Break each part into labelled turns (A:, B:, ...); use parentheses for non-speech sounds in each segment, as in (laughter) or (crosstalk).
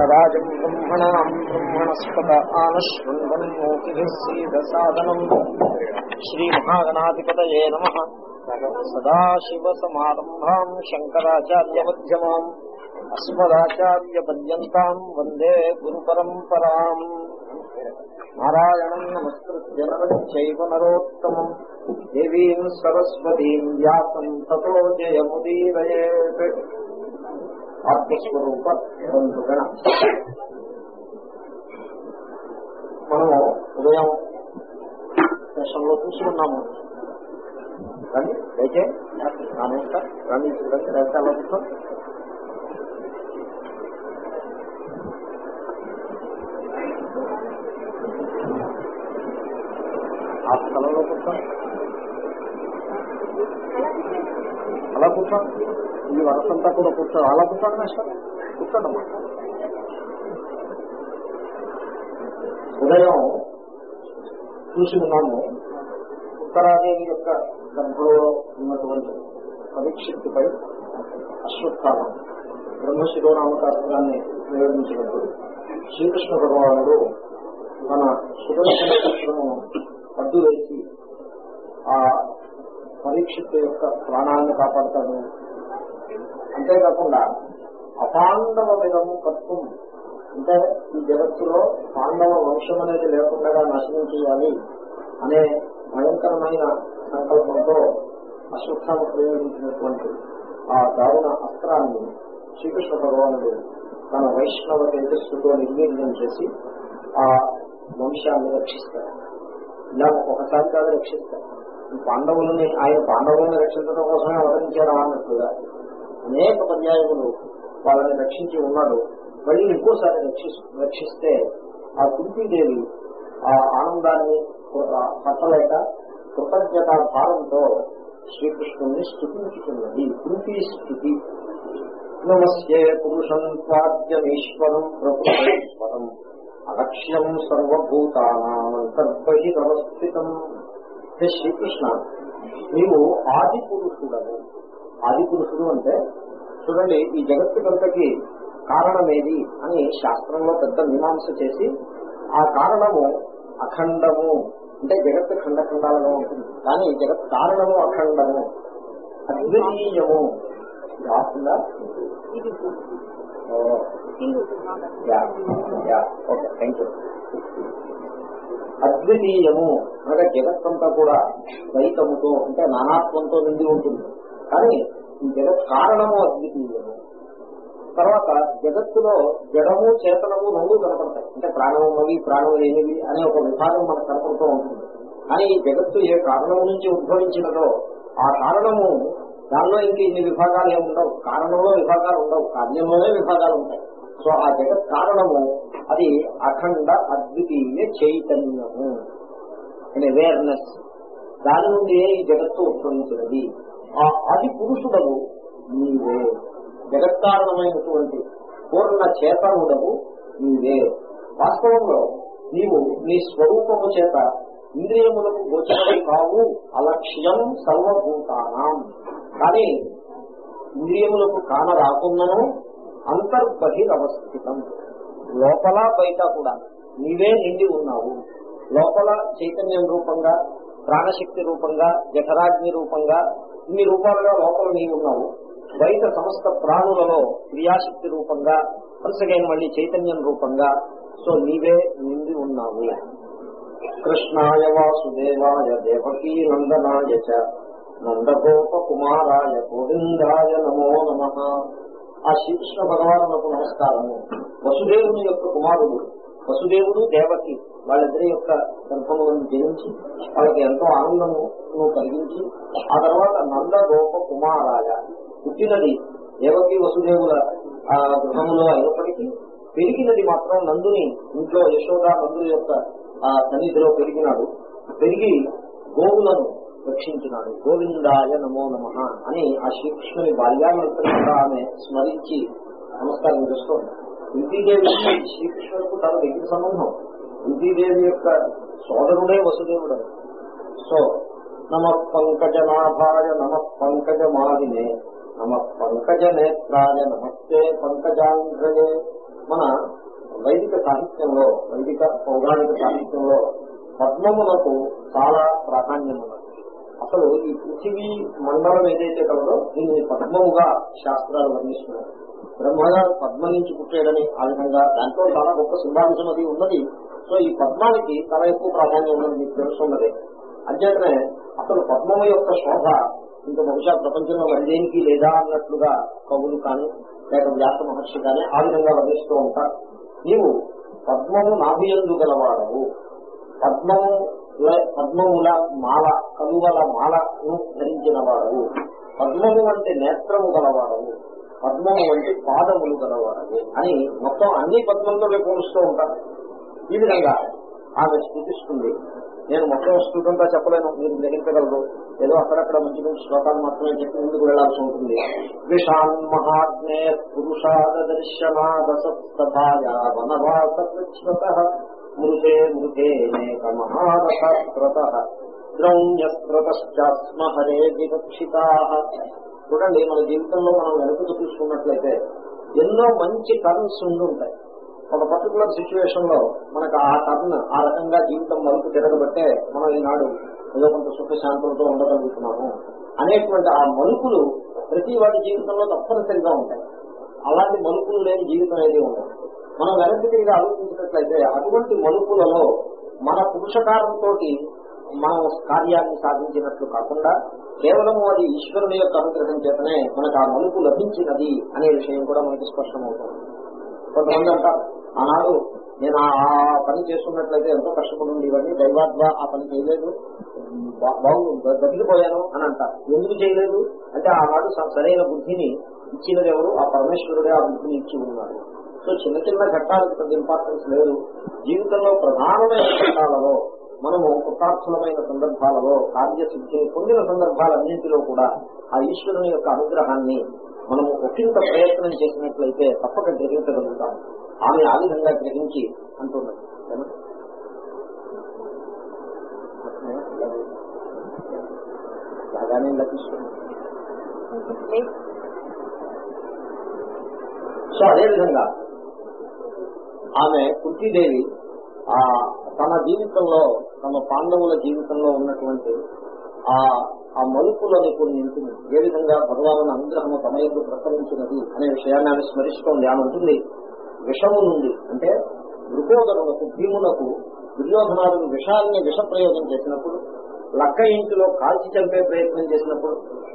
A: సదాజం బ్రహ్మణాం బ్రహ్మణస్పత ఆనశృణ్వన్నోతిభిస్సీదసాదనం శ్రీమహాగణాధిపతయే నమ. సదాశివసమారంభా శంకరాచార్యమ్యమా అస్మదాచార్యపర్యంతం వందే గురు పరంపరా నారాయణం నమస్కృత్య నరైవ నరోత్తమం. దేవీం సరస్వతీం వ్యాసం తతో జయముదీరయేత్. ఆత్మస్వరూప బంధుగణ మనము ఉదయం సెషన్లో చూసుకున్నాము కానీ అయితే నా నానేస్తా కానీ చూడండి రైతాల అలా కూర్చో ఆ స్థలంలో కూర్చోండి అలా కూర్చోండి ఈ కూడా కూర్చో అలా కూర్చోండి మేస్టర్ కూర్చోండమ్మా ఉదయం చూసి ఉన్నాము. ఉత్తరాదేవి యొక్క గర్భంలో ఉన్నటువంటి పరీక్షక్తిపై అశ్వత్థానం బ్రహ్మశిరోనామకాస్త్రాన్ని ప్రయోగించినప్పుడు శ్రీకృష్ణ భగవానుడు మన సుదర్శన చక్రము అడ్డు వేసి ఆ పరీక్షిత యొక్క ప్రాణాన్ని కాపాడతాడు. అంతేకాకుండా అపాండవమిదము విధము అంటే ఈ జగత్తులో పాండవ వంశం అనేది లేకుండా నాశనం చేయాలి అనే భయంకరమైన సంకల్పంతో అశ్వత్థామ ప్రయోగించినటువంటి ఆ దారుణ అస్త్రాన్ని శ్రీకృష్ణ భగవానుడు తన వైష్ణవ తేజస్సుతో నిర్వీర్యం చేసి ఆ వంశాన్ని రక్షిస్తారు ఇలా ఒకసారి కాదు రక్షిస్తారు ఈ పాండవులని ఆయన పాండవులను రక్షించడం కోసమే అవతరించారా అన్నట్టుగా అనేక పర్యాయములు వాళ్ళని రక్షించి ఉన్నాడు. మళ్ళీ ఇంకోసారి రక్షి రక్షిస్తే ఆ కుంతీదేవి ఆ ఆనందాన్ని పట్టలేక కృతజ్ఞత భావంతో శ్రీకృష్ణుని స్థుతించుతున్నది కుంతీ స్థుతి. నమస్యే పురుషం త్వాద్యమీశ్వరం ప్రభుత్వం అలక్ష్యం సర్వభూతానామంతర్బహిరవస్థితం. హే శ్రీకృష్ణ నీవు ఆది పురుషుడవు. ఆది పురుషుడు అంటే చూడండి ఈ జగత్తుకంతకి కారణమేది అని శాస్త్రంలో పెద్ద మీమాంస చేసి ఆ కారణము అఖండము. అంటే జగత్తు ఖండఖండాలుగా ఉంటుంది. కానీ జగత్ కారణము అఖండము. అద్వితీయము. కాకుండా ఓకే థ్యాంక్ యూ అద్వితీయము. అనగా జగత్తంతా కూడా ద్వైతముతో అంటే నానాత్వంతో నిండి ఉంటుంది. కానీ ఈ జగత్ కారణము అద్వితీయము. తర్వాత జగత్తులో జడము చేతనము రెండు కనపడతాయి. అంటే ప్రాణం ఉన్నవి ప్రాణం లేనివి అనే ఒక విభాగం మనకు కనపడుతూ ఉంటుంది. కానీ ఈ జగత్తు ఏ కారణం నుంచి ఉద్భవించినదో ఆ కారణము దానిలో ఇంక ఇన్ని విభాగాలు ఏమి ఉండవు. కారణంలో విభాగాలు ఉండవు కార్యంలోనే విభాగాలు ఉంటాయి. సో ఆ జగత్ కారణము అది అఖండ అద్వితీయ చైతన్యము. అండ్ అవేర్నెస్ దాని నుండి ఈ జగత్తు ఉద్భవించినది. ఆ అది పురుషుడవు. నీవే. జగత్కారణమైనటువంటి పూర్ణ చేతనుడవు. నీవే. వాస్తవంలో నీవు నీ స్వరూపము చేత ఇంద్రియములకు గోచరం కావు. అలక్ష్యం సర్వభూతానం. కానీ ఇంద్రియములకు కాన రాకుండాను అంతర్బహిరవస్థితం. లోపల బయట కూడా నీవే నిండి ఉన్నావు. లోపల చైతన్యం రూపంగా ప్రాణశక్తి రూపంగా జఠరాగ్ని రూపంగా ఇన్ని రూపాలుగా లోపల నీవు ఉన్నావు. బయట సమస్త ప్రాణులలో క్రియాశక్తి రూపంగా వరుసగైన మళ్ళీ చైతన్యం రూపంగా సో నీవే నింది ఉన్నావు. కృష్ణాయ వాసుదేవాయ దేవకీ నందనాయ నందగోప కుమారాయ గోవిందాయ నమో నమ. ఆ శ్రీకృష్ణ భగవానులకు నమస్కారము. వసుదేవుని యొక్క కుమారుడు వసుదేవుడు దేవకి. వాళ్ళిద్దరి యొక్క గర్భములను జయించి వాళ్ళకి ఎంతో ఆనందము కలిగించి ఆ తర్వాత నంద గోప కుమారాయ పుట్టినది దేవకి వసుదేవుల ఆ గృహములో అయినప్పటికీ పెరిగినది మాత్రం నందుని ఇంట్లో యశోద నందుని యొక్క ఆ సన్నిధిలో పెరిగినాడు. పెరిగి గోవులను రక్షించినాడు. గోవిందాయ నమో నమ అని ఆ శ్రీకృష్ణుని బాల్యాన్ని ఆమె స్మరించి నమస్కారం చేస్తూ కుంతీదేవి శ్రీకృష్ణుడికి తన దగ్గర సంబంధం. కుంతీదేవి యొక్క సోదరుడే వసుదేవుడు. సో నమ పంకజనాభాయ నమ పంకజమాలినే నమ పంకజ నేత్రాయ నమస్తే పంకజాంధ్రయే. మన వైదిక సాహిత్యంలో వైదిక పౌరాణిక సాహిత్యంలో పద్మములకు చాలా ప్రాధాన్యం ఉన్నది అసలు ఈ పృథివీ మండలం ఏదైతే కలదో దీన్ని పద్మముగా శాస్త్రాలు వర్ణిస్తున్నారు. బ్రహ్మగారు పద్మ నుంచి పుట్టాడని ఆ విధంగా దాంట్లో చాలా గొప్ప సింబాలిజం అది ఉన్నది. సో ఈ పద్మానికి చాలా ఎక్కువ ప్రాధాన్యం ఉన్నది మీకు తెలుసున్నది. అంచేతనే అసలు పద్మము యొక్క శోభ ఇంకా బహుశా ప్రపంచంలో మరిదేనికి లేదా అన్నట్లుగా కవులు కానీ లేక వ్యాస మహర్షి కానీ ఆ విధంగా వర్ణిస్తూ ఉంటారు. నీవు పద్మము నాభియందు గలవాడవు. పద్మము పద్మముల మాల కలువల మాలను ధరించిన వాడవు పద్మము అంటే నేత్రము గలవాడవు. పద్మము వంటి పాదములు గలవాడవు అని మొత్తం అన్ని పద్మంతో పోలుస్తూ ఉంటారు. ఈ విధంగా ఆమె స్థుతిస్తుంది. నేను మొత్తం స్థుతంతా చెప్పలేను మీరు గ్రహించగలరు. ఏదో అక్కడక్కడ మంచి మంచి శ్లోకాలు మాత్రమే చెప్పి ముందుకు వెళ్ళాల్సి ఉంటుంది. విషాన్ మహాత్మే పురుషాద దర్శనాదసత్సభాయ వనవాస మృతే మృతేనేక మహారథస్రత ద్రౌణ్యస్రతశ్చాస్మ హరే వివక్షితా. చూడండి మన జీవితంలో మనం వెనుకకు చూసుకున్నట్లయితే ఎన్నో మంచి టర్న్స్ ఉండి ఉంటాయి ఒక పర్టికులర్ సిచ్యువేషన్లో మనకు ఆ టర్న్ ఆ రకంగా జీవితం మలుపు తిరగబట్టే మనం ఈనాడు ఏదో కొంత సుఖశాంతులతో ఉండగలుగుతున్నాము అనేటువంటి ఆ మలుపులు ప్రతి వాడి జీవితంలో తప్పనిసరిగా ఉంటాయి. అలాంటి మలుపులు లేని జీవితం అనేది ఉండదు. మనం వెనక్కి తిరిగి ఆలోచించినట్లయితే అటువంటి మలుపులలో మన పురుషకారంతో మనం కార్యాన్ని సాధించినట్లు కాకుండా కేవలము అది ఈశ్వరుని యొక్క అనుగ్రహం చేతనే మనకు ఆ మలుపు లభించినది అనే విషయం కూడా మనకి స్పష్టమవుతుంది. కొంతమంది అంటారు ఆనాడు నేను ఆ పని చేస్తున్నట్లయితే ఎంతో కష్టపడి ఉండేవాడిని దైవాద్వా ఆ పని చేయలేదు బాగుంది బతికిపోయాను అని అంటారు. ఎందుకు చేయలేదు? అంటే ఆనాడు సరైన బుద్ధిని ఇచ్చినది ఎవరు? ఆ పరమేశ్వరుడే ఆ బుద్ధిని ఇచ్చి ఉన్నారు సో చిన్న చిన్న ఘట్టాలకు పెద్ద ఇంపార్టెన్స్ లేదు. జీవితంలో ప్రధానమైన ఘట్టాలలో మనము కృతార్థులమైన సందర్భాలలో కార్యసిద్ధిని పొందిన సందర్భాలన్నింటిలో కూడా ఆ ఈశ్వరుని యొక్క అనుగ్రహాన్ని మనము ఒకంత ప్రయత్నం చేసినట్లయితే తప్పక గ్రహించగలుగుతాం ఆమె ఆ విధంగా గ్రహించి అంటున్నది బాగానే లభిస్తుంది సో అదేవిధంగా ఆమె కుంతీదేవి ఆ తన జీవితంలో తమ పాండవుల జీవితంలో ఉన్నటువంటి ఆ ఆ మలుపులని కొన్నింటిని ఏ విధంగా భగవాను అనుగ్రహము తమ ఎందుకు ప్రసరించినది అనే విషయాన్ని ఆమె స్మరిస్తోంది. ఆమె ఉంటుంది విషము నుండి అంటే దృపోదనులకు భీములకు దుర్యోధనాదులు విషాన్ని విష ప్రయోగం చేసినప్పుడు లక్క ఇంటిలో కాల్చి చంపే ప్రయత్నం చేసినప్పుడు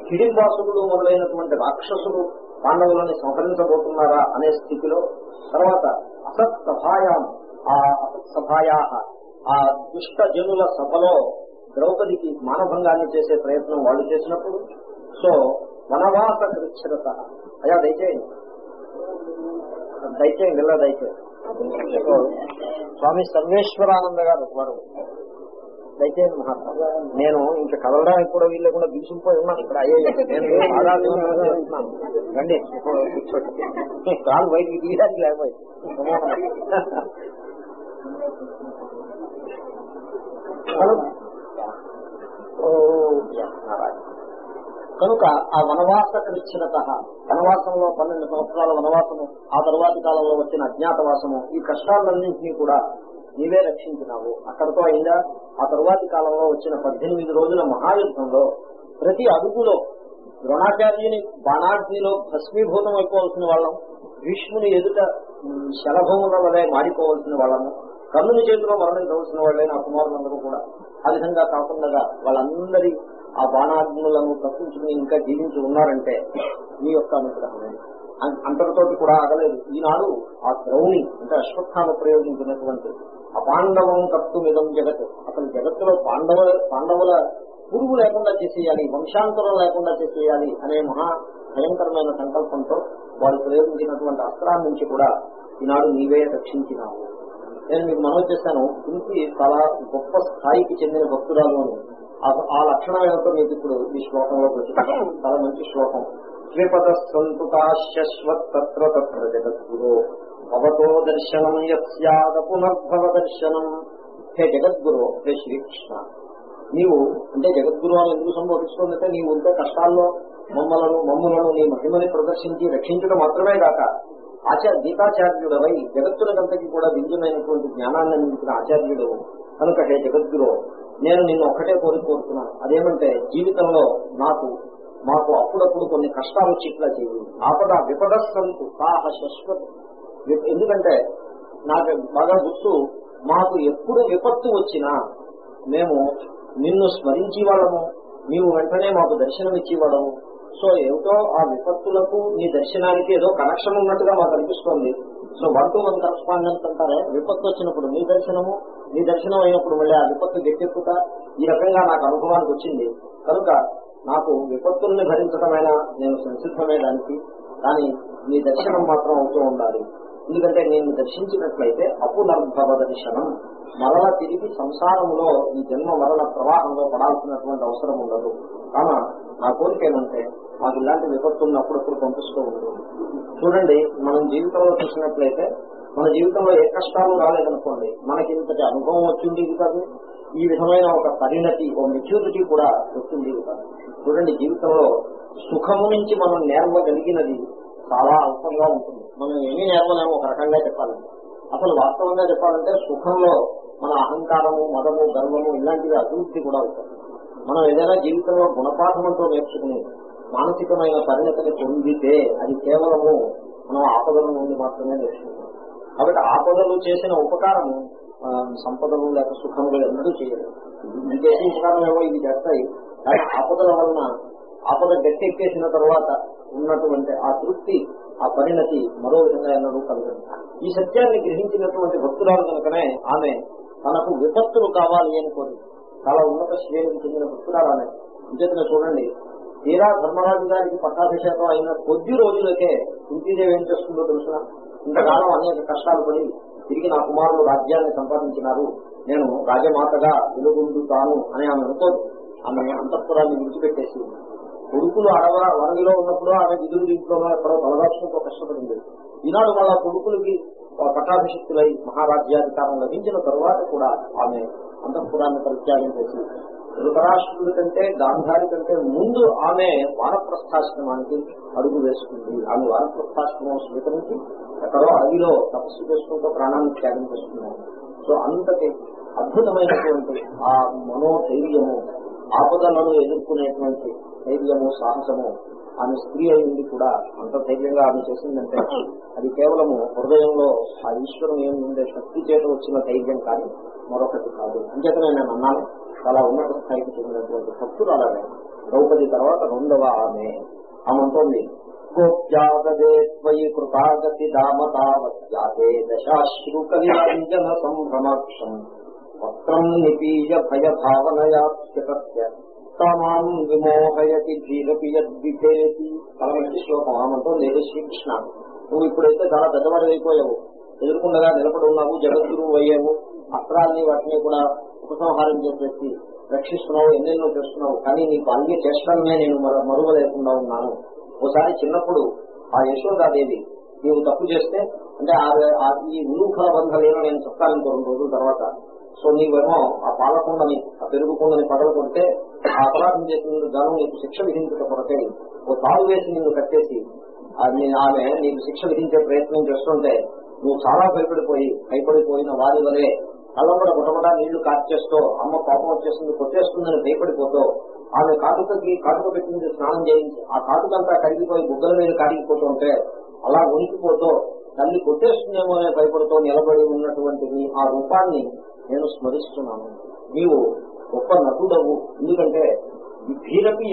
A: హిడింబాసుడు మొదలైనటువంటి రాక్షసులు పాండవులని సంహరించబోతున్నారా అనే స్థితిలో తర్వాత అసత్ సభాయా ఆ అసత్ సభాయా ఆ దుష్ట జనుల సభలో ద్రౌపదికి మానభంగాన్ని చేసే ప్రయత్నం వాళ్ళు చేసినప్పుడు సో వనవాస కృచ్ఛరత. అయ్యా దయచేయండి. దయచేయండి ఇలా దయచేయండి. స్వామి సర్వేశ్వరానంద గారు వారు దయచేయండి మహాత్మా. నేను ఇంకా కదలడానికి కూడా వీళ్ళు కూడా బిగుసిపోయి ఉన్నాను. ఇక్కడ అయ్యో రండి కాలు బయటికి తీయడానికి లేకపోయి కనుక ఆ వనవాస కృష్ణత వనవాసంలో పన్నెండు సంవత్సరాల వనవాసము ఆ తరువాతి కాలంలో వచ్చిన అజ్ఞాతవాసము ఈ కష్టాలన్నింటినీ కూడా నీవే రక్షించినావు. అక్కడితో అయిందా? ఆ తరువాతి కాలంలో వచ్చిన పద్దెనిమిది రోజుల మహాయుద్ధంలో ప్రతి అడుగులో ద్రోణాచార్యుని బాణార్థిలో భస్మీభూతం అయిపోవలసిన వాళ్ళం భీష్ముని ఎదుట శలభముల వలె మారిపోవలసిన వాళ్ళము. కన్నుని చేతిలో మరణించవలసిన వాళ్ళైన ఆ కుమారులందరూ కూడా. ఆ విధంగా కాకుండా వాళ్ళందరి ఆ బాణాగ్నులను తప్పించుకుని ఇంకా జీవించి ఉన్నారంటే మీ యొక్క అనుగ్రహమే అంతటితోటి కూడా ఆగలేదు. ఈనాడు ఆ ద్రౌణి అంటే అశ్వత్థామ ప్రయోగించినటువంటి పాండవం కర్తు మిదం జగత్. అసలు జగత్తులో పాండవ పాండవుల పురుగు లేకుండా చేసేయాలి వంశాంతరం లేకుండా చేసేయాలి అనే మహా భయంకరమైన సంకల్పంతో వాళ్ళు ప్రయోగించినటువంటి అస్త్రాల నుంచి కూడా ఈనాడు నీవే రక్షించినావు. నేను మీకు మనవి చేశాను ఇంటి చాలా గొప్ప స్థాయికి చెందిన భక్తురాలు అని. ఆ లక్షణం ఏమిటో మీకు ఇప్పుడు ఈ శ్లోకంలో చాలా మంచి శ్లోకం. శ్రీపద సంతుతాశ్వత్ర తత్ర జగద్గురు. భవతో దర్శనం యస్యాద పునర్భవ దర్శనం. హే జగద్గురు హే శ్రీకృష్ణ. నీవు అంటే జగద్గురు అని ఎందుకు సంబోధిస్తుందంటే నీవు ఉంటే కష్టాల్లో మమ్మలను మమ్ములను నీ మహిమని ప్రదర్శించి రక్షించడం మాత్రమే కాక ఆచార్య గీతాచార్యుడవై జగత్తులకంతకి కూడా విందునైనటువంటి జ్ఞానాన్ని అందించిన ఆచార్యుడు. కనుక హే జగద్గురు నేను నిన్ను ఒక్కటే కోరి కోరుతున్నాను అదేమంటే జీవితంలో నాకు మాకు అప్పుడప్పుడు కొన్ని కష్టాలు చిట్లా చేయి. ఆపద విపదస్సంతు సాహ శశ్వత. ఎందుకంటే నాకు బాగా గుర్తు మాకు ఎప్పుడు విపత్తు వచ్చినా మేము నిన్ను స్మరించేవాళ్ళము. నీవు వెంటనే మాకు దర్శనం ఇచ్చేవాడము సో ఏమిటో ఆ విపత్తులకు నీ దర్శనానికి ఏదో కనెక్షన్ ఉన్నట్టుగా మాకు అనిపిస్తోంది. So one to one correspondence అంటారే విపత్తు వచ్చినప్పుడు నీ దర్శనము నీ దర్శనం అయినప్పుడు మళ్ళీ ఆ విపత్తు గట్టెక్కుతా ఈ రకంగా నాకు అనుభవానికి వచ్చింది. కనుక నాకు విపత్తుల్ని భరించడమైన నేను సంసిద్ధమే దానికి కానీ నీ దర్శనం మాత్రం అవుతూ ఉండాలి. ఎందుకంటే నేను దర్శించినట్లయితే అపునర్భవ దర్శనం మరల తిరిగి సంసారంలో ఈ జన్మ మరణ ప్రవాహంలో పడాల్సినటువంటి అవసరం ఉండదు. కాన నా కోరిక ఏమంటే మాకు ఇలాంటి విపత్తులను అప్పుడప్పుడు పంపిస్తూ ఉంటుంది చూడండి మనం జీవితంలో చూసినట్లయితే మన జీవితంలో ఏ కష్టాలు రాలేదనుకోండి మనకి ఇంతటి అనుభవం వచ్చింది కాదు ఈ విధమైన ఒక పరిణతి ఒక మెచ్యూరిటీ కూడా వచ్చింది కాదు చూడండి జీవితంలో సుఖము నుంచి మనం నేర్వగలిగినది చాలా అల్పంగా ఉంటుంది. మనం ఏమీ నేర్వలేము ఒక రకంగా చెప్పాలంటే. అసలు వాస్తవంగా చెప్పాలంటే సుఖంలో మన అహంకారము మదము గర్వము ఇలాంటివి అభివృద్ధి కూడా అవుతాయి. మనం ఏదైనా జీవితంలో గుణపాఠమంతో నేర్చుకునేది మానసికమైన పరిణతిని పొందితే అది కేవలము మనం ఆపదల నుండి మాత్రమే నేర్చుకుంటాం. కాబట్టి ఆపదలు చేసిన ఉపకారము సంపదలు లేక సుఖములు ఎన్నడూ చేయలేదు. ఇది చేసిన ఉపకారం ఏమో ఇవి చేస్తాయి. కానీ ఆపదల వలన ఆపద గట్టెక్కేసిన తర్వాత ఉన్నటువంటి ఆ తృప్తి ఆ పరిణతి మరో విధంగా ఎన్నడూ కలగదు. ఈ సత్యాన్ని గ్రహించినటువంటి భక్తురాలు కనుకనే ఆమె తనకు విపత్తులు కావాలి అని చాలా ఉన్నత శ్రేణికి చెందిన భక్తురాలు ఆమె. చూడండి తీరా ధర్మరాజు గారికి పట్టాభిషేకం అయిన కొద్ది రోజులకే కుంతీదేవి ఏం చేస్తుందో తెలుసిన ఇంతకాలం అనేక కష్టాలు పడి తిరిగి నా కుమారులు రాజ్యాన్ని సంపాదించినారు. నేను రాజమాతగా వెలుగొందుతాను అని ఆమె అనుకోదు. ఆమె అంతఃపురాన్ని విడిచిపెట్టేసి కొడుకులు అడవ వరవిలో ఉన్నప్పుడు ఆమె విధులు ఇంట్లో ఎక్కడో తలదాచుకుంటూ కష్టపడింది. ఈనాడు వాళ్ళ కొడుకులకి పట్టాభిషిక్తులై మహారాజ్యాధికారం లభించిన తరువాత కూడా ఆమె అంతఃపురాన్ని పరిత్యాగం చేసి ధృతరాష్ట్రుడి కంటే గాంధారి కంటే ముందు ఆమె వానప్రస్థాశ్రమానికి అడుగు వేసుకుంది. ఆమె వానప్రస్థాశ్రమం స్వీకరించి ఎక్కడో అదిలో తపస్సు చేసుకుంటూ ప్రాణాన్ని త్యాగం చేస్తున్నారు. సో అంతటి అద్భుతమైనటువంటి ఆ మనోధైర్యము ఆపదలను ఎదుర్కొనేటువంటి ధైర్యము సాహసము ఆమె స్త్రీ అయింది కూడా అంత ధైర్యంగా ఆమె చేసిందంటే అది కేవలము హృదయంలో ఆ ఈశ్వరం ఏమి ఉండే శక్తి చేత వచ్చిన ధైర్యం కానీ మరొకటి కాదు. అంచేత నేను అన్నాను చాలా ఉన్నత స్థాయికి చెందినటువంటి భక్తులు అలాగే ద్రౌపది తర్వాత రెండవ ఆమె. ఆమంటోంది అంటోంది కృతాగతి దామతావత్యాతే దశాశ్రు సంభ్రమాక్షం వక్రం నిపీయ భయ భావనయాప్యతస్య తమాం విమోహయతి ధీరపి యద్విధేతి. చాలా మంచి శ్లోకం శ్రీకృష్ణ? నువ్వు ఇప్పుడైతే చాలా పెద్దవాడు అయిపోయావు ఎదుర్కొండగా నిలబడి ఉన్నావు. జగద్గురువు అయ్యావు. అస్త్రాన్ని వాటిని కూడా ఉపసంహారం చేసేసి రక్షిస్తున్నావు ఎన్నెన్నో చేస్తున్నావు కానీ నీకు అన్ని చేష్టమే నేను మరువ లేకుండా ఉన్నాను. ఒకసారి చిన్నప్పుడు ఆ యశోదాదేవి నీవు తప్పు చేస్తే అంటే ఆ- ఈ ఉలూఖల బంధలేనో నేను చెప్తాను ఇంకో రెండు రోజుల తర్వాత. సో నీవేమో ఆ పాలకుండని ఆ పెరుగు కుండని పగల కొడితే ఆ అపరాధం చేసినందుకు గాను నీకు శిక్ష విధించట కొరకే ఓ తాడు వేసి నిన్ను కట్టేసి అది ఆమె నీకు శిక్ష విధించే ప్రయత్నం చేస్తుంటే నువ్వు చాలా భయపడిపోయి భయపడిపోయిన వారి వరే కళ్ళంబడ గుటగుట నీళ్ళు కార్చేస్తూ అమ్మ పాపం వచ్చేస్తుంది కొట్టేస్తుందని భయపడిపోతూ ఆమె కాటుకకి కాటుక పెట్టింది స్నానం చేయించి ఆ కాటుకంతా కరిగిపోయి బుగ్గల మీద కారిగిపోతుంటే అలా ఉనికిపోతూ తల్లి కొట్టేస్తుందేమో అనే భయపడుతూ నిలబడి ఉన్నటువంటి ఆ రూపాన్ని నేను స్మరిస్తున్నాను. నీవు గొప్ప నటుడవు. ఎందుకంటే భీరపి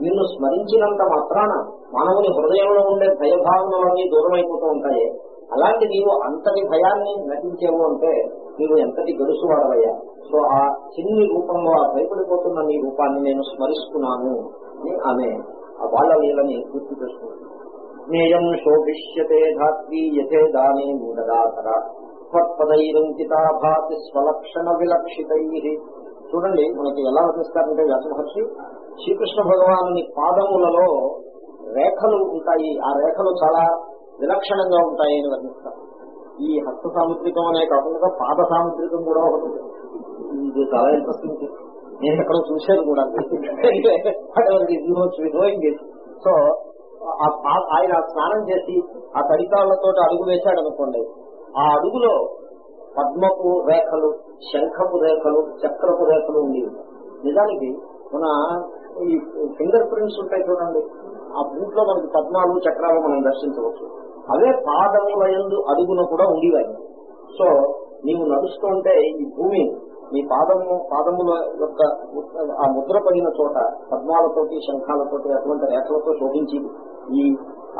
A: నిన్ను స్మరించినంత మాత్రాన మానవుని హృదయంలో ఉండే భయభావనలన్నీ దూరం అయిపోతూ ఉంటాయి. అలాంటి నీవు అంతటి భయాన్ని నటించేవు అంటే నీవు ఎంతటి గడుసువాడవయ్యా సో ఆ చిన్ని రూపంలో ఆ భయపడిపోతున్న నీ రూపాన్ని నేను స్మరిస్తున్నాను అని ఆమె ఆ బాల లీలని గుర్తు చేసుకుంటుంది. నేయం శోభిష్యతే ధాత్రీ యథే దానే మూడదాధర త్వత్పదైరంకితా స్వలక్షణ విలక్షితై. చూడండి మనకి ఎలా వర్తిస్తారంటే వ్యాసమహర్షి శ్రీకృష్ణ భగవాను పాదములలో రేఖలు ఉంటాయి. ఆ రేఖలు చాలా విలక్షణంగా ఉంటాయని వర్ణిస్తారు. ఈ హస్త సాముద్రికం అనే కాకుండా పాద సాముద్రికం కూడా ఒకటి. ఇది చాలా ఇంట్రెస్టింగ్ నేను ఎక్కడో చూశాను కూడా. సో ఆ- ఆ- ఆయన స్నానం చేసి ఆ తడికాళ్ళతో అడుగు వేశాడు అనుకోండి ఆ అడుగులో పద్మపు రేఖలు శంఖపు రేఖలు చక్రపు రేఖలు ఉండేవి. నిజానికి మన ఈ ఫింగర్ ప్రింట్స్ ఉంటాయి చూడండి. ఆ బూట్లో మనకి పద్మాలు చక్రాలు మనం దర్శించవచ్చు. అవే పాదముల ఎందు అడుగున కూడా ఉండేవారు. సో నీవు నడుస్తుంటే ఈ భూమి నీ పాదము పాదముల యొక్క ఆ ముద్ర పడిన చోట పద్మాలతోటి శంఖాలతోటి అటువంటి రేఖలతో శోభించి ఈ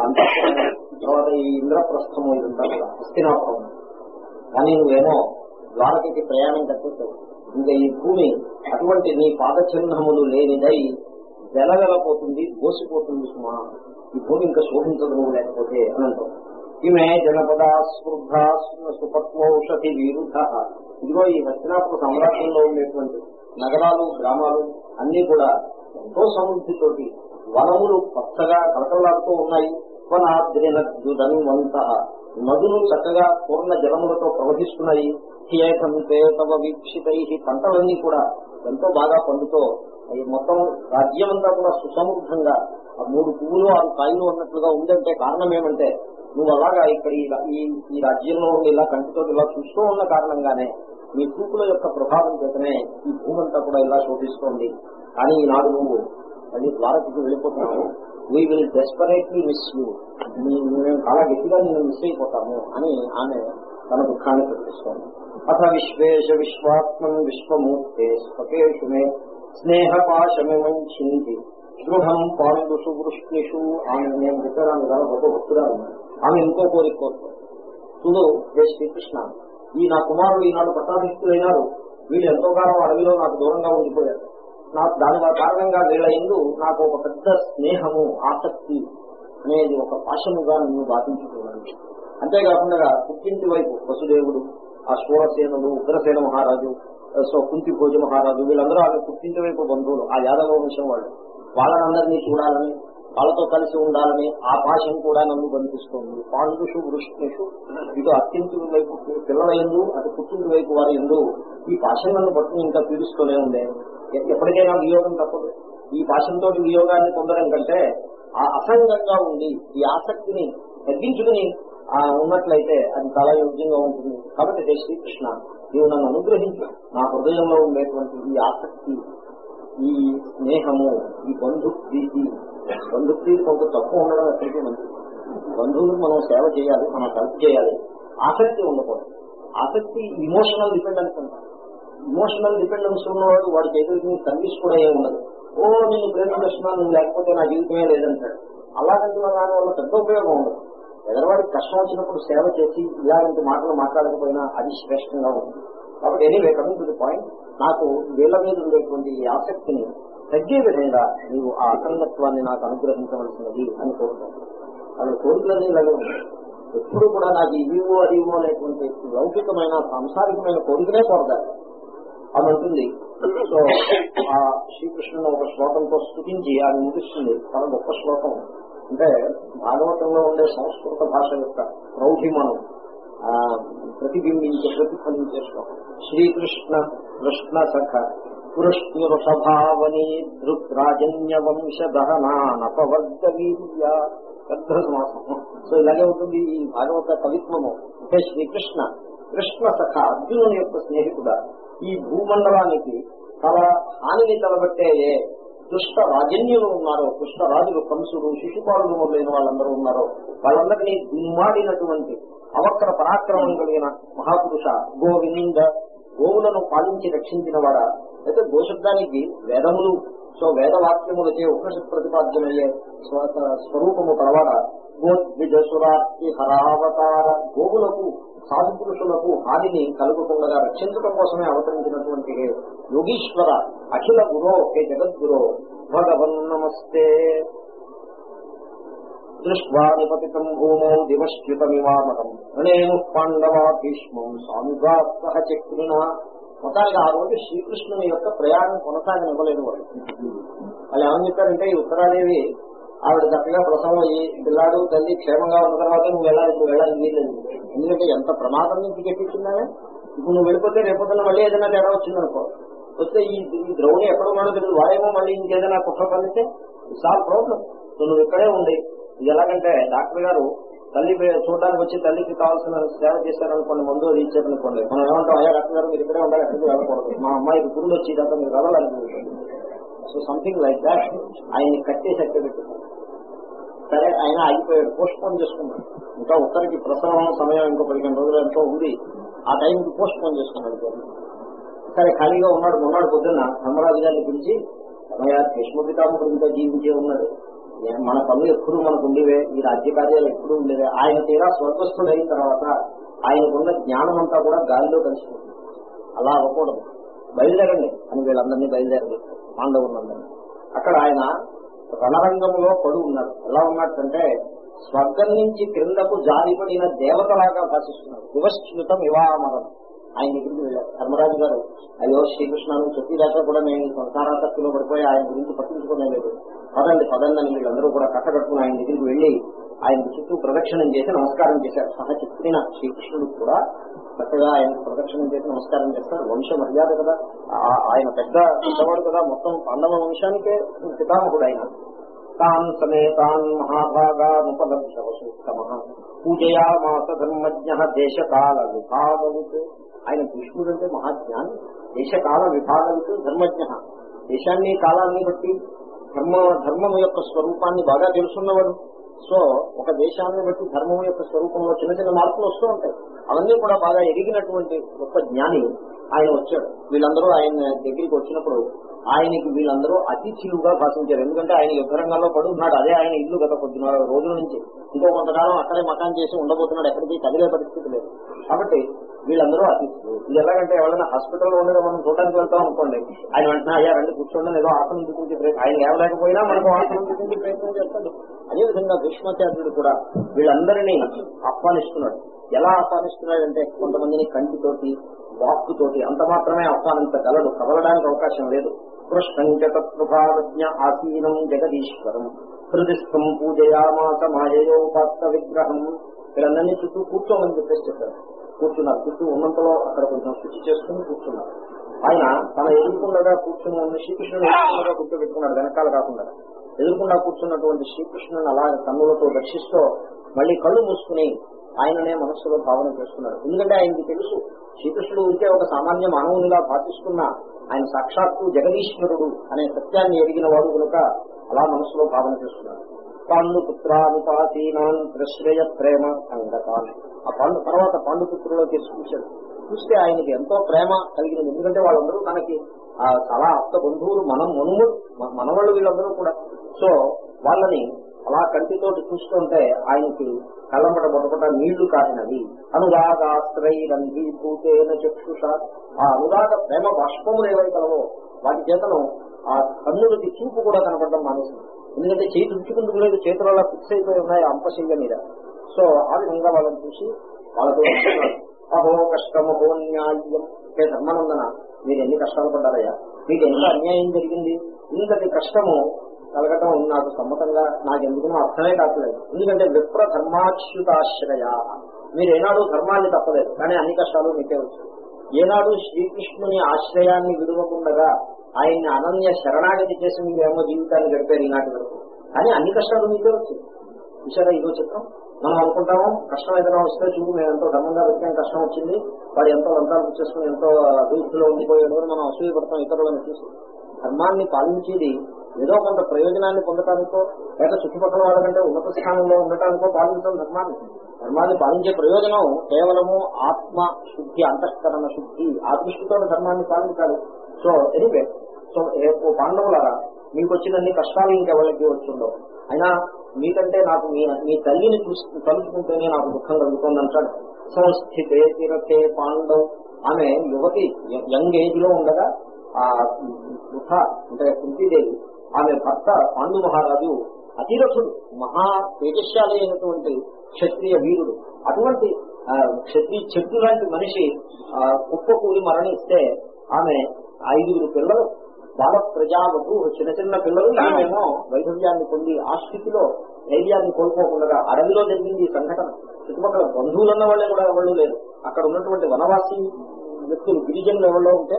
A: అంతఃపురం తర్వాత ఈ ఇంద్రప్రస్థము ఇదంతా కూడా హస్తినాపురం కానీ నువ్వేమో ద్వారకకి ప్రయాణం కట్టేసావు. ఇంకా ఈ భూమి అటువంటి నీ పాదచిహ్నములు లేనిదై వెలవెలపోతుంది దోసిపోతుంది సుమా. ఈ భూమి ఇంకా శోభించదు లేకపోతే అని అంటాం ఈమె జనపద స్పృద్ధ సుపత్వౌషధి విరుద్ధ. ఇదిగో ఈ హస్తినాపుర సామ్రాజ్యంలో ఉండేటువంటి నగరాలు గ్రామాలు అన్ని కూడా ఎంతో సమృద్ధితోటి వనములు పచ్చగా కలకలాడుతూ ఉన్నాయి. వనాద్రినద్యుదన్వంత. నదులు చక్కగా పూర్ణ జలములతో ప్రవహిస్తున్నాయి. హియేకంతే తమ వీక్షితై. పంటలన్నీ కూడా ఎంతో బాగా పండుతో మొత్తం రాజ్యమంతా కూడా సుసమృద్ధంగా ఆ మూడు పువ్వులు ఆరు కాయలు అన్నట్లుగా ఉందంటే కారణం ఏమంటే నువ్వు అలాగా ఇక్కడ ఈ ఈ రాజ్యంలో ఉండి ఇలా కంటితో ఇలా చూస్తూ ఉన్న కారణంగానే ఈ చూపుల యొక్క ప్రభావం చేతనే ఈ భూమి అంతా కూడా ఇలా శోభిస్తోంది. కానీ ఈనాడు నువ్వు అది ద్వారకకి వెళ్ళిపోతున్నావు. We will desperately miss you మేము చాలా గట్టిగా నేను మిస్ అయిపోతాము అని ఆమె తన దుఃఖాన్ని ప్రకటిస్తోంది. అథ విశ్వేశ విశ్వాత్మ విశ్వమూర్తే స్వకేషు మే స్నేహపాశమిమంచింది దృఢం పాండు వృష్ణిషు ఆమె నేను చెప్పాను కదా గొప్ప భక్తురాలు ఆమె ఇంకో కోరిక కోరుతుంది. చూడు జయ శ్రీకృష్ణ. ఈ నా కుమారుడు ఈనాడు పట్టాభిస్తులైనారు వీళ్ళు ఎంతో కాలం అడవిలో నాకు దూరంగా ఉండిపోయారు నాకు దాని కారణంగా వీళ్ళ ఎందు నాకు ఒక పెద్ద స్నేహము ఆసక్తి అనేది ఒక పాశముగా నిన్ను బాధించుకున్నాను అంతేకాకుండా పుట్టింటి వైపు వసుదేవుడు ఆ శూరసేనుడు ఉగ్రసేన మహారాజు సో కుంతి భోజ మహారాజు వీళ్ళందరూ ఆమె పుట్టింటి వైపు బంధువులు ఆ యాదవ వంశం వాళ్ళు. వాళ్ళనందరినీ చూడాలని వాళ్ళతో కలిసి ఉండాలని ఆ పాశం కూడా నన్ను బంధిస్తోంది. పాండుషు వృష్ణుషు ఇటు అత్యంత వైపు పిల్లల ఎందు అటు పుట్టింటి వైపు వారి ఎందు ఈ పాశం నన్ను పట్టుకుని ఇంకా పీడిస్తూనే ఉండే. ఎప్పటికైనా వియోగం తప్పదు. ఈ పాశంతో వియోగాన్ని పొందడం కంటే ఆ అసంగంగా ఉండి ఈ ఆసక్తిని తగ్గించుకుని ఆ ఉన్నట్లయితే అది చాలా యోగ్యంగా ఉంటుంది. కాబట్టి శ్రీకృష్ణ నీవు నన్ను అనుగ్రహించు. నా హృదయంలో ఉండేటువంటి ఈ ఆసక్తి ఈ స్నేహము ఈ బంధుప్రీతి బంధుప్రీతి బంధు కొంత తక్కువ ఉండడం ఎక్కడికి మంచిది. బంధువులకు మనం సేవ చేయాలి మనం హెల్ప్ చేయాలి. ఆసక్తి ఉండకూడదు. ఆసక్తి ఇమోషనల్ డిపెండెన్స్ అంటారు ఇమోషనల్ డిపెండెన్స్ ఉన్నవాడు వాడికి చేతులకి సర్వీస్ కూడా ఏమి ఉండదు. ఓ నేను ప్రేమిస్తున్నాను నువ్వు లేకపోతే నా జీవితమే లేదంటాడు. అలాగంటున్న దాని వల్ల పెద్ద ఉపయోగం ఉండదు. ఎదరవాడికి కష్టం వచ్చినప్పుడు సేవ చేసి ఇలాంటి మాటలు మాట్లాడకపోయినా అది శ్రేష్టంగా ఉంటుంది. కాబట్టి anyway coming to the point నాకు వీళ్ళ మీద ఉండేటువంటి ఈ ఆసక్తిని తగ్గే విధంగా నీవు ఆ అసంగత్వాన్ని నాకు అనుగ్రహించవలసినది అని కోరుతున్నాను వాళ్ళ కోరికలన్నీ ఇలాగే ఎప్పుడు కూడా నాకు ఇవివో అదివో అనేటువంటి లౌకికమైన సాంసారికమైన కోరికనే కోరదాలి అని ఉంటుంది సో ఆ శ్రీకృష్ణుని ఒక శ్లోకంతో స్థుతించి అది ముగిస్తుంది. చాలా గొప్ప శ్లోకం. అంటే భాగవతంలో ఉండే సంస్కృత భాష యొక్క ప్రౌఢిమనం ప్రతిబింబించే ప్రతిఫలించే శ్లోకం. శ్రీకృష్ణ కృష్ణ సఖ పురుష్ణుషభావని దృక్రాజన్య వంశదహనానపవర్గ వీర్య పెద్ద సమాసం సో ఇలాగే ఉంటుంది ఈ భాగవత కవిత్వము. అంటే శ్రీకృష్ణ కృష్ణ సఖ అర్జునుని యొక్క స్నేహితుడ. ఈ భూమండలానికి చాలా హానిని తలబట్టే దుష్ట రాజన్యులు ఉన్నారో దుష్ట రాజులు కంసుడు శిశుపాలులు మొదలైన వాళ్ళందరూ ఉన్నారో వాళ్ళందరినీ దుమ్మాడినటువంటి అవక్ర పరాక్రమం కలిగిన మహాపురుష గోవింద గోవులను పాలించి రక్షించిన వాడ అయితే గోశబ్దానికి వేదములు సో వేదవాక్యములచే ఉపనిషత్ ప్రతిపాద్యమయ్యే స్వరూపము తర్వాత గోద్విజసురార్తి హరావతార గోవులకు సాధు పురుషులకు హానిని కలుగుతుండగా రక్షించడం కోసమే అవతరించినటువంటి యోగీశ్వర అఖిల గురో హే జగద్గురో. భగవన్ నమస్తే. దృష్ట్వా నిపతితం భూమౌ దివశ్యుతమివామరం అనేను పాండవా భీష్మం స్వామిగా సహ చక్రిణ. మొత్తానికి ఆ రోజు శ్రీకృష్ణుని యొక్క ప్రయాణం కొనసాగనివ్వలేదు వాళ్ళు వాళ్ళు ఏమని చెప్పారంటే ఈ ఉత్తరాదేవి ఆవిడ చక్కగా ప్రసవం అయ్యి పిల్లాడు తల్లి క్షేమంగా ఉన్న తర్వాత నువ్వు వెళ్ళాలి నువ్వు వెళ్ళాలి వీలేదు ఎందుకంటే ఎంత ప్రమాదం నుంచి గెట్టించిందానే ఇప్పుడు నువ్వు వెళ్ళిపోతే రేపొద్దున మళ్ళీ ఏదైనా తేడా వచ్చిందనుకో. వస్తే ఈ ద్రౌణి ఎక్కడ ఉన్నాడో తెలియదు. వాడేమో మళ్ళీ ఇంకేదైనా కుట్ర కలిస్తే ఇట్స్ ఆల్ ప్రాబ్లం సో నువ్వు ఇక్కడే ఉండి ఇది ఎలాగంటే డాక్టర్ గారు తల్లి పే- చూడడానికి వచ్చి తల్లికి కావాల్సిన సేవ చేశారనుకోండి మందు అది ఇచ్చారనుకోండి మనం ఏమంటాం అయ్యా డాక్టర్ గారు మీరు ఇక్కడే ఉండాలి ఎక్కడికి వెళ్ళకూడదు. మా అమ్మాయికి గురుడు వచ్చి దాకా మీరు వెళ్ళాలనుకుంటుంది సో సంథింగ్ లైక్ దాట్ ఆయన్ని కట్టేసి అక్కడ సరే ఆయన ఆగిపోయాడు పోస్ట్ పోన్ చేసుకున్నాడు. ఇంకా ఉత్తరికి ప్రసవం సమయం ఇంకో పదిహేను రోజులు ఎంతో ఉంది ఆ టైంకి పోస్ట్ పోన్ చేసుకున్నాడు సరే ఖాళీగా ఉన్నాడు మొన్నాడు పొద్దున్న ధర్మరాజు గారిని పిలిచి అమ్మయ్య కృష్ణపితాముడు ఇంకా జీవించే ఉన్నాడు. మన పనులు ఎప్పుడు మనకు ఉండేవే ఈ రాజ్య కార్యాలు ఎప్పుడు ఉండేవే. ఆయన తీరా స్వర్గస్థుడైన అయిన తర్వాత ఆయనకున్న జ్ఞానం అంతా కూడా గాలిలో కలిసిపోతుంది. అలా అవ్వకూడదు. బయలుదేరండి అని వీళ్ళందరినీ బయలుదేరండి పాండవులందరినీ. అక్కడ ఆయన రణరంగంలో పడు ఉన్నారు. ఎలా ఉన్నట్టంటే స్వర్గం నుంచి క్రిందకు జారిపడిన దేవతలాగా భాషిస్తున్నారు. వివశ్చితం ఇవామరం ఆయన దగ్గరికి వెళ్ళారు ధర్మరాజు గారు అయ్యో శ్రీకృష్ణను చెప్పేదాకా కూడా నేను సంసారాసక్తిలో పడిపోయి ఆయన గురించి పట్టించుకోలేదు. పదండి పదండి అని వీళ్ళందరూ కూడా కట్టకట్టుకుని ఆయన దగ్గరికి వెళ్ళి ఆయన చుట్టూ ప్రదక్షిణం చేసి నమస్కారం చేశారు. సహ చెప్పిన శ్రీకృష్ణుడు కూడా చక్కగా ఆయన ప్రదక్షిణం చేసి నమస్కారం చేస్తారు. వంశ మర్యాద కదా. ఆ- ఆయన పెద్ద పెద్దవాడు కదా. మొత్తం పాండవ వంశానికే పితామహుడు ఆయన. తాన్ సమేతాన్ మహాభాగానుపలభ్య వసూత్తమ పూజయామాస ధర్మజ్ఞ దేశకాల విభాగవిత్ ఆయన భీష్ముడు అంటే మహాజ్ఞాని దేశకాల విభాగవిత్ ధర్మజ్ఞ. దేశాన్ని కాలాన్ని బట్టి ధర్మ ధర్మం యొక్క స్వరూపాన్ని బాగా తెలుసున్నవాడు. సో ఒక దేశాన్ని బట్టి ధర్మం యొక్క స్వరూపంలో చిన్న చిన్న మార్పులు వస్తూ ఉంటాయి. అవన్నీ కూడా బాగా ఎరిగినటువంటి గొప్ప జ్ఞాని ఆయన వచ్చాడు. వీళ్ళందరూ ఆయన దగ్గరికి వచ్చినప్పుడు ఆయనకి వీళ్ళందరూ అతిథులుగా భాషించారు. ఎందుకంటే ఆయన యుద్ధరంగంలో పడున్నాడు. పడి ఉన్నాడు అదే ఆయన ఇల్లు గత కొద్ది రోజుల నుంచి. ఇంకో కొంతకాలం అక్కడే మకాన్ చేసి ఉండబోతున్నాడు. ఎక్కడికి కదిలే పరిస్థితి లేదు. కాబట్టి వీళ్ళందరూ అతిథులు. ఇది ఎలాగంటే ఎవరైనా హాస్పిటల్లో ఉండగా మనం చూడడానికి వెళ్తాం అనుకోండి. ఆయన వెంటనే అయ్యా రండి కూర్చోండి. ఏదో ఆసనం చూపించి ప్రయత్నం ఆయన ఏమలేకపోయినా మనకు ఆసనం చూపించి ప్రయత్నం చేస్తాడు అదేవిధంగా భీష్మాచార్యుడు కూడా వీళ్ళందరినీ ఆహ్వానిస్తున్నాడు. ఎలా ఆహ్వానిస్తున్నాడంటే కొంతమందిని కంటితోటి వాక్కుతోటి అంత మాత్రమే ఆహ్వానించగలడు. కదలడానికి అవకాశం లేదు. కృష్ణంచ తత్ప్రభావజ్ఞ ఆసీనం జగదీశ్వరం. హృదిస్థం పూజయామాస మాయయోపాత్త విగ్రహం. వీళ్ళందరినీ చుట్టూ కూర్చోమని చెప్పేసి చెప్పారు. కూర్చున్నారు. చుట్టూ ఉన్నంతలో అక్కడ కొంచెం శుచి చేసుకుని కూర్చున్నారు. ఆయన తన ఎదుర్కొండగా కూర్చుని ఉన్న శ్రీకృష్ణుడు ఎదుర్కొండగా కూర్చోబెట్టుకున్నాడు. వెనకాల కాకుండా. ఎదుర్కొండా కూర్చున్నటువంటి శ్రీకృష్ణుని అలా కన్నులతో రక్షిస్తూ మళ్ళీ కళ్ళు మూసుకుని ఆయననే మనస్సులో భావన చేస్తున్నాడు ఎందుకంటే ఆయనకి తెలుసు శ్రీకృష్ణుడు ఉంటే ఒక సామాన్య మానవునిలా భావిస్తున్న ఆయన సాక్షాత్తు జగదీశ్వరుడు అనే సత్యాన్ని ఎరిగిన వాడు కనుక అలా మనస్సులో భావన చేస్తున్నాడు పాండుపుత్రానుపాసీనాన్ ప్రశ్రయ ప్రేమ సంగతాన్ ఆ పాండు తర్వాత పాండుపుత్రులో తీసుకొచ్చాడు చూస్తే ఆయనకి ఎంతో ప్రేమ కలిగినది. ఎందుకంటే వాళ్ళందరూ తనకి ఆ చాలా అత్త బంధువులు మనం మనుములు మనవాళ్ళు వీళ్ళందరూ కూడా. సో వాళ్ళని అలా కంటితోటి చూస్తుంటే ఆయనకి కళ్ళంపట బొటపట నీళ్ళు కారినవి. అనురాగాశ్రయిరంధి భూతేన చక్షుష. ఆ అనురాగ ప్రేమ బాష్పములు ఏవైతలవో వాటి చేతను ఆ కన్నులకి చూపు కూడా కనపడడం మానేసింది. ఎందుకంటే చేతి ఉంచుకుందుకు లేదు చేతులు అలా ఫిక్స్ అయిపోయి ఉన్నాయి ఆ అంపశయ్య మీద. సో ఆ విధంగా వాళ్ళని చూసి వాళ్ళతో అంటున్నాడు, అహో కష్టమహో న్యాయం. హే ధర్మానందన మీరు ఎన్ని కష్టాలు పడ్డారయ్యా? మీకు ఎంత అన్యాయం జరిగింది? ఇంతటి కష్టము కలగటం నాకు సమ్మతంగా. నాకు ఎందుకు అర్థమే కావట్లేదు. ఎందుకంటే విప్ర ధర్మాచ్యుతాశ్రయ మీరు ఏనాడు ధర్మాన్ని తప్పలేదు. కానీ అన్ని కష్టాలు మీకే వచ్చు ఏనాడు శ్రీకృష్ణుని ఆశ్రయాన్ని విడువకుండగా ఆయన్ని అనన్య శరణాగతి చేసి మీరేమో జీవితాన్ని గడిపారు ఈనాటి వరకు. కానీ అన్ని కష్టాలు మీకే వచ్చు చూసారా ఇదో చిత్రం? మనం అనుకుంటాము కష్టం ఏదైనా వస్తే చూడు మేము ఎంతో ధర్మంగా పెట్టాం కష్టం వచ్చింది. వాడు ఎంతో లంతాలు చేసుకుని ఎంతో అభివృద్ధిలో ఉండిపోయాడు మనం అసూయపడతాం ఇతరులను చూసి. ధర్మాన్ని పాలించేది ఏదో కొంత ప్రయోజనాన్ని పొందటానికో లేక చుట్టుపక్కల వాళ్ళకంటే ఉన్నత స్థానంలో ఉండటానికో పాలించడం ధర్మాన్ని. ధర్మాన్ని పాలించే ప్రయోజనం కేవలము ఆత్మ శుద్ధి అంతఃకరణ శుద్ధి ఆ దృష్టితో ధర్మాన్ని పాలించాలి. సో ఎనివే సో ఏ పాండవులారా మీకు వచ్చినన్ని కష్టాలు ఇంకెవరికి వచ్చిండవు. అయినా మీకంటే నాకు మీ తల్లిని చూసి తలుచుకుంటేనే నాకు దుఃఖం కలుగుతుంది అంటాడు. సంస్థితే తిరతే పాండవ్ ఆమె యువతి యంగ్ ఏజ్లో ఉండగా ఆ వృథ అంటే కుంతీదేవి ఆమె భర్త పాండు మహారాజు అతిరథుడు మహా తేజశాలి అయినటువంటి క్షత్రియ వీరుడు. అటువంటి క్షత్రియ చెట్టు లాంటి మనిషి కుప్ప కూలి మరణిస్తే ఆమె ఐదుగురు పిల్లలు బాల ప్రజావకు చిన్న చిన్న పిల్లలు ఈమెమో వైధవ్యాన్ని పొంది ఆ స్థితిలో ధైర్యాన్ని కోల్పోకుండా అడవిలో జరిగింది ఈ సంఘటన. చుట్టుపక్కల బంధువులున్న వాళ్ళే కూడా ఎవరు లేరు. అక్కడ ఉన్నటువంటి వనవాసి వ్యక్తులు గిరిజనులు ఎవరో ఉంటే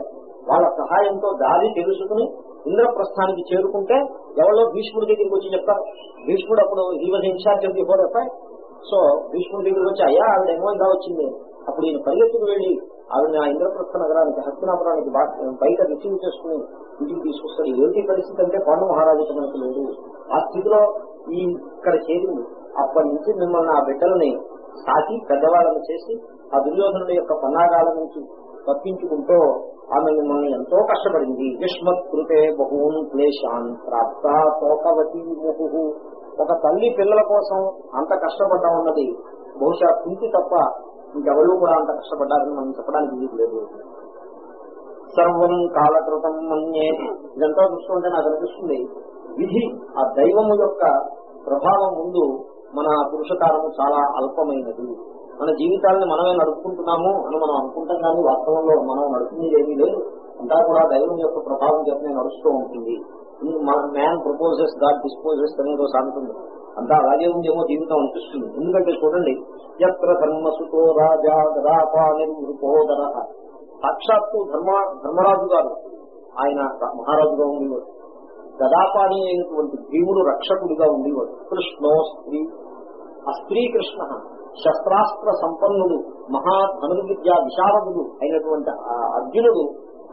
A: వాళ్ళ సహాయంతో దారి తెలుసుకుని ఇంద్రప్రస్థానికి చేరుకుంటే ఎవరో భీష్ముడి దగ్గరికి వచ్చి చెప్తారు. భీష్ముడు అప్పుడు he was in charge of the whole affair so భీష్ముడి దగ్గరికి వచ్చి అయ్యా ఆవిడ ఏమో వచ్చింది. అప్పుడు ఈయన పరిగెత్తుకు వెళ్ళి ఆవిడ ఆ ఇంద్రప్రస్థ నగరానికి హస్తనాపురానికి బయట రిసీవ్ చేసుకుని ఇంటికి తీసుకొస్తారు ఏంటి పరిస్థితి అంటే పాండు మహారాజు మనకు లేదు. ఆ స్థితిలో ఈ ఇక్కడ చేరింది. అప్పటి నుంచి మిమ్మల్ని ఆ బిడ్డలని సాకి పెద్దవాళ్ళని చేసి ఆ దుర్యోధనుడి యొక్క పన్నాగాల నుంచి తప్పించుకుంటూ ఆమె మిమ్మల్ని ఎంతో కష్టపడింది. యుష్మత్ కృతే బహూన్ క్లేశాన్ ప్రాప్త తోకవతి ముహు ఒక తల్లి పిల్లల కోసం అంత కష్టపడ్డా ఉన్నది. బహుశా కుంతి తప్ప ఇంకెవరూ కూడా అంత కష్టపడ్డారని మనం చెప్పడానికి వీలు లేదు. సర్వం కాలకృతం మన్యే. ఇదంతా చూస్తుంటే నాకు అనిపిస్తుంది. విధి ఆ దైవము యొక్క ప్రభావం ముందు మన పురుషకారము చాలా అల్పమైనది. మన జీవితాలను మనమే నడుపుకుంటున్నాము అని మనం అనుకుంటాం కానీ వాస్తవంలో మనం నడుపుకునేది ఏమీ లేదు. అంతా కూడా దైవం యొక్క ప్రభావం చేతనే నడుస్తూ ఉంటుంది. మ్యాన్ ప్రపోజెస్ గాడ్ డిస్పోజెస్ అనేది ఒక ఉంది అంతా అలాగే ఉందేమో జీవితం అనిపిస్తుంది. ఎందుకంటే చూడండి ఎత్ర ధర్మసుతో రాజా గదాపానిర్మృపోదర సాక్షాత్తు ధర్మ ధర్మరాజు గారు. ఆయన మహారాజుగా ఉండేవాడు. గదాపాని అయినటువంటి భీముడు రక్షకుడిగా ఉండేవాడు. కృష్ణో స్త్రీ. ఆ స్త్రీ కృష్ణ. శస్త్రాస్త్ర సంపన్నుడు మహా ధనుర్విద్య విశారదుడు అయినటువంటి ఆ అర్జునుడు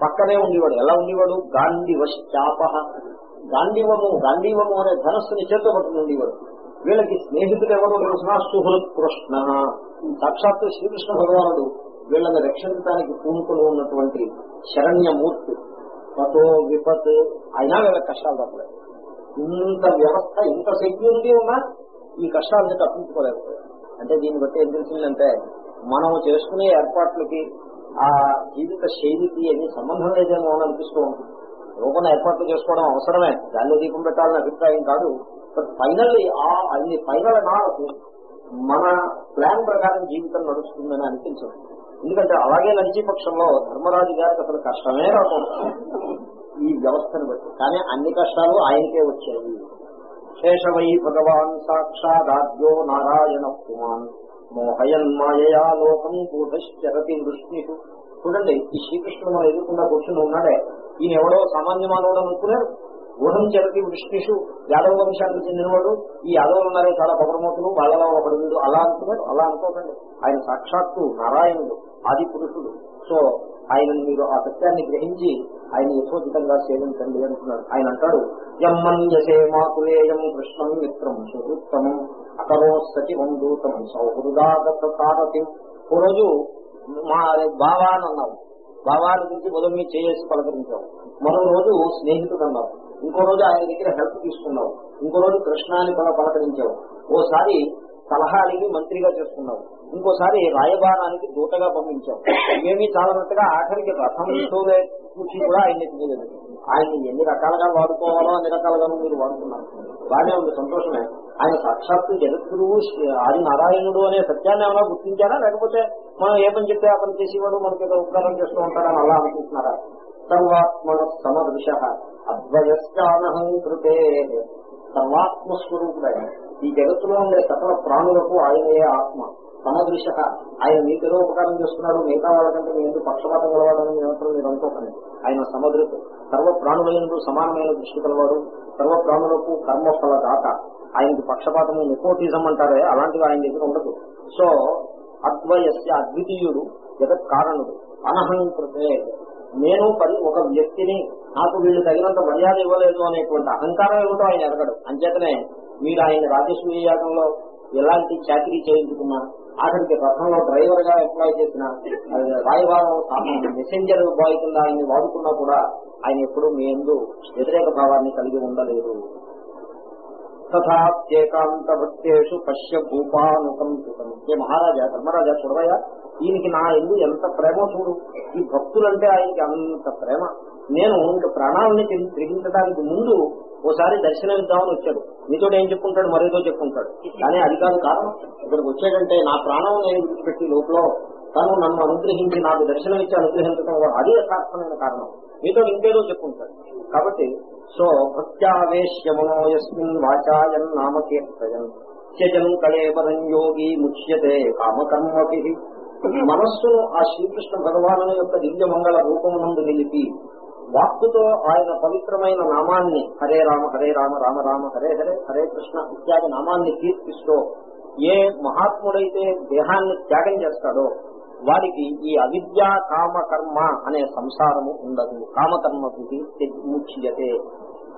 A: పక్కనే ఉండేవాడు. ఎలా ఉండేవాడు? గాంధీవశ్చాప గాంధీవము గాంధీవము అనే ధనస్సుని చేతితో పట్టుకుని ఉండేవాడు. వీళ్ళకి స్నేహితులు ఎవరు తెలిసిన సుహృత్ కృష్ణ. సాక్షాత్తు శ్రీకృష్ణ భగవానుడు వీళ్ళని రక్షించడానికి పూనుకుని ఉన్నటువంటి శరణ్యమూర్తి. తతో విపత్. అయినా వీళ్ళకి కష్టాలు తప్పలేదు. ఇంత వ్యవస్థ ఇంత సెక్యూరిటీ ఉన్నా ఈ కష్టాలని తప్పించుకోలేకపోయారు. అంటే దీన్ని బట్టి ఏం తెలిసిందంటే మనం చేసుకునే ఏర్పాట్లకి ఆ జీవిత శైలికి ఏమీ సంబంధం లేదేమో అని అనిపిస్తూ ఉంటుంది. రూపణ ఏర్పాట్లు చేసుకోవడం అవసరమే. దానిలో దీపం పెట్టాలని అభిప్రాయం కాదు. బట్ ఫైనల్లీ ఆ అది ఫైనల్ నాకు మన ప్లాన్ ప్రకారం జీవితం నడుస్తుందని అనిపించదు. ఎందుకంటే అలాగే నడిచే పక్షంలో ధర్మరాజు గారికి అసలు కష్టమే రాకూడదు. ఈ వ్యవస్థను బట్టి. కానీ అన్ని కష్టాలు ఆయనకే వచ్చాయి. శేషవై భగవాన్ సాక్షాదాద్యో నారాయణ పుమాన్ మోహయన్ మాయయా లోకం కూఢశ్చరతి వృష్ణిషు. చూడండి ఈ శ్రీకృష్ణుడు మనం ఎదుర్కొండా కూర్చుని ఉన్నాడే. ఈయన ఎవడో సామాన్య మానవుడు అనుకున్నారు గూఢం చరతి వృష్ణిషు యాదవ వంశానికి చెందినవాడు. ఈ యాదవులు ఉన్నారే చాలా పవరమూతులు వాళ్ళలో ఒకడు వీడు. అలా అనుకున్నారు అలా అనుకోకండి. ఆయన సాక్షాత్తు నారాయణుడు ఆది పురుషుడు. సో ఆయనను మీరు ఆ సత్యాన్ని గ్రహించి ఆయన యథోచితంగా సేవించండి అంటున్నాడు. ఆయన అంటాడు యమ్మన్యసే కృష్ణం మిత్రం సుహృత్తమం అకరో సచివం దూతం సౌహృదాగతారతి ఓ రోజు మా బావా అని అన్నావు బావాని గురించి మొదలు మీ చేసి పలకరించావు. మరో రోజు స్నేహితుడు అన్నావు ఇంకో రోజు ఆయన దగ్గర హెల్ప్ తీసుకున్నావు. ఇంకో రోజు కృష్ణాన్ని కూడా పలకరించావు. ఓసారి సలహా అడిగి మంత్రిగా చేసుకున్నారు ఇంకోసారి రాయబారానికి దూతగా పంపించారు ఇవేమీ చాలన్నట్టుగా ఆఖరికి రథం చూసి కూడా ఆయన తెలియదు ఆయన ఎన్ని రకాలుగా వాడుకోవాలో అన్ని రకాలుగా మీరు వాడుతున్నారు బాగానే ఉంది సంతోషమే. ఆయన సాక్షాత్తు జగద్గురువు ఆది నారాయణుడు అనే సత్యాన్ని ఏమైనా గుర్తించారా? లేకపోతే మనం ఏ పని చెప్తే ఆ పని చేసేవాడు మనకి ఏదో ఉపకారం చేస్తూ ఉంటారని అలా అనుకుంటున్నారా? సర్వాత్మ సమదృశ అద్వయస్యానహం కృతే. సర్వాత్మస్వరూపుడు ఆయన ఈ జగత్తులో ఉండే సకల ప్రాణులకు ఆయనే ఆత్మ. సమదృశ ఆయన మీకేదో ఉపకారం చేస్తున్నాడు? మిగతా వాళ్ళకంటే మీ ఎందుకు పక్షపాతం గలవాడని నిరంతరం మీరు అనుకోకండి. ఆయన సమదృత్. సర్వ ప్రాణులందు సమానమైన దృష్టి కలవాడు సర్వ ప్రాణులకు కర్మఫల దాత. ఆయనకి పక్షపాతము నికోటిజం అంటారే అలాంటివి ఆయన దగ్గర ఉండదు. సో అద్వయస్య అద్వితీయుడు జగత్ కారణుడు అనహంకృతే. నేను పరి ఒక వ్యక్తిని నాకు వీళ్ళు తగినంత మర్యాద ఇవ్వలేదు అనేటువంటి అహంకారం ఏమిటో ఆయన ఎరగడు అంచేతనే మీరు ఆయన రాజసూయ యాగంలో ఎలాంటి చాకరీ చేయించుకున్నా ఆఖరికి రథంలో డ్రైవర్గా ఎంప్లాయ్ చేసిన రాయవారం మెసెంజర్ బాయ్ కింద ఆయన్ని వాడుకున్నా కూడా ఆయన ఎప్పుడూ మీ ఎందు వ్యతిరేక భావాన్ని కలిగి ఉండలేదు. తథాప్యేకాంత భక్తేషు పశ్య భూపానుకంపితం. ఏ మహారాజా ధర్మరాజా చూడవయ్యా ఈయనకి నా ఎందు ఎంత ప్రేమ చూడు. ఈ భక్తులంటే ఆయనకి అంత ప్రేమ. నేను ఇంకా ప్రాణాలని గ్రహించడానికి ముందు ఓసారి దర్శనం ఇద్దామని వచ్చాడు. మీతో ఏం చెప్పుకుంటాడు మరేదో చెప్పుకుంటాడు. కానీ అది కాదు కారణం. ఇక్కడికి వచ్చాడంటే నా ప్రాణం నేను విడిచిపెట్టి లోపల తను నన్ను అనుగ్రహించి నాకు దర్శనం ఇచ్చి అనుగ్రహించడం అది యథార్థమైన కారణం. మీతో ఇంకేదో చెప్పుకుంటాడు. కాబట్టి సో భక్త్యావేశ్యమనోయస్మిన్ వాచాయన్ నామ త్యజన్ కళేబరం యోగి ముచ్యతే కామకర్మపి మనస్సును ఆ శ్రీకృష్ణ భగవాను యొక్క దివ్యమంగళ రూపమునందు నిలిపి వాక్కుతో ఆయన పవిత్రమైన నామాన్ని హరే రామ హరే రామ రామ రామ హరే హరే హరే కృష్ణ ఇత్యాది నామాన్ని కీర్తిస్తూ ఏ మహాత్ముడైతే దేహాన్ని త్యాగం చేస్తాడో వారికి ఈ అవిద్య కామ కర్మ అనే సంసారము ఉండదు. కామకర్మ ముఖ్యతే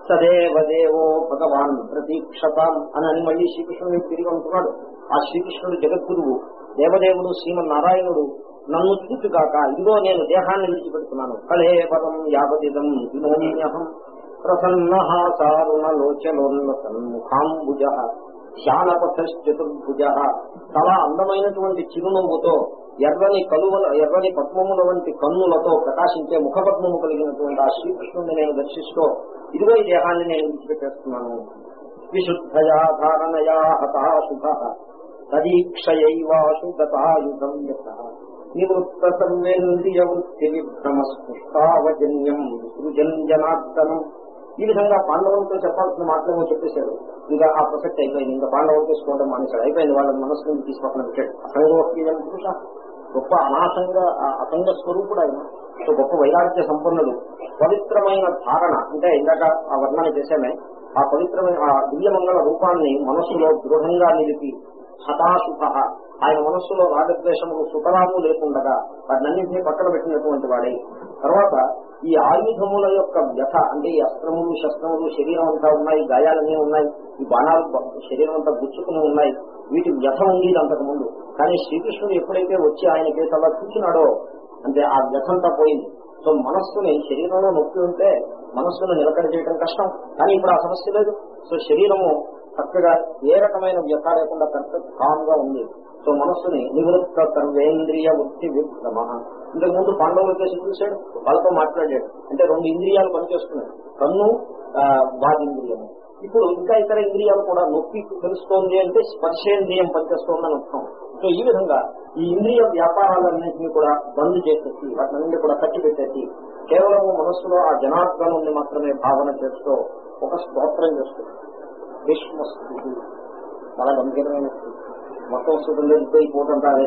A: సదేవ దేవో భగవాన్ ప్రతీక్షతాం అని అని మళ్ళీ శ్రీకృష్ణుడు తిరిగి అంటున్నాడు. ఆ శ్రీకృష్ణుడు జగద్గురువు దేవదేవుడు శ్రీమన్నారాయణుడు నన్ను చూచుగాక ఇదిగో నేను దేహాన్ని విడిచిపెడుతున్నాను. కళేపదం యావదిదం వినోమ్యహం ప్రసన్న సారుణ లోచలోన్ముఖాంబుజ ధ్యానపథశ్చతుర్భుజ చాలా అందమైనటువంటి చిరునవ్వుతో ఎర్రని కలువల ఎర్రని పద్మముల వంటి కన్నులతో ప్రకాశించే ముఖపద్మము కలిగినటువంటి ఆ శ్రీకృష్ణుని నేను దర్శిస్తూ ఇదిగో ఈ దేహాన్ని నేను విడిచిపెట్టేస్తున్నాను. విశుద్ధయా ధారణయా హతాశుభ తదీక్షయైవాసు గతాయుధం యథ విభ్రమస్పుష్టావజన్యం సృజన్ జనార్దనం ఈ విధంగా పాండవులతో చెప్పాల్సిన మాటలేమో చెప్పేశాడు ఇంకా ఆ ప్రసక్తి అయిపోయింది. ఇంకా పాండవులు చేసుకోవడం మానేశాడు అయిపోయింది. వాళ్ళ మనసు నుంచి తీసుకోవడం పెట్టాడు. అసంగోక్తీయం పురుష. గొప్ప అనాసంగా అసంగ స్వరూపుడు ఆయన. సో గొప్ప వైరాగ్య సంపన్నుడు. పవిత్రమైన ధారణ. అంటే ఇందాక ఆ వర్ణన చేశామే. ఆ పవిత్రమైన ఆ దివ్యమంగళ రూపాన్ని మనస్సులో దృఢంగా నిలిపి హతాశుభ ఆయన మనస్సులో రాగద్వేషములు సుఖరాము లేకుండగా వాటినన్నింటినీ పక్కన పెట్టినటువంటి వాడే. తర్వాత ఈ ఆయుధముల యొక్క వ్యథ అంటే ఈ అస్త్రములు శస్త్రములు శరీరం అంతా ఉన్నాయి గాయాలన్నీ ఉన్నాయి ఈ బాణాలు శరీరం అంతా గుచ్చుకుని ఉన్నాయి వీటి వ్యథ ఉంది అంతకు ముందు కానీ శ్రీకృష్ణుడు ఎప్పుడైతే వచ్చి ఆయన కేసు అలా చూసినాడో అంటే ఆ వ్యథంతా పోయింది. సో మనస్సుని శరీరంలో నొప్పి ఉంటే మనస్సును నిలకడ చేయడం కష్టం కానీ ఇప్పుడు ఆ సమస్య లేదు. సో శరీరము చక్కగా ఏ రకమైన వ్యథ లేకుండా కరెక్ట్ కామ్గా ఉంది సో మనస్సుని నివృత్త సర్వేంద్రియ వృత్తి విక్రమ ఇంతకు ముందు పాండవుల కేసు చూశాడు వాళ్ళతో మాట్లాడాడు అంటే రెండు ఇంద్రియాలు పనిచేస్తున్నాయి. కన్ను బాధింద్రియము ఇప్పుడు ఇంకా ఇతర ఇంద్రియాలు కూడా నొప్పి తెలుస్తోంది అంటే స్పర్శేంద్రియం పనిచేస్తోందని అర్థం. సో ఈ విధంగా ఈ ఇంద్రియ వ్యాపారాలన్నింటినీ కూడా బంద్ చేసేసి వాటిని కూడా కట్టి పెట్టేసి కేవలం మనస్సులో ఆ జనార్దనుని మాత్రమే భావన చేస్తూ ఒక స్తోత్రం చేస్తుంది భీష్మస్థితి చాలా గంభీరమైన స్థితి మొత్తం స్థితి లేదు ఈ పూటంతా అదే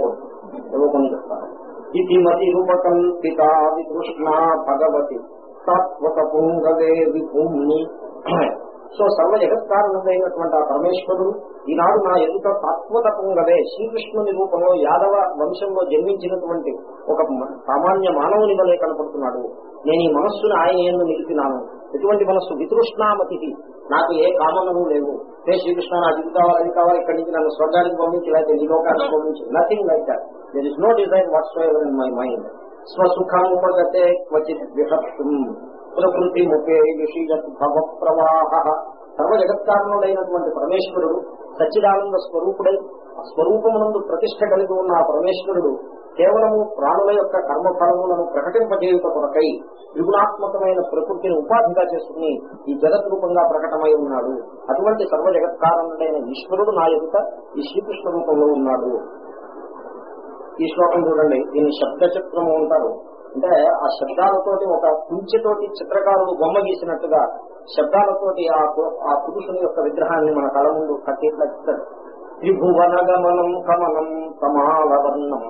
A: ఏవో కొన్ని చెప్తారు. ఇది మతి రూపకల్పిత వికృష్ణ భగవతి సాత్వత పుంగవే విభూమి. సో సర్వ జగత్కారణమైనటువంటి ఆ పరమేశ్వరుడు ఈనాడు నా ఎదుట సత్వత పుంగవే శ్రీకృష్ణుని రూపంలో యాదవ వంశంలో జన్మించినటువంటి ఒక సామాన్య మానవుని వలె కనపడుతున్నాడు. నేను ఈ మనస్సును ఆయన నిలిపినాను. ఎటువంటి మనస్సు? వితృష్ణామతి నాకు ఏ కామనము లేవు. హే శ్రీకృష్ణ నాకు ఇది కావాలి అది కావాలి ఇక్కడి నుంచి నన్ను స్వర్గానికి పంపించి లేకపోతే ఈ లోకానికి పంపించి nothing like that there is no design whatsoever in my mind స్వసుఖాము పడితే క్వచిత్ విహర్తుం ప్రకృతి ముఖే విషయత్ భవ ప్రవాహ సర్వ జగత్కారణుడైనటువంటి పరమేశ్వరుడు సచ్చిదానంద స్వరూపుడై స్వరూపమునందు ప్రతిష్ట కలిగి ఉన్న ఆ పరమేశ్వరుడు కేవలము ప్రాణుల యొక్క కర్మఫలములను ప్రకటింపజేయుట కొరకై త్రిగుణాత్మకమైన ప్రకృతిని ఉపాధిగా చేసుకుని ఈ జగత్ రూపంగా ప్రకటమై ఉన్నాడు. అటువంటి సర్వ జగత్కారణుడైన ఈశ్వరుడు నా ఎదుట ఈ శ్రీకృష్ణ రూపంలో ఉన్నాడు. ఈ శ్లోకం చూడండి. దీన్ని శబ్ద చిత్రము అంటారు. అంటే ఆ శబ్దాలతోటి ఒక కుంచెతోటి చిత్రకారుడు బొమ్మ గీసినట్టుగా శబ్దాలతోటి ఆ ఆ పురుషుని యొక్క విగ్రహాన్ని మన కళ ముందు కట్టేట్లా త్రిభువన గమనం కమలం కమాలవర్ణం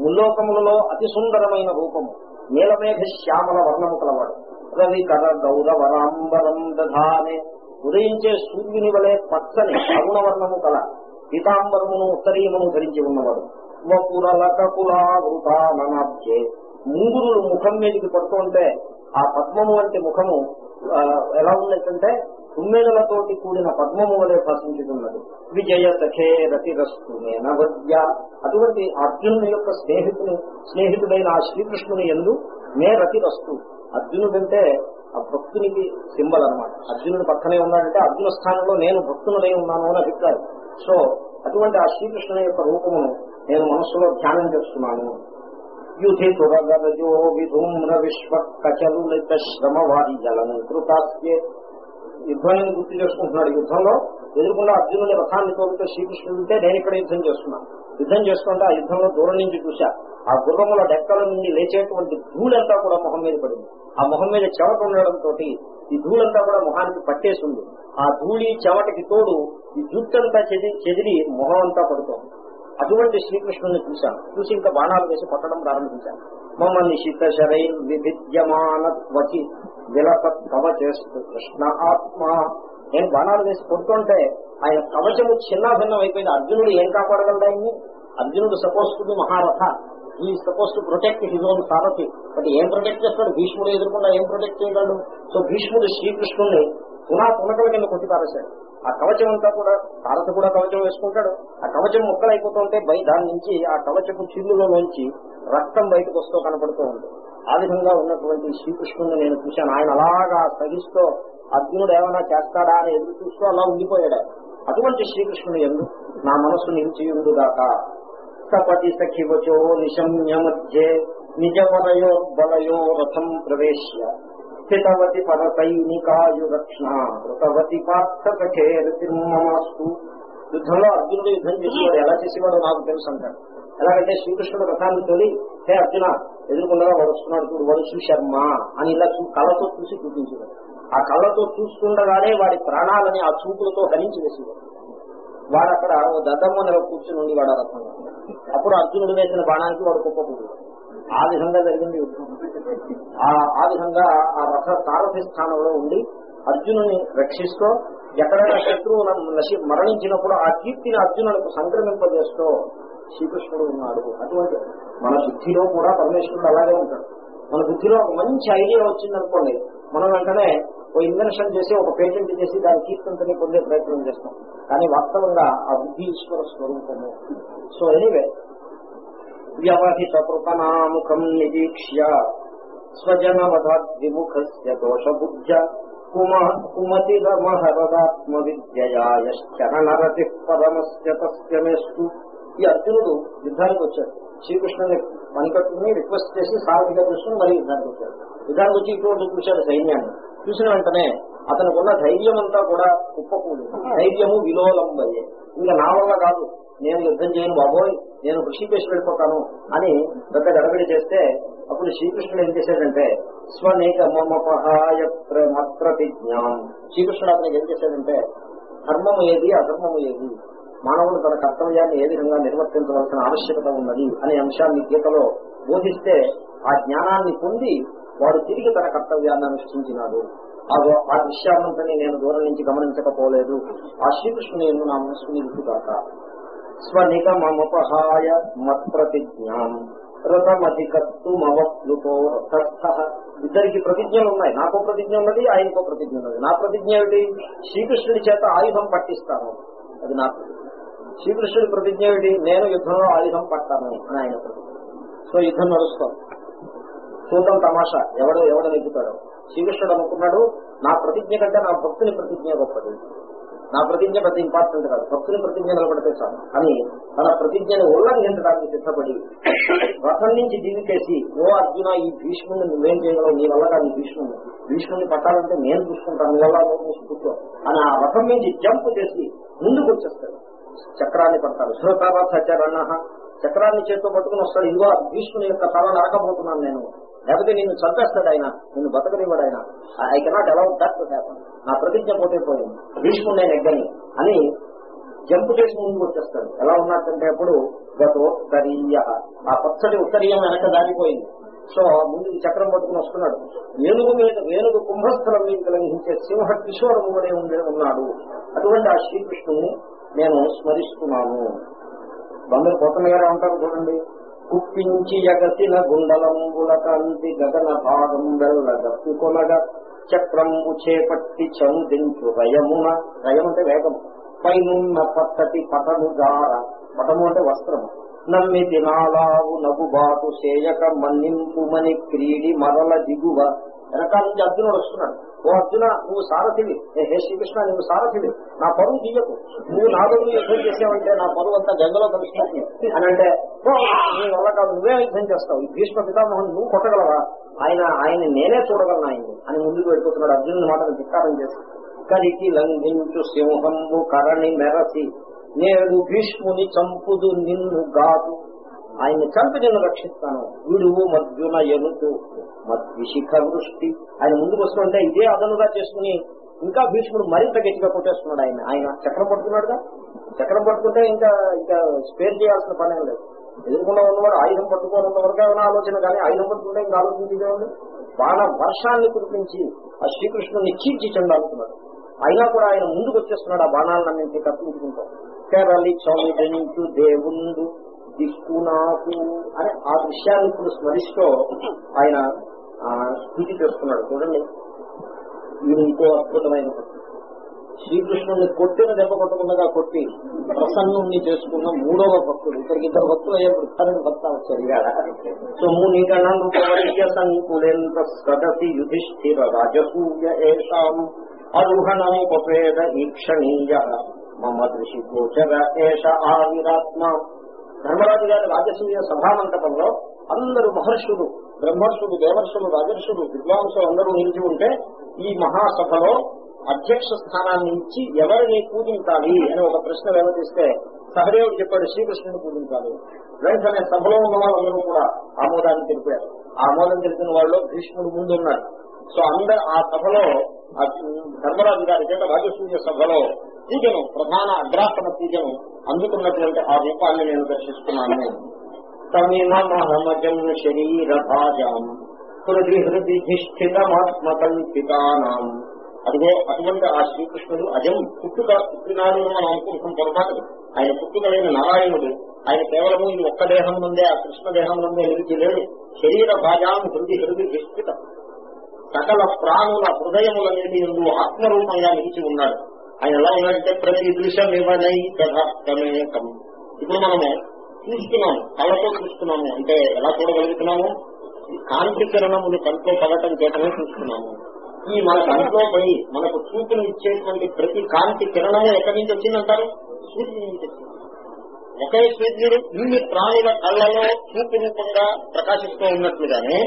A: ముల్లోకములలో అతి సుందరమైన రూపము. నీలమేఘ శ్యామల వర్ణము కలవాడు. రవికర గౌరవరాంబరం దధానే. ఉదయించే సూర్యుని వలె పచ్చని అరుణవర్ణము కల. పీతాంబరమును ఉత్తరీయమును ధరించి ఉన్నవాడు. వపురలకపులావృతాననాబ్జే ముంగురులు ముఖం మీదకి పడుతుంటే ఆ పద్మము వంటి ముఖము ఎలా ఉన్నదంటే తుమ్మెదలతోటి కూడిన పద్మము వలె భాషించుతున్నది. విజయ సఖే రతిరస్తు నేనవద్య అటువంటి అర్జునుని యొక్క స్నేహితుని స్నేహితుడైన ఆ శ్రీకృష్ణుని ఎందు నే రతి రస్తు. అర్జునుడంటే ఆ భక్తునికి సింబల్ అనమాట అర్జునుడు పక్కనే ఉన్నాడంటే అర్జున స్థానంలో నేను భక్తునుడై ఉన్నాను అని అభిప్రాయం. సో అటువంటి ఆ శ్రీకృష్ణుని యొక్క రూపమును నేను మనస్సులో ధ్యానం చేస్తున్నాను. యుధి విధూమ్ర విశ్వ కచలులిత శ్రమవాది జలం కృతాస్యే యుద్ధాన్ని గుర్తు చేసుకుంటున్నాడు. యుద్ధంలో ఎదురుకుండా అర్జునుడి రథాన్ని తోలితే శ్రీకృష్ణుడితే నేను ఇక్కడ యుద్ధం చేస్తున్నాను. యుద్ధం చేసుకుంటే ఆ యుద్ధంలో దూరం నుంచి చూశా. ఆ గుర్రముల డెక్కల నుండి లేచేటువంటి ధూళంతా కూడా మొహం మీద పడింది. ఆ మొహం మీద చెమట ఉండడంతో ఈ ధూళంతా కూడా మొహానికి పట్టేసింది ఆ ధూళి చెమటకి తోడు ఈ జుట్టంతా చెది చెదిరి మొహం అంతా పడుతోంది. అటువంటి శ్రీకృష్ణుని చూశాను. చూసి ఇంకా బాణాలు వేసి కొట్టడం ప్రారంభించాను. మమ్మల్ని శితశరై శరై విభిద్యమాన విలసత్ కవచేస్తూ కృష్ణ ఆత్మ. నేను బాణాలు వేసి కొడుతుంటే ఆయన కవచము చిన్న భిన్నం అయిపోయింది. అర్జునుడు ఏం కాపాడగలడు ఆయన్ని? అర్జునుడు suppose to మహారథ. He suppose to protect his own Sarathi. But ఏం ప్రొటెక్ట్ చేస్తాడు? భీష్ముడు ఎదుర్కొండా ఏం ప్రొటెక్ట్ చేయగలడు? సో భీష్ముడు శ్రీకృష్ణుడిని పునా పునకల కింద కొట్టి పారేశాడు. ఆ కవచం అంతా కూడా సారథి కూడా కవచం వేసుకుంటాడు. ఆ కవచం ముక్కలైపోతుంటే బై దాని నుంచి ఆ కవచపు చిల్లులో నుంచి రక్తం బయటకు వస్తూ కనపడుతూ ఉంది. ఆ విధంగా ఉన్నటువంటి శ్రీకృష్ణుని నేను చూశాను. ఆయన అలాగా సహిస్తూ అర్జునుడు ఏమైనా చేస్తాడా అని ఎదురు చూస్తూ అలా ఉండిపోయాడు. అటువంటి శ్రీకృష్ణుని ఎందు నా మనస్సు నిలిచియుండుగాక. సపతి సఖివచో నిశమ్య మధ్యే నిజవరయో బలయో రథం ప్రవేశ్య. స్థితవతి పర సైనికాయురక్షణ కృతవతి పార్థ సఖేరతిర్మమాస్తు యుద్ధంలో అర్జునుడు యుద్ధం చేసేవాడు. ఎలా చేసేవాడో నాకు తెలుసు అంటాడు. ఎలాగంటే శ్రీకృష్ణుడు రథాన్ని తోలి హే అర్జున ఎదుర్కొండగా వాడు వస్తున్నాడు చూడు వరుసు శర్మ అని ఇలా కళ్ళతో చూసి చూపించేవాడు. ఆ కళ్ళతో చూస్తుండగానే వాడి ప్రాణాలని ఆ చూపులతో హరించి వేసేవాడు. వాడు అక్కడ దద్దమ్మ నెల కూర్చుని ఉండి వాడు ఆ అప్పుడు అర్జునుడు వేసిన బాణానికి వాడు కుప్పకూడదు ఆ విధంగా జరిగింది ఆ ఆ విధంగా ఆ రథ సారథి స్థానంలో ఉండి అర్జునుని రక్షిస్తూ ఎక్కడైనా శత్రువు నశి- మరణించినప్పుడు ఆ కీర్తిని అర్జునులకు సంక్రమింపజేస్తూ శ్రీకృష్ణుడు ఉన్నాడు. అటువంటి మన బుద్ధిలో కూడా పరమేశ్వరుడు అలాగే ఉంటాడు. మన బుద్ధిలో ఒక మంచి ఐడియా వచ్చిందనుకోండి మనం వెంటనే ఒక ఇన్వెన్షన్ చేసి ఒక పేటెంట్ చేసి దాని కీర్తంతని పొందే ప్రయత్నం చేస్తాం. కానీ వాస్తవంగా ఆ బుద్ధి ఈశ్వర స్వరూపము. సో ఎనీవే వ్యవహిత కృపణాముఖం నిరీక్ష్య స్వజనవధాద్విముఖస్య దోషబుద్ధ కుమ కుమతిరమహరదాత్మ విద్యయాయశ్చరణరతి పరమస్ తస్య మేస్తు ఈ అర్జునుడు యుద్ధానికి వచ్చాడు. శ్రీకృష్ణుని మణికట్టుని రిక్వెస్ట్ చేసి సారథిగా చూసుకుని మరి యుద్ధానికి వచ్చాడు. యుద్ధానికి వచ్చి ఇటువంటి చూశాడు సైన్యాన్ని. చూసిన వెంటనే అతనికి ధైర్యం అంతా కూడా కుప్పకూలి ధైర్యము విలోలంబయ్యే. ఇంకా నా వల్ల కాదు. నేను యుద్ధం చేయను బాబోయ్. నేను ఋషికేశ్ వెళ్ళిపోతాను అని పెద్ద గడబడి చేస్తే అప్పుడు శ్రీకృష్ణుడు ఏం చేశాడంటే స్వనేక మమపహాయ ప్రతిజ్ఞాం శ్రీకృష్ణుడు అతనికి ఏం చేశాడంటే ధర్మము ఏది అధర్మము ఏది? మానవుడు తన కర్తవ్యాన్ని ఏ విధంగా నిర్వర్తించవలసిన ఆవశ్యకత ఉన్నది అనే అంశాన్ని గీతలో బోధిస్తే ఆ జ్ఞానాన్ని పొంది వాడు తిరిగి తన కర్తవ్యాన్ని అనుష్ఠించినాడు. అదో ఆ దృశ్యాన్నంతని నేను దూరం నుంచి గమనించకపోలేదు. ఆ శ్రీకృష్ణుని ఎందు నా మనస్సు నిలుపుగాక స్వనిగమముపహాయ మత్ప్రతిజ్ఞాం. రథమధికత్తుమవప్లుతో ఇద్దరికి ప్రతిజ్ఞలు ఉన్నాయి. నాకు ప్రతిజ్ఞ ఉన్నది ఆయనకో ప్రతిజ్ఞ ఉన్నది. నా ప్రతిజ్ఞ ఏమిటి? శ్రీకృష్ణుడి చేత ఆయుధం పట్టిస్తాను. అది నా ప్రతిజ్ఞ. శ్రీకృష్ణుడి ప్రతిజ్ఞ ఏమిటి? నేను యుద్ధంలో ఆయుధం పట్టాను అని ఆయన సో యుద్ధం నడుస్తాం చూద్దాం తమాషా ఎవడు ఎవడు నెగ్గుతాడు శ్రీకృష్ణుడు అనుకున్నాడు నా ప్రతిజ్ఞ కంటే నా భక్తుని ప్రతిజ్ఞ గొప్పది. నా ప్రతిజ్ఞ పెద్ద ఇంపార్టెంట్ కాదు. భక్తుని ప్రతిజ్ఞ నిలబడితే చాలు. అని తన ప్రతిజ్ఞను ఉల్లంఘించడానికి సిద్ధపడి రథం నుంచి దిగికేసి ఓ అర్జున ఈ భీష్ముని నువ్వేం చేయగలవు? నీ వల్ల కానీ భీష్ముని భీష్ముని పట్టాలంటే నేను చూసుకుంటాను నీ వల్ల నువ్వు అని ఆ రథం నుంచి జంప్ చేసి ముందుకు వచ్చేస్తాడు. చక్రాన్ని పడతాడు శ్రోతారథచరణ చక్రాన్ని చేతితో పట్టుకుని వస్తాడు. ఇదిగో భీష్ముని యొక్క తల నరకపోతున్నాను నేను. లేకపోతే నిన్ను చంపేస్తాడు ఆయన. నిన్ను బతకనివ్వడు ఆయన. I cannot allow that to happen. నా ప్రతిజ్ఞ పోతే పోయింది. భీష్ముడు నేను ఎగ్గని. అని జంప్ చేసి ముందుకు వచ్చేస్తాడు. ఎలా ఉన్నట్టంటే అప్పుడు గతోత్తరీయ ఆ పచ్చడి ఉత్తరీయం వెనక దాటిపోయింది సో ముందుకు చక్రం పట్టుకుని వస్తున్నాడు. ఏనుగు మీద ఏనుగు కుంభస్థలం మీద కలిగించే సింహ కిషోరము వలె ఉండే ఉన్నాడు. అటువంటి ఆ శ్రీకృష్ణుని నేను స్మరిస్తున్నాను. బందరు పోతన్న గారు ఉంటారు చూడండి? కుప్పించి ఎగసిన గుండలంబుల కాంతి గగన భాగం వెళ్ళ గప్పికొనగ చక్రంబు చేపట్టి చందించు రయమున. రయం అంటే వేగం. పైనున్న పట్టటి పటము గార పటము అంటే వస్త్రము. నమ్మి తినాలావు నగుబాటు సేయక మన్నింపు మని క్రీడి మరల దిగువ. వెనకాల నుంచి అర్జునుడు వస్తున్నాడు. ఓ అర్జున నువ్వు సారథివి. హే శ్రీకృష్ణ నువ్వు సారథివి. నా పరువు తీయకు. నువ్వు నా బదులు యుద్ధం చేసావంటే నా పరువు అంతా గంగలో కలుస్తుంది. అని అంటే "ఓ, నీ వల్ల కాదు నువ్వే యుద్ధం చేస్తావు. భీష్మ పితామోహన్ నువ్వు కొట్టగలవా? ఆయన ఆయన నేనే చూడగలను ఆయన అని ముందుకు వెళ్ళిపోతున్నాడు అర్జునుని మాటను ధిక్కారం చేసి. కరికి లంఘించు సింహంబు కరణి మెరసి. నేను భీష్ముని చంపుదు నిన్ను గాదు. ఆయన్ని చంపి నేను రక్షిస్తాను. వీడు మధ్యున ఎనుతూ మద్విశిఖ వృష్టి ఆయన ముందుకు వస్తుంటే ఇదే అదనుగా చేసుకుని ఇంకా భీష్ముడు మరింత గట్టిగా కొట్టేస్తున్నాడు ఆయన. ఆయన చక్రం పట్టుకున్నాడుగా? చక్రం పట్టుకుంటే ఇంకా ఇంకా స్పేర్ చేయాల్సిన పని ఏం లేదు. ఎదుర్కొన్న ఉన్నవాడు ఆయుధం పట్టుకోనున్న వరకు ఏమైనా ఆలోచన కానీ ఆయుధం పట్టుకుంటే ఇంకా ఆలోచించేదే బాణ వర్షాన్ని కురిపించి ఆ శ్రీకృష్ణుని చీల్చి చెందాలనుకున్నాడు అయినా కూడా ఆయన ముందుకు వచ్చేస్తున్నాడు ఆ బాణాలన్నింటినీ తప్పించుకుంటాం. కేరళి చౌమించు దేవుండు దిక్కు నాకు అని ఆ దృశ్యాన్ని ఇప్పుడు స్మరిస్తూ ఆయన స్థితి చేస్తున్నాడు. చూడండి. ఇది ఇంకో అద్భుతమైన భక్తి శ్రీకృష్ణుని కొట్టిన దెబ్బ కొట్టకుండా కొట్టి ప్రసన్నుణ్ణి చేసుకున్న మూడవ భక్తుడు. ఇక్కడికి ఇద్దరు భక్తులు అయ్యే వృత్తాన్ని భక్త వచ్చారు. ఇవాళ. సో మునిగణం సంకులెంత సదసి యుధిష్ఠిర రాజసూయ ఏషాం అరుహణం ఈక్షణీయ. మమ దృషి గోచర ఏష ఆవిరాత్మ. ధర్మరాజు గారి రాజసూయ సభామంటపంలో అందరూ మహర్షులు బ్రహ్మర్షులు దేవర్షులు రాజర్షులు విద్వాంసులు అందరూ నిలిచి ఉంటే ఈ మహాసభలో అధ్యక్ష స్థానాన్ని ఇచ్చి ఎవరిని పూజించాలి అని ఒక ప్రశ్న వెల్లడిస్తే సహదేవుడు చెప్పాడు శ్రీకృష్ణుని పూజించాలి. వెంటనే సభలో ఉన్న వాళ్ళందరూ కూడా ఆమోదాన్ని తెలిపారు. ఆమోదం తెలిపిన వాళ్ళు భీష్ముడు ముందున్నారు సో అందరు ఆ సభలో ధర్మరాజు గారి చేత రాజసూయ సభలో పూజను ప్రధాన అగ్రాసన పూజను అందుకున్నటువంటి ఆ రూపాన్ని నేను దర్శిస్తున్నాను. తమిమహమజం శరీర భాజాం హృది హృది ధిష్ఠితమాత్మకల్పితానాం అదిగో అటువంటి ఆ శ్రీకృష్ణుడు అజం పుట్టుక పుట్టినాడు మనం అనుకుంటున్న పొరపాటు. ఆయన పుట్టుకలైన నారాయణుడు. ఆయన కేవలము ఈ ఒక్క దేహం నుండే ఆ కృష్ణ దేహం నుండే నిలిచి లేడు శరీర భాజాం హృది హృది ధిష్ఠిత సకల ప్రాణుల హృదయముల నుండి ఎందు ఆత్మరూపంగా నిలిచి ఉన్నాడు. ఆయన ఎలా ఉన్నాడంటే ప్రతి దృశ్యమివనై కథమేకం ఇప్పుడు మనము చూస్తున్నాము కళ్ళతో చూస్తున్నాము. అంటే ఎలా చూడగలుగుతున్నాము? ఈ కాంతి కంట్లో పడటం చేతనే చూస్తున్నాము. ఈ మన కంట్లో పోయి మనకు చూపును ఇచ్చేటువంటి ప్రతి కాంతి కిరణము ఎక్కడి నుంచి వచ్చిందంటారు? సూర్యుడి నుంచి వచ్చింది. ఒకే సూర్యుడు ఇన్ని ప్రాణుల కళ్ళలో చూపు రూపంగా ప్రకాశిస్తూ ఉన్నట్లుగానే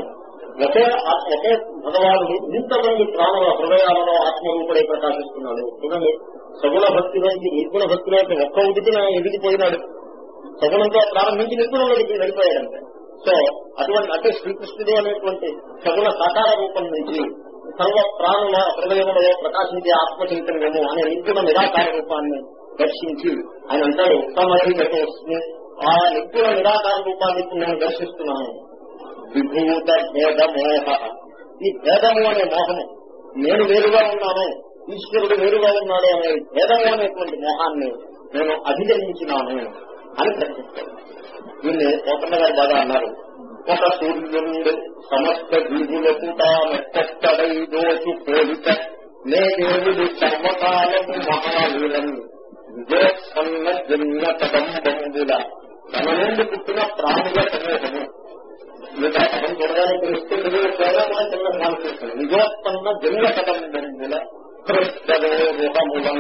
A: ఒకే ఒకే భగవానుడు ఇంతమంది ప్రాణుల హృదయాలలో ఆత్మరూపుడై ప్రకాశిస్తున్నాడు. చూడండి సగుణ భక్తిలోంచి నిర్గుణ భక్తిలోకి ఒక్క ఉదికిన ఎదిగిపోయినాడు. సగుణంతో ప్రారంభించి నిర్గుణంలోకి వెళ్ళిపోయాడంటే. సో అటువంటి అంటే శ్రీకృష్ణుడు అనేటువంటి సగుణ సాకార రూపం నుంచి సర్వ ప్రాణుల హృదయంలో ప్రకాశించే ఆత్మ చైతన్యము అనే నిర్గుణ నిరాకార రూపాన్ని దర్శించి ఆయన అంటాడు ఉత్తమ ఆ నిర్గుణ నిరాకార రూపాన్ని నేను దర్శిస్తున్నాను. విభూత భేద మోహ ఈ భేదము అనే మోహము. నేను వేరుగా ఉన్నాను ఈశ్వరుడు వేరుగా ఉన్నాడు అనే భేదము అనేటువంటి మోహాన్ని నేను అధిగమించినాను అని ప్రశ్నిస్తాను దీన్ని కోటన్న గారు బాగా అన్నారు. ఒక సూర్యుడు సమస్త జీవులకు తామెక్కడై దోచు పోలిక నే దేవుడు సర్వకాలము మహావీరం విజోత్సన్న జన్మ కదంబముల తన నుండి పుట్టిన ప్రాణుల సమూహము. మీకు ఆ పదం చూడగానే తెలుస్తుంది కేవలం చిన్న కాన్ఫిస్తుంది నిజోత్పన్న జన్మ కదంబముల కృష్ణరోహములం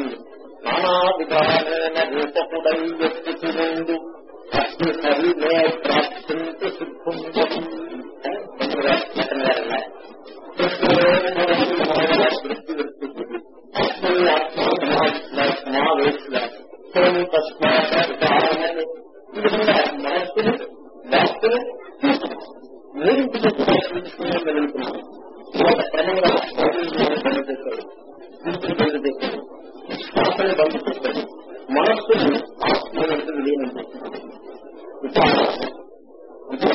A: నానా విధానైన రూపకుడై వ్యక్తిందు అగ్ని సరినే ప్రాప్తించు సిద్ధం దృష్టి దృష్టి మనస్సును వాస్తును మూడింటిని వెళ్తున్నాను క్రమంగా శ్వాసని బంధు చేస్తాడు మనస్సును విలీనం చేస్తాడు అంటే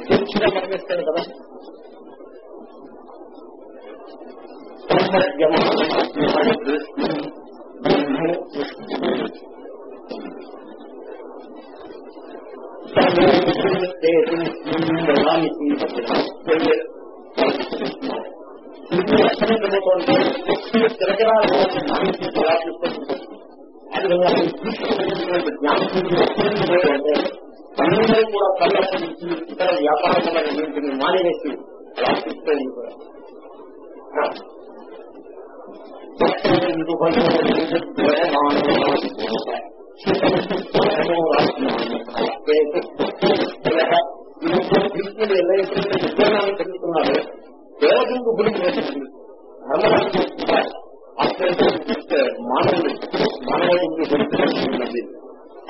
A: లక్ష్యంగా మరణిస్తాడు కదా అందరూ కూడా కళ్ళకి ఇతర వ్యాపారములన్నింటినీ మానేసి అలా చూస్తూ కృష్ణుడు ఎల్లైతే విజ్ఞానాన్ని చెందుతున్నారు దేవజంగు గురించి చూస్తే మానవుడు మానవుడికి గురించి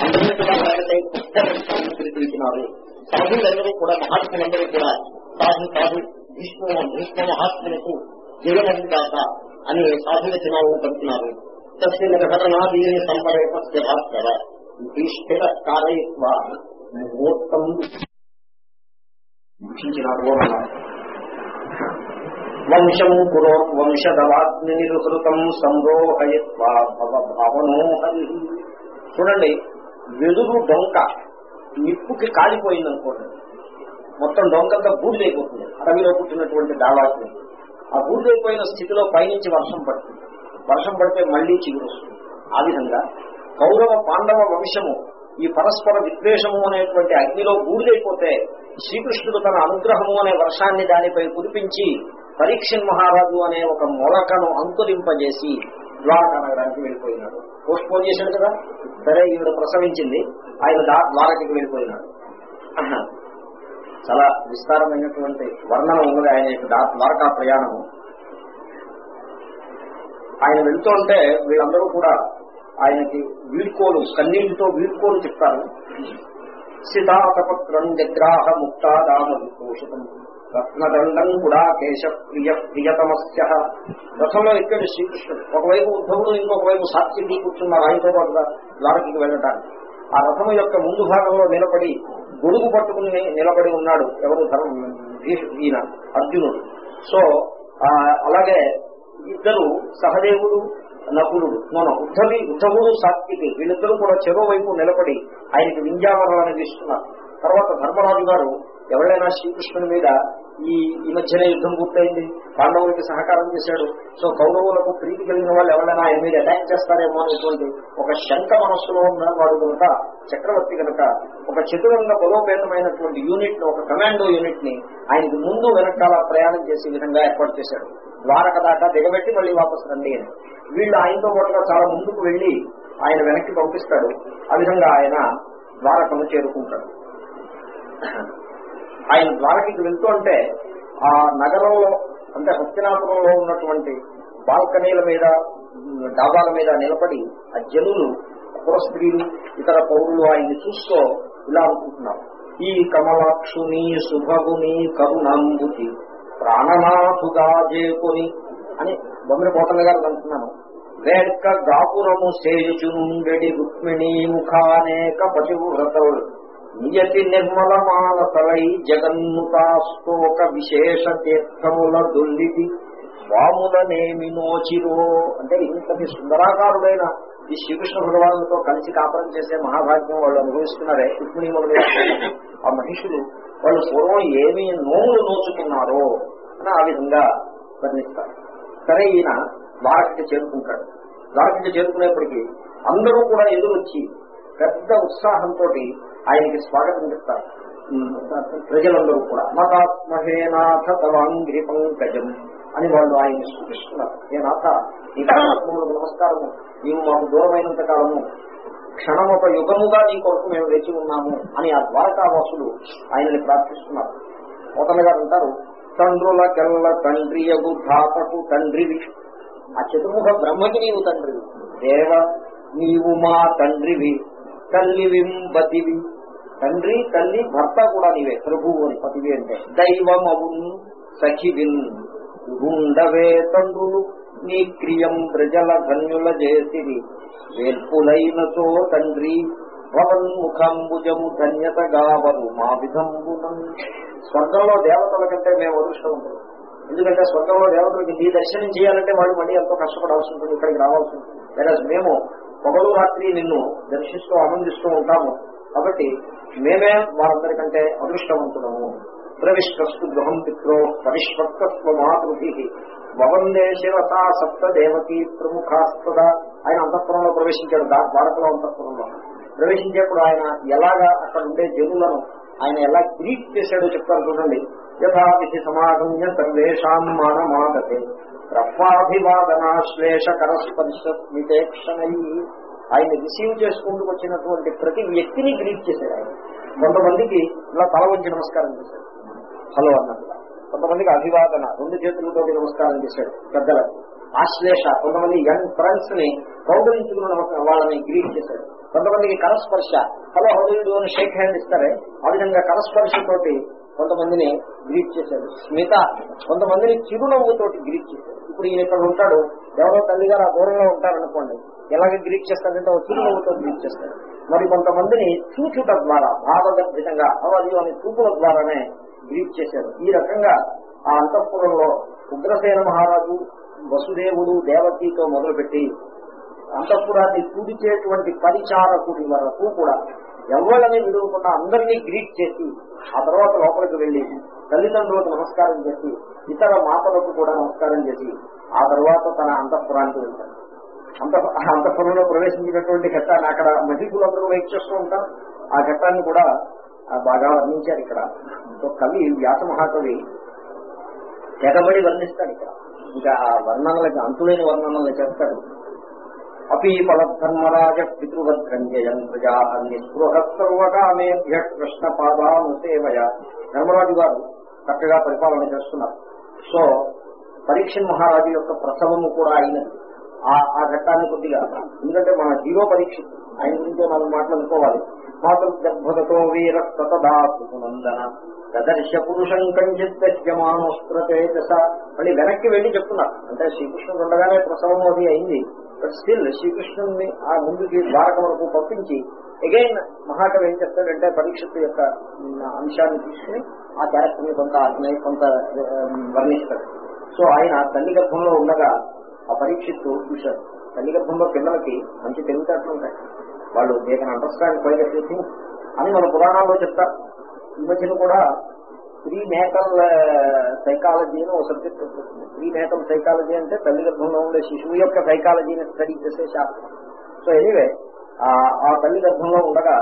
A: అందరూ కూడా వారిపై పుస్తకాన్ని పిలిచినారు సాధులందరూ కూడా మహాత్ములందరూ కూడా సాధు సాధు మహాత్ములకు కాక అని సాధుల చిన్నాలను పడుతున్నారు తస్మిన్ ఘటనా దీని సంపరేపస్య భాస్కర భీష్మిర కారయిత్వ ముహూర్తం దుఃఖించినారు అన్నారు వంశం పురో వంశదవాగ్ని నిర్హృతం సంరోహయత్వా భవ భావనోహరి చూడండి వెదురు డొంక నిప్పుకి కాలిపోయింది అనుకోండి మొత్తం డొంకంతా బూడిదైపోతుంది. అడవిలో పుట్టినటువంటి దావాగ్ని ఆ బూడిదైపోయిన స్థితిలో పైనుంచి వర్షం పడుతుంది. వర్షం పడితే మళ్ళీ చిగురు వస్తుంది. ఆ విధంగా కౌరవ పాండవ వంశము ఈ పరస్పర విద్వేషము అనేటువంటి అగ్నిలో బూడిదైపోతే శ్రీకృష్ణుడు తన అనుగ్రహము అనే వర్షాన్ని దానిపై కురిపించి పరీక్షన్ మహారాజు అనే ఒక మొలకను అంకురింపజేసి ద్వారకా నగరానికి వెళ్ళిపోయినాడు. పోస్ట్ పోన్ చేశాడు కదా? సరే ఈవిడ ప్రసవించింది. ఆయన ద్వారకకి వెళ్ళిపోయినాడు. చాలా విస్తారమైనటువంటి వర్ణన ఉన్నది. ఆయన యొక్క ద్వారకా ప్రయాణము. ఆయన వెళ్తూ ఉంటే వీళ్ళందరూ కూడా ఆయనకి వీడ్కోలు కన్నీళ్ళతో వీడ్కోలు చెప్తారు. సితాతపత్రం జగ్రాహ ముక్తాదామ విభూషితం. రత్నదండం కూడా కేశ ప్రియ ప్రియతమస్య. రథంలో ఎక్కాడు శ్రీకృష్ణుడు. ఒకవైపు ఉద్ధవుడు ఇంకొక వైపు సాత్వికి కూర్చున్నారు ఆయనతో పాటుగా ద్వారకి వెళ్ళటానికి. ఆ రథము యొక్క ముందు భాగంలో నిలబడి గొడుగు పట్టుకుని నిలబడి ఉన్నాడు ఎవరు? ధర్మ ఈయన అర్జునుడు. సో అలాగే ఇద్దరు సహదేవుడు నకులుడు మన ఉద్ధవి ఉద్ధవుడు సాత్వికి వీళ్ళిద్దరూ కూడా చెరో వైపు నిలబడి ఆయనకి వింజామరాలను తీసుకున్నారు తర్వాత ధర్మరాజు గారు ఎవరైనా శ్రీకృష్ణుని మీద ఈ ఈ మధ్యనే యుద్ధం పూర్తయింది పాండవులకి సహకారం చేశాడు. సో కౌరవులకు ప్రీతి కలిగిన వాళ్ళు ఎవరైనా ఆయన మీద అటాక్ చేస్తారేమో అనేటువంటి ఒక శంక మనస్సులో ఉన్న వాడు కనుక చక్రవర్తి కనుక ఒక చతురంగ బలోపేతమైనటువంటి యూనిట్ ఒక కమాండో యూనిట్ని ఆయనకి ముందు వెనకాల ప్రయాణం చేసే విధంగా ఏర్పాటు చేశాడు. ద్వారక దాకా దిగబెట్టి మళ్ళీ వాపసు రండి అని. వీళ్ళు ఆయనతో పాటుగా చాలా ముందుకు వెళ్ళి ఆయన వెనక్కి పంపిస్తాడు. ఆ విధంగా ఆయన ద్వారకను చేరుకుంటాడు. ఆయన ద్వారకకి వెళ్తూ అంటే ఆ నగరంలో అంటే హస్తినాపురంలో ఉన్నటువంటి బాల్కనీల మీద డాబాల మీద నిలబడి ఆ జనులు పురస్త్రీలు ఇతర పౌరులు ఆయన్ని చూస్తూ ఇలా అనుకుంటున్నారు. ఈ కమలాక్షుని శుభగుని కరుణాంబుతి. ప్రాణనాథుగా చేకొని అని బొమ్మరి పోతన్న గారు అంటున్నాను వేడ్క గాపురము సేయుచుండెడి రుక్మిణీ ముఖానేక పతివ్రతలు నియతి నిర్మల మానసలై జగన్ముతాస్తోక విశేష తీర్థముల దొల్లిది స్వాములనేమి నోచిరో అంటే ఇంతటి సుందరాకారుడైన ఈ శ్రీకృష్ణ భగవానులతో కలిసి కాపురం చేసే మహాభాగ్యం వాళ్ళు అనుభవిస్తున్నారే. రుక్మిణి మొదలైన ఆ మనుషులు వాళ్ళు పూర్వం ఏమి నోములు నోచుకున్నారో అని ఆ విధంగా వర్ణిస్తారు. సరే ఈయన ద్వారకకి చేరుకుంటాడు. ద్వారకకి చేరుకునేప్పటికీ అందరూ కూడా ఎదురొచ్చి పెద్ద ఉత్సాహంతో ఆయనకి స్వాగతం చెప్తారు. ప్రజలందరూ కూడా మతాత్మహేనాథ తవాంగ్రి పంకజం అని వాళ్ళు ఆయన్ని సూచిస్తున్నారు. ఏ నాథ నీ నమస్కారము నీవు మాకు దూరమైనంత కాలము క్షణమొక యుగముగా నీ కొరకు మేము వేచి ఉన్నాము అని ఆ ద్వారకావాసులు ఆయనని ప్రార్థిస్తున్నారు. పోతన్న గారు అంటారు తండ్రులకెల్ల తండ్రియగు ధాతకు తండ్రివి. ఆ చతుర్ముఖ బ్రహ్మకి నీవు తండ్రివి. దేవ నీవు మా తండ్రివి. తల్లివింబతివి తండ్రి తల్లి భర్త కూడా నీవే. ప్రభువు అని పతివి అంటే దైవమవున్ సఖివిన్. గుండవే తండ్రులు. నీ క్రియం ప్రజల ధన్యుల చేసిరి. వేర్పులైనతో తండ్రి భవన్ముఖంబుజము ధన్యత గావరు మా విధంబునం స్వర్గంలో దేవతల కంటే మేము అదృష్టవంతులు ఎందుకంటే స్వర్గంలో దేవతలకి నీ దర్శనం చేయాలంటే వాళ్ళు మళ్ళీ ఎంతో కష్టపడాల్సి ఉంటుంది ఇక్కడికి రావాల్సి ఉంటుంది. లేదా మేము పొగలు రాత్రి నిన్ను దర్శిస్తూ ఆనందిస్తూ ఉంటాము. కాబట్టి మేమే వారందరికంటే అదృష్టవంతులము. ప్రవిష్టస్తు గృహం పిత్రో పరిష్వక్తత్వ మాతృభి వవందే శివతా సప్త దేవకీ ప్రముఖాస్తద ఆయన అంతఃపురంలో ప్రవేశించాడు. దా- ద్వారకలో అంతఃపురంలో. ప్రవేశించేప్పుడు ఆయన ఎలాగా అక్కడ ఉండే జనులను ఆయన ఎలా గ్రీట్ చేశాడో చెప్తారు చూడండి. యథావిధి సమాగమ్య సర్వేషాం మానమాదతే రఫాభివాదనాశ్లేష కరస్పర్శ ఆయన రిసీవ్ చేసుకుంటూ వచ్చినటువంటి ప్రతి వ్యక్తిని గ్రీట్ చేశాడు ఆయన. కొంతమందికి ఇలా తల వంచి నమస్కారం చేశాడు. హలో అన్నట్టు కొంతమందికి అభివాదన రెండు చేతులతో నమస్కారం చేశాడు పెద్దలకు ఆశ్లేష కొంతమంది యంగ్ ఫ్రెండ్స్ని కౌగలించుకున్న వాళ్ళని గ్రీట్ చేశాడు. కొంతమందికి కరస్పర్శ హలో హౌడీడు అని షేక్ హ్యాండ్ ఇస్తారే? ఆ విధంగా కరస్పర్శతోటి కొంతమందిని గ్రీట్ చేశాడు. స్మిత కొంతమందిని చిరునవ్వుతోటి గ్రీట్ చేశాడు. ఇప్పుడు ఈయన ఇక్కడ ఉంటాడు. ఎవరో తల్లి గారు ఆ దూరంలో ఉంటారనుకోండి ఎలాగ గ్రీట్ చేస్తాడంటే ఒక చిరునవ్వుతో గ్రీట్ చేస్తాడు. మరి కొంతమందిని చూచుట ద్వారా భావగర్భితంగా అవధి అనే చూపుల ద్వారానే గ్రీట్ చేశారు. ఈ రకంగా ఆ అంతఃపురంలో ఉగ్రసేన మహారాజు వసుదేవుడు దేవతీతో మొదలుపెట్టి అంతఃపురాన్ని పూడిచేటువంటి పరిచారకుడి వరకు కూడా ఎవరిని విడువకుండా అందరినీ గ్రీట్ చేసి ఆ తర్వాత లోపలికి వెళ్ళి తల్లిదండ్రులకు నమస్కారం చేసి ఇతర మాతలకు కూడా నమస్కారం చేసి ఆ తర్వాత తన అంతఃపురానికి వెళ్తాడు అంత అంతఃపురంలో ప్రవేశించినటువంటి ఘట్టాన్ని అక్కడ మహిళలందరూ వెయిట్ చేస్తూ ఉంటారు. ఆ ఘట్టాన్ని కూడా బాగా వర్ణించారు ఇక్కడ. సో కవి వ్యాస మహాకవి తెగబడి వర్ణిస్తాడు ఇక్కడ. ఇంకా ఆ వర్ణనలకి అంతులేని వర్ణనలు చేస్తాడు అపీ ధర్మరాజ పితృవద్రంజయం ప్రజా నిస్పృహ సర్వకామేభ్య కృష్ణ పాదాను సేవయ. ధర్మరాజు గారు చక్కగా పరిపాలన చేస్తున్నారు. సో పరీక్ష మహారాజు యొక్క ప్రసవము కూడా అయినది. ఆ ఆ ఘట్టాన్ని కొద్దిగా ఎందుకంటే మన హీరో పరీక్ష ఆయన గురించి మనం మాట్లాడుకోవాలి. మాతృ గర్భగతో వీర సతదాసునందన సదర్శ పురుషం కంచిత్యమానోస్త్రతేజస మళ్ళీ వెనక్కి వెళ్ళి చెప్తున్నారు అంటే శ్రీకృష్ణుడు ఉండగానే ప్రసవం అది అయింది. బట్ స్టిల్ శ్రీకృష్ణుడిని ఆ ముందుకి ద్వారక వరకు పంపించి అగైన్ మహాకవి ఏం చెప్తాడంటే పరీక్షత్తు యొక్క అంశాన్ని తీసుకుని ఆ క్యారెక్టర్ని కొంత అతని కొంత వర్ణిస్తాడు. సో ఆయన తల్లి గర్భంలో ఉండగా ఆ పరీక్షిత్తు చూశారు తల్లి గర్భంలో పిల్లలకి మంచి తెలివితేటలు ఉంటాయి. వాళ్ళు they can understand quite things అని మన పురాణాల్లో చెప్తారు. ఈ మధ్యన కూడా ప్రీ మేకల్ సైకాలజీ అని ఒక సబ్జెక్ట్ వస్తుంది ప్రీ మేకల్ సైకాలజీ అంటే తల్లి గర్భంలో ఉండే శిశువు యొక్క సైకాలజీని స్టడీ చేసే శాస్త్రం సో ఎనీవే ఆ తల్లి గర్భంలో ఉండగా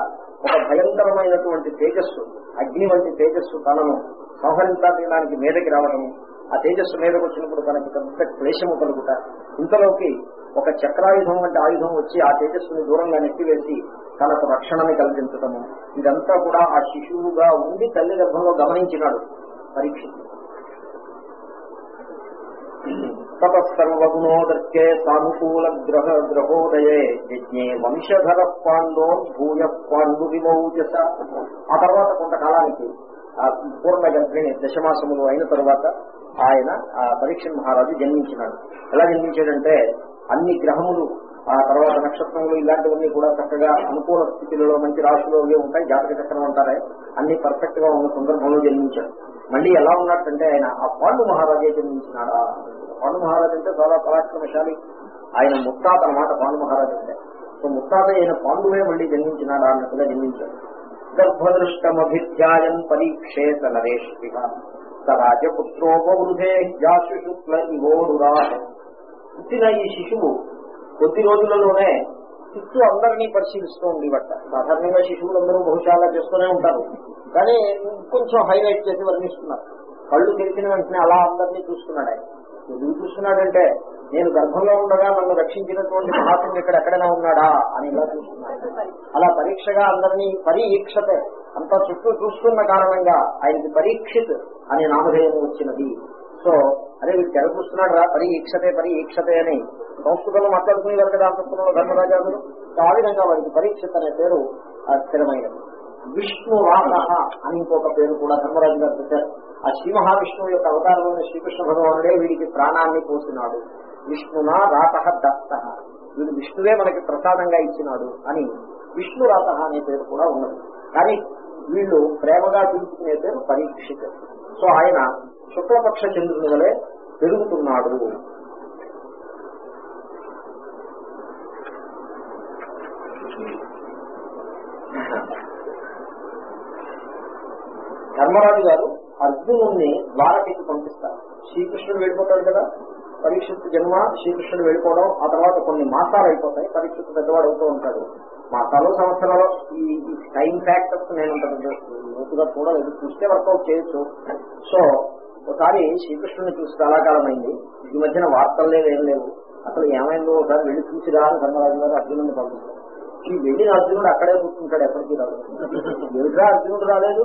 A: ఒక భయంకరమైనటువంటి తేజస్సు అగ్ని వంటి తేజస్సు తనను సంహరించడానికి మీదకి రావడము ఆ తేజస్సు మీదకి వచ్చినప్పుడు తనకి పెద్ద క్లేశము కలుగుట. ఇంతలోకి ఒక చక్రాయుధం వంటి ఆయుధం వచ్చి ఆ తేజస్సుని దూరంగా నెట్టివేసి తనకు రక్షణని కల్పించటము. ఇదంతా కూడా ఆ శిశువుగా ఉండి తల్లి గర్భంలో గమనించినాడు పరీక్ష తతసర్వగుణోదర్కే సానుకూల గ్రహ గ్రహోదయే యజ్ఞే వంశధర పాండో భూయ పాండు విమౌజస ఆ తర్వాత కొంతకాలానికి ఆ పూర్ణ గర్భిణి దశమాసములు అయిన తర్వాత ఆయన ఆ పరీక్ష మహారాజు జన్మించినాడు. ఎలా జన్మించాడంటే అన్ని గ్రహములు ఆ తర్వాత నక్షత్రములు ఇలాంటివన్నీ కూడా చక్కగా అనుకూల స్థితిలో మంచి రాశులు ఉంటాయి జాతక చక్రం అంటారే అన్ని పర్ఫెక్ట్గా ఉన్న సందర్భంలో జన్మించాడు. మళ్ళీ ఎలా ఉన్నట్టంటే ఆయన ఆ పాండు మహారాజే జన్మించినాడా? పాండు మహారాజు అంటే చాలా పరాక్రమశాలి. ఆయన ముత్తాత అనమాట పాండు మహారాజు అంటే. సో ముత్తాత అయిన పాండువే మళ్ళీ జన్మించినాడా అన్నట్టుగా జన్మించాడు. గర్భదృష్టమభిధ్యాయం పరీక్షేత నరేష్ రాజపుత్రోపవృధే జాసు శుక్ల ఇవోడురా పుట్టిన ఈ శిశువు కొద్ది రోజులలోనే చుట్టూ అందరినీ పరిశీలిస్తూ ఉండేవట సాధారణంగా శిశువులందరూ బహుశాల చేస్తూనే ఉంటారు. కానీ కొంచెం హైలైట్ చేసి వర్ణిస్తున్నారు. కళ్ళు తెరిచిన వెంటనే అలా అందరినీ చూస్తున్నాడు ఆయన. ఎందుకు చూస్తున్నాడంటే నేను గర్భంలో ఉండగా నన్ను రక్షించినటువంటి మహాత్ముడు ఇక్కడ ఎక్కడైనా ఉన్నాడా అని ఇలా చూస్తున్నాడు. అలా పరీక్షగా అందరినీ పరీక్షతే అంతా చుట్టూ చూస్తున్న కారణంగా ఆయనకి పరీక్షిత్ అనే నామధేయం వచ్చినది. సో అదే వీడు తెరపుస్తున్నాడు రా పరీక్షతే పరీక్షతే అని సంస్కృతంలో మాట్లాడుకునేవారు కదా సంస్కృతంలో ధర్మరాజాదులు. సో ఆ విధంగా వారికి పరీక్షిత్ అనే పేరు ఆ, స్థిరమైనది. విష్ణు రాత అని ఇంకొక పేరు కూడా ధర్మరాజు గారు పెట్టారు. ఆ శ్రీ మహావిష్ణువు యొక్క అవతారమైన శ్రీకృష్ణ భగవానుడే వీడికి ప్రాణాన్ని పోసినాడు. విష్ణునా రాత దత్త. వీడు విష్ణువే మనకి ప్రసాదంగా ఇచ్చినాడు అని విష్ణు రాత అనే పేరు కూడా ఉన్నది. కానీ వీళ్ళు ప్రేమగా పిలుచుకునే పేరు పరీక్షిత్. సో ఆయన శుక్లపక్ష చంద్రుని వలె పెరుగుతున్నాడు ధర్మరాజు గారు అర్జునుణ్ణి ద్వారకకి పంపిస్తారు. శ్రీకృష్ణుడు వెళ్ళిపోతాడు కదా? పరీక్షిత్ జన్మ శ్రీకృష్ణుడు వెళ్ళిపోవడం ఆ తర్వాత కొన్ని మాసాలు అయిపోతాయి. పరీక్షిత్ పెద్దవాడు అవుతూ ఉంటాడు. మాసాలు సంవత్సరాలు ఈ ఈ టైం ఫ్యాక్టర్స్ నేను లోతుగా చూడలేదు చూస్తే వర్కౌట్ చేయొచ్చు. సో ఒకసారి శ్రీకృష్ణుని చూసి చాలా కాలం ఈ మధ్యన వార్తలు లేవు ఏం లేవు. అసలు ఏమైందో ఒకసారి వెళ్ళి చూసిరా అని ధర్మరాజు గారు అర్జునుడిని పంపిస్తారు ఈ వెళ్ళిన అర్జునుడు అక్కడే కూర్చుంటాడు ఎప్పటికీ రాదు ఎదురా అర్జునుడు రాలేదు?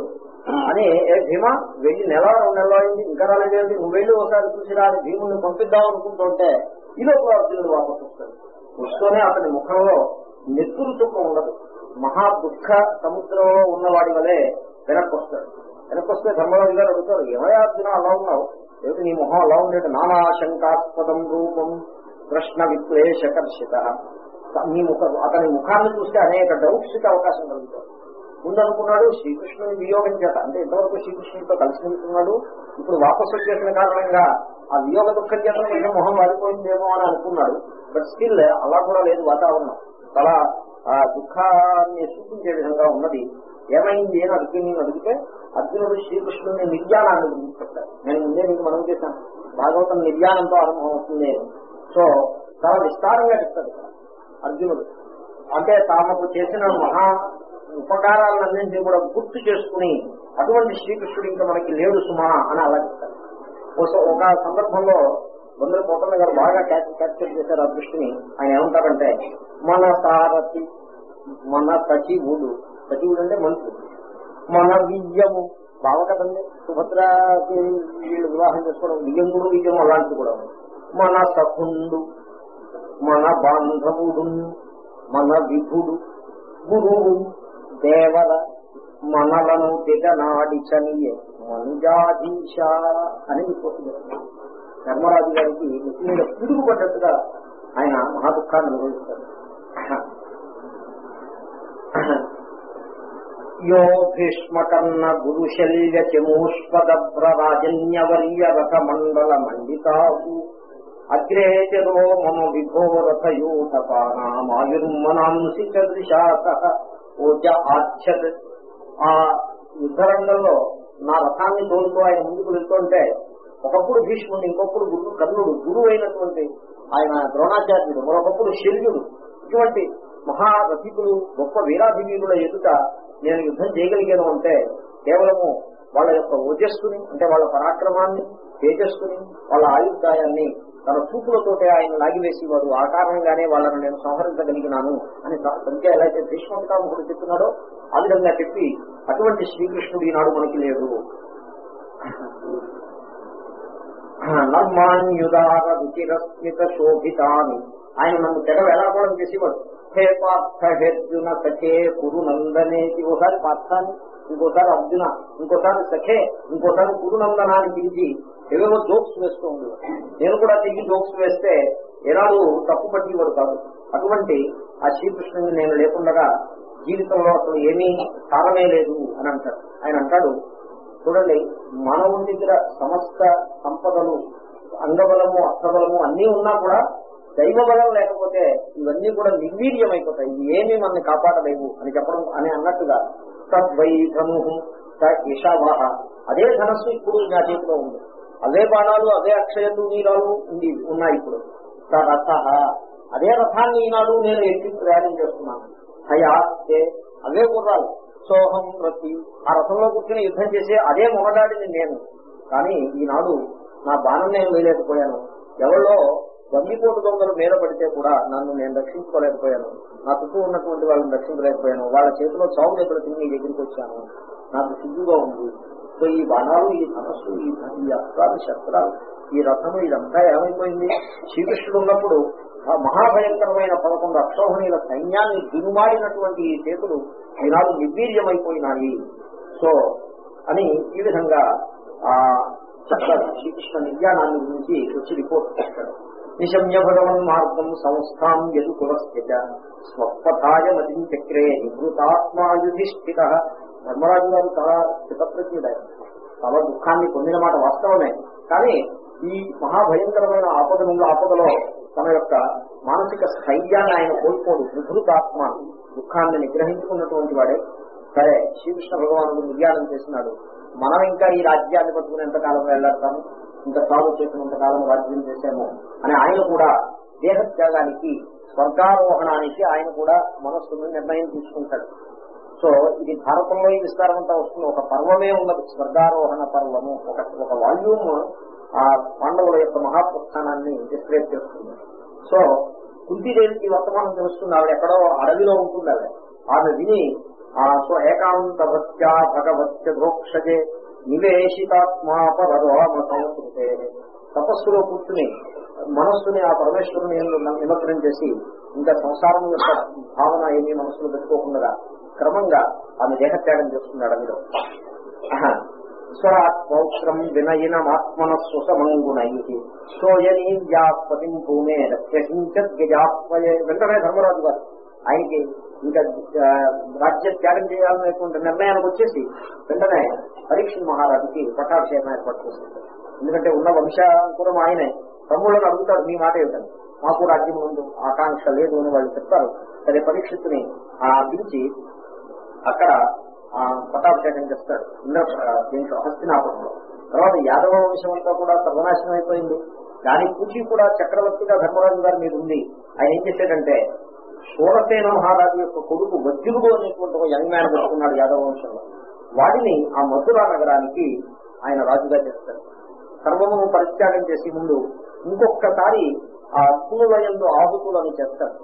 A: అని ఏ భీమా వెళ్ళి నెల రెండు నెలలు అయింది ఇంకా రాలేదేంటి నువ్వు వెళ్ళి ఒకసారి చూసిరా అని భీముడిని పంపిద్దాం అనుకుంటుంటే ఈ లోపల అర్జునుడు వాపసు వస్తాడు. వస్తూనే అతని ముఖంలో నెత్తురు ఉండదు. మహా దుఃఖ సముద్రంలో ఉన్నవాడి వలె వెనక్కి వస్తాడు. వెనక్కి వస్తే ధర్మరాజు గారు అడుగుతారు ఏమయార్జున అలా ఉన్నావు? ఏమిటి నీ మొహం అలా ఉండేది? నానా శంకాస్పదం రూపం కృష్ణ విక్లేశకర్షిత. నీ ముఖ అతని ముఖాన్ని చూస్తే అనేక డౌట్స్కి అవకాశం కలుగుతాడు ముందు అనుకున్నాడు శ్రీకృష్ణుని వియోగం చేత అంటే ఇంతవరకు శ్రీకృష్ణుడితో కలిసి వెళ్తున్నాడు ఇప్పుడు వాపసు వచ్చేసిన కారణంగా ఆ వియోగ దుఃఖం చేత మొహం మారిపోయిందేమో అని అనుకున్నాడు. బట్ స్టిల్ అలా కూడా లేదు వాతావరణం. చాలా ఆ దుఃఖాన్ని సూచించే విధంగా ఉన్నది. ఏమైంది అని అర్జునుని అడిగితే అర్జునుడు శ్రీకృష్ణుని నిర్యాణాన్ని గురించి చెప్పాడు నేను ముందే మీకు మనం చేశాను. భాగవతం నిర్యాణంతో ఆరంభం అవుతుంది. సో చాలా విస్తారంగా చెప్తాడు అర్జునుడు. అంటే తామకు చేసిన మహా ఉపకారాలన్నింటినీ కూడా గుర్తు చేసుకుని అటువంటి శ్రీకృష్ణుడు ఇంకా మనకి లేడు సుమా అని అలా చెప్తాడు. ఒక- ఒక సందర్భంలో బొందర పోతన్న గారు బాగా క్యాప్చర్ చేశారు ఆ దృష్టిని. ఆయన ఏమంటారంటే మన సారథి మన సచివుడు సచివుడు అంటే మంత్రుడు. మన విజయము బావ కదండి? సుభద్రకి వీళ్ళు వివాహం చేసుకోవడం. విజయం కూడా విజయం అలాంటిది కూడా. మన సఖుండు మన బాంధవుడు మన విభుడు గురువు దేవర మనలను దిగనాడిచనియే మనుజాధీశ అని చెప్పొస్తుంది ధర్మరాజు గారికి నెత్తి మీద పిడుగు పడ్డట్టుగా ఆయన మహా దుఃఖాన్ని అనుభవిస్తారు (coughs) యో భీష్మకర్ణ గురుశల్య చమూష్పద్రరాజన్యవర్య రథ మండల మండితాసు అగ్రేచరో మమ విఘోరథయూతపానామాయుర్మనాంసి చదృశాత ఓజ ఆచ్ఛత్ ఆ యుద్ధరంగంలో నా రథాన్ని తోలుతూ ఆయన ముందుకు వెళ్తుంటే ఒకప్పుడు భీష్ముడు ఇంకొకప్పుడు గురు కర్ణుడు గురువు అయినటువంటి ఆయన ద్రోణాచార్యుడు మరొకప్పుడు శల్యుడు ఇటువంటి మహారథికులు గొప్ప వీరాభివీరుల ఎదుట నేను యుద్ధం చేయగలిగాను అంటే కేవలము వాళ్ళ యొక్క ఓజస్సుని అంటే వాళ్ళ పరాక్రమాన్ని తేజస్సుని వాళ్ళ ఆయుర్దాయాన్ని తన చూపులతోటే ఆయన లాగివేసేవాడు. ఆ కారణంగానే వాళ్ళను నేను సంహరించగలిగినాను అని సంఖ్య ఎలా అయితే భీష్మపితామహుడు చెప్తున్నాడో ఆ విధంగా చెప్పి అటువంటి శ్రీకృష్ణుడు ఈనాడు మనకి లేడు. (laughs) నర్మాన్యుదార రుచిరస్మిత శోభితాని. ఆయన నన్ను తెగ వేలాకోవడం చేసేవాడు? హే పార్థ హెర్జున సఖే కురు నందనే ఇంకోసారి పార్థాన్ని ఇంకోసారి అర్జున ఇంకోసారి సఖే ఇంకోసారి కురునందన అని పిలిచి ఏవేవో జోక్స్ వేస్తూ ఉండేవాడు. నేను కూడా తిరిగి జోక్స్ వేస్తే ఏనాడు తప్పు పట్టేవాడు కాదు. అటువంటి ఆ శ్రీకృష్ణుని నేను లేకుండగా జీవితంలో అసలు ఏమీ కారణమే లేదు అని అంటాడు. ఆయన అంటాడు చూడండి మానవుని దగ్గర సమస్త సంపదలు అంగబలము అర్థబలము అన్నీ ఉన్నా కూడా దైవ బలం లేకపోతే ఇవన్నీ కూడా నిర్వీర్యమైపోతాయి. ఇవి ఏమి మనల్ని కాపాడలేవు అని చెప్పడం అని అన్నట్టుగా తద్వైధము ఇషావాహ అదే ధనస్సు ఇప్పుడు నా చేతిలో ఉంది. అదే బాణాలు అదే అక్షయలు నీరాలు ఉంది ఉన్నాయి ఇప్పుడు. రథ. అదే రథాన్ని ఈనాడు నేను ఎక్కి ప్రయాణం చేస్తున్నాను. హయా అవే గుర్రాలు సోహం రతి. ఆ రథంలో కూర్చొని యుద్ధం చేసే అదే మొహదాడిని నేను. కానీ ఈనాడు నా బాణం నేను వేయలేకపోయాను. ఎవరో గమ్మిపోటు దొంగలు మీద పడితే కూడా నన్ను నేను రక్షించుకోలేకపోయాను. నా చుట్టూ ఉన్నటువంటి వాళ్ళని రక్షించలేకపోయాను. వాళ్ళ చేతిలో చావు దగ్గర తిని నీ దగ్గరికి వచ్చాను. నాకు సిగ్గుగా ఉంది. సో ఈ బాణాలు ఈ ధనస్సు ఈ ఈ అస్త్రాలు శస్త్రాలు ఈ రథము ఇదంతా ఏమైపోయింది? శ్రీకృష్ణుడు ఉన్నప్పుడు ఆ మహాభయంకరమైన పదకొండు అక్షోహణీయుల సైన్యాన్ని దిగుమాడినటువంటి ఈ చేతులు ఈనాడు నిర్వీర్యమైపోయినాయి. సో అని ఈ విధంగా ఆ చెప్తాడు శ్రీకృష్ణ నిర్యాణాన్ని గురించి వచ్చి రిపోర్ట్ చేస్తాడు. నిశమ్య భగవన్ మార్గం సంస్థాం యదు కులస్థిత స్వపథాయ మతిం చక్రే నివృతాత్మాయుధిష్ఠిత ధర్మరాజు గారు చాలా చిత్తప్రజ్ఞుడు చాలా దుఃఖాన్ని పొందిన మాట వాస్తవమే. కానీ ఈ మహాభయంకరమైన ఆపద నుండి ఆపదలో తన యొక్క మానసిక స్థైర్యాన్ని ఆయన కోల్పోడు. విధృతాత్మ దుఃఖాన్ని నిగ్రహించుకున్నటువంటి వాడే. సరే శ్రీకృష్ణ భగవానుడు నిర్యాణం చేసినాడు మనం ఇంకా ఈ రాజ్యాన్ని పట్టుకుని ఎంతకాలం వెళ్ళాడతాము చేసిన సాగు చేసినంత కాలం రాజ్యం చేశాము అని ఆయన కూడా దేహత్యాగానికి స్వర్గారోహణానికి ఆయన కూడా మనస్సును నిర్ణయం తీసుకుంటాడు. సో ఇది భారతంలో ఈ విస్తారం అంతా వస్తుంది. ఒక పర్వమే ఉన్నది స్వర్గారోహణ పర్వము ఒక ఒక వాల్యూమ్ ఆ పాండవుల యొక్క మహాప్రస్థానాన్ని డిస్క్రైబ్ చేస్తుంది. సో కుంతిదేవికి వర్తమానం తెలుస్తుంది. ఆవిడ ఎక్కడో అడవిలో ఉంటుంది ఆవిడ. ఆమె విని ఆ సో ఏకాంత భగవత్య భోక్షజే నివేశితాత్మా పరరామ సంస్కృతే తపస్సులో కూర్చుని మనస్సుని ఆ పరమేశ్వరుని నిమగ్నం చేసి ఇంకా సంసారం యొక్క భావన ఏమీ మనస్సులో పెట్టుకోకుండా క్రమంగా ఆమె దేహత్యాగం చేస్తున్నాడు అదిలో. స్వరాత్మౌత్రం వినయనమాత్మన సుసమంగుణై సోయనీయాత్పతిం భూమే రక్షించద్గజాత్మయే వెంటనే ధర్మరాజు గారు ఆయనకి ఇంకా రాజ్య త్యాగం చేయాలనేటువంటి నిర్ణయానికి వచ్చేసి వెంటనే పరీక్ష మహారాజుకి పట్టాభిషేకం ఏర్పాటు చేస్తుంది ఎందుకంటే ఉన్న వంశాంకురం ఆయనే. తమ్ముళ్ళని అడుగుతారు మీ మాట ఏమిటని? మాకు రాజ్యం ముందు ఆకాంక్ష లేదు అని వాళ్ళు చెప్తారు. సరే పరీక్షిత్తుని ఆ పిలిచి అక్కడ ఆ పట్టాభిషేకం చేస్తాడు. దీంట్లో హస్తినాపంలో తర్వాత యాదవ వంశం అంతా కూడా సర్వనాశనం అయిపోయింది. దాని పూచి కూడా చక్రవర్తిగా ధర్మరాజు గారి మీద ఉంది. ఆయన ఏం చేశాడంటే సూరసేన మహారాజు యొక్క కొడుకు వజ్రుడు అనేటువంటి ఒక యంగ్ మ్యాన్ పెట్టుకున్నాడు యాదవ వంశంలో. వాడిని ఆ మధుర నగరానికి ఆయన రాజుగా చేస్తారు సర్వము పరిత్యాగం చేసే ముందు ఇంకొకసారి ఆ అగ్నులయందు ఆహుతులను చేస్తారు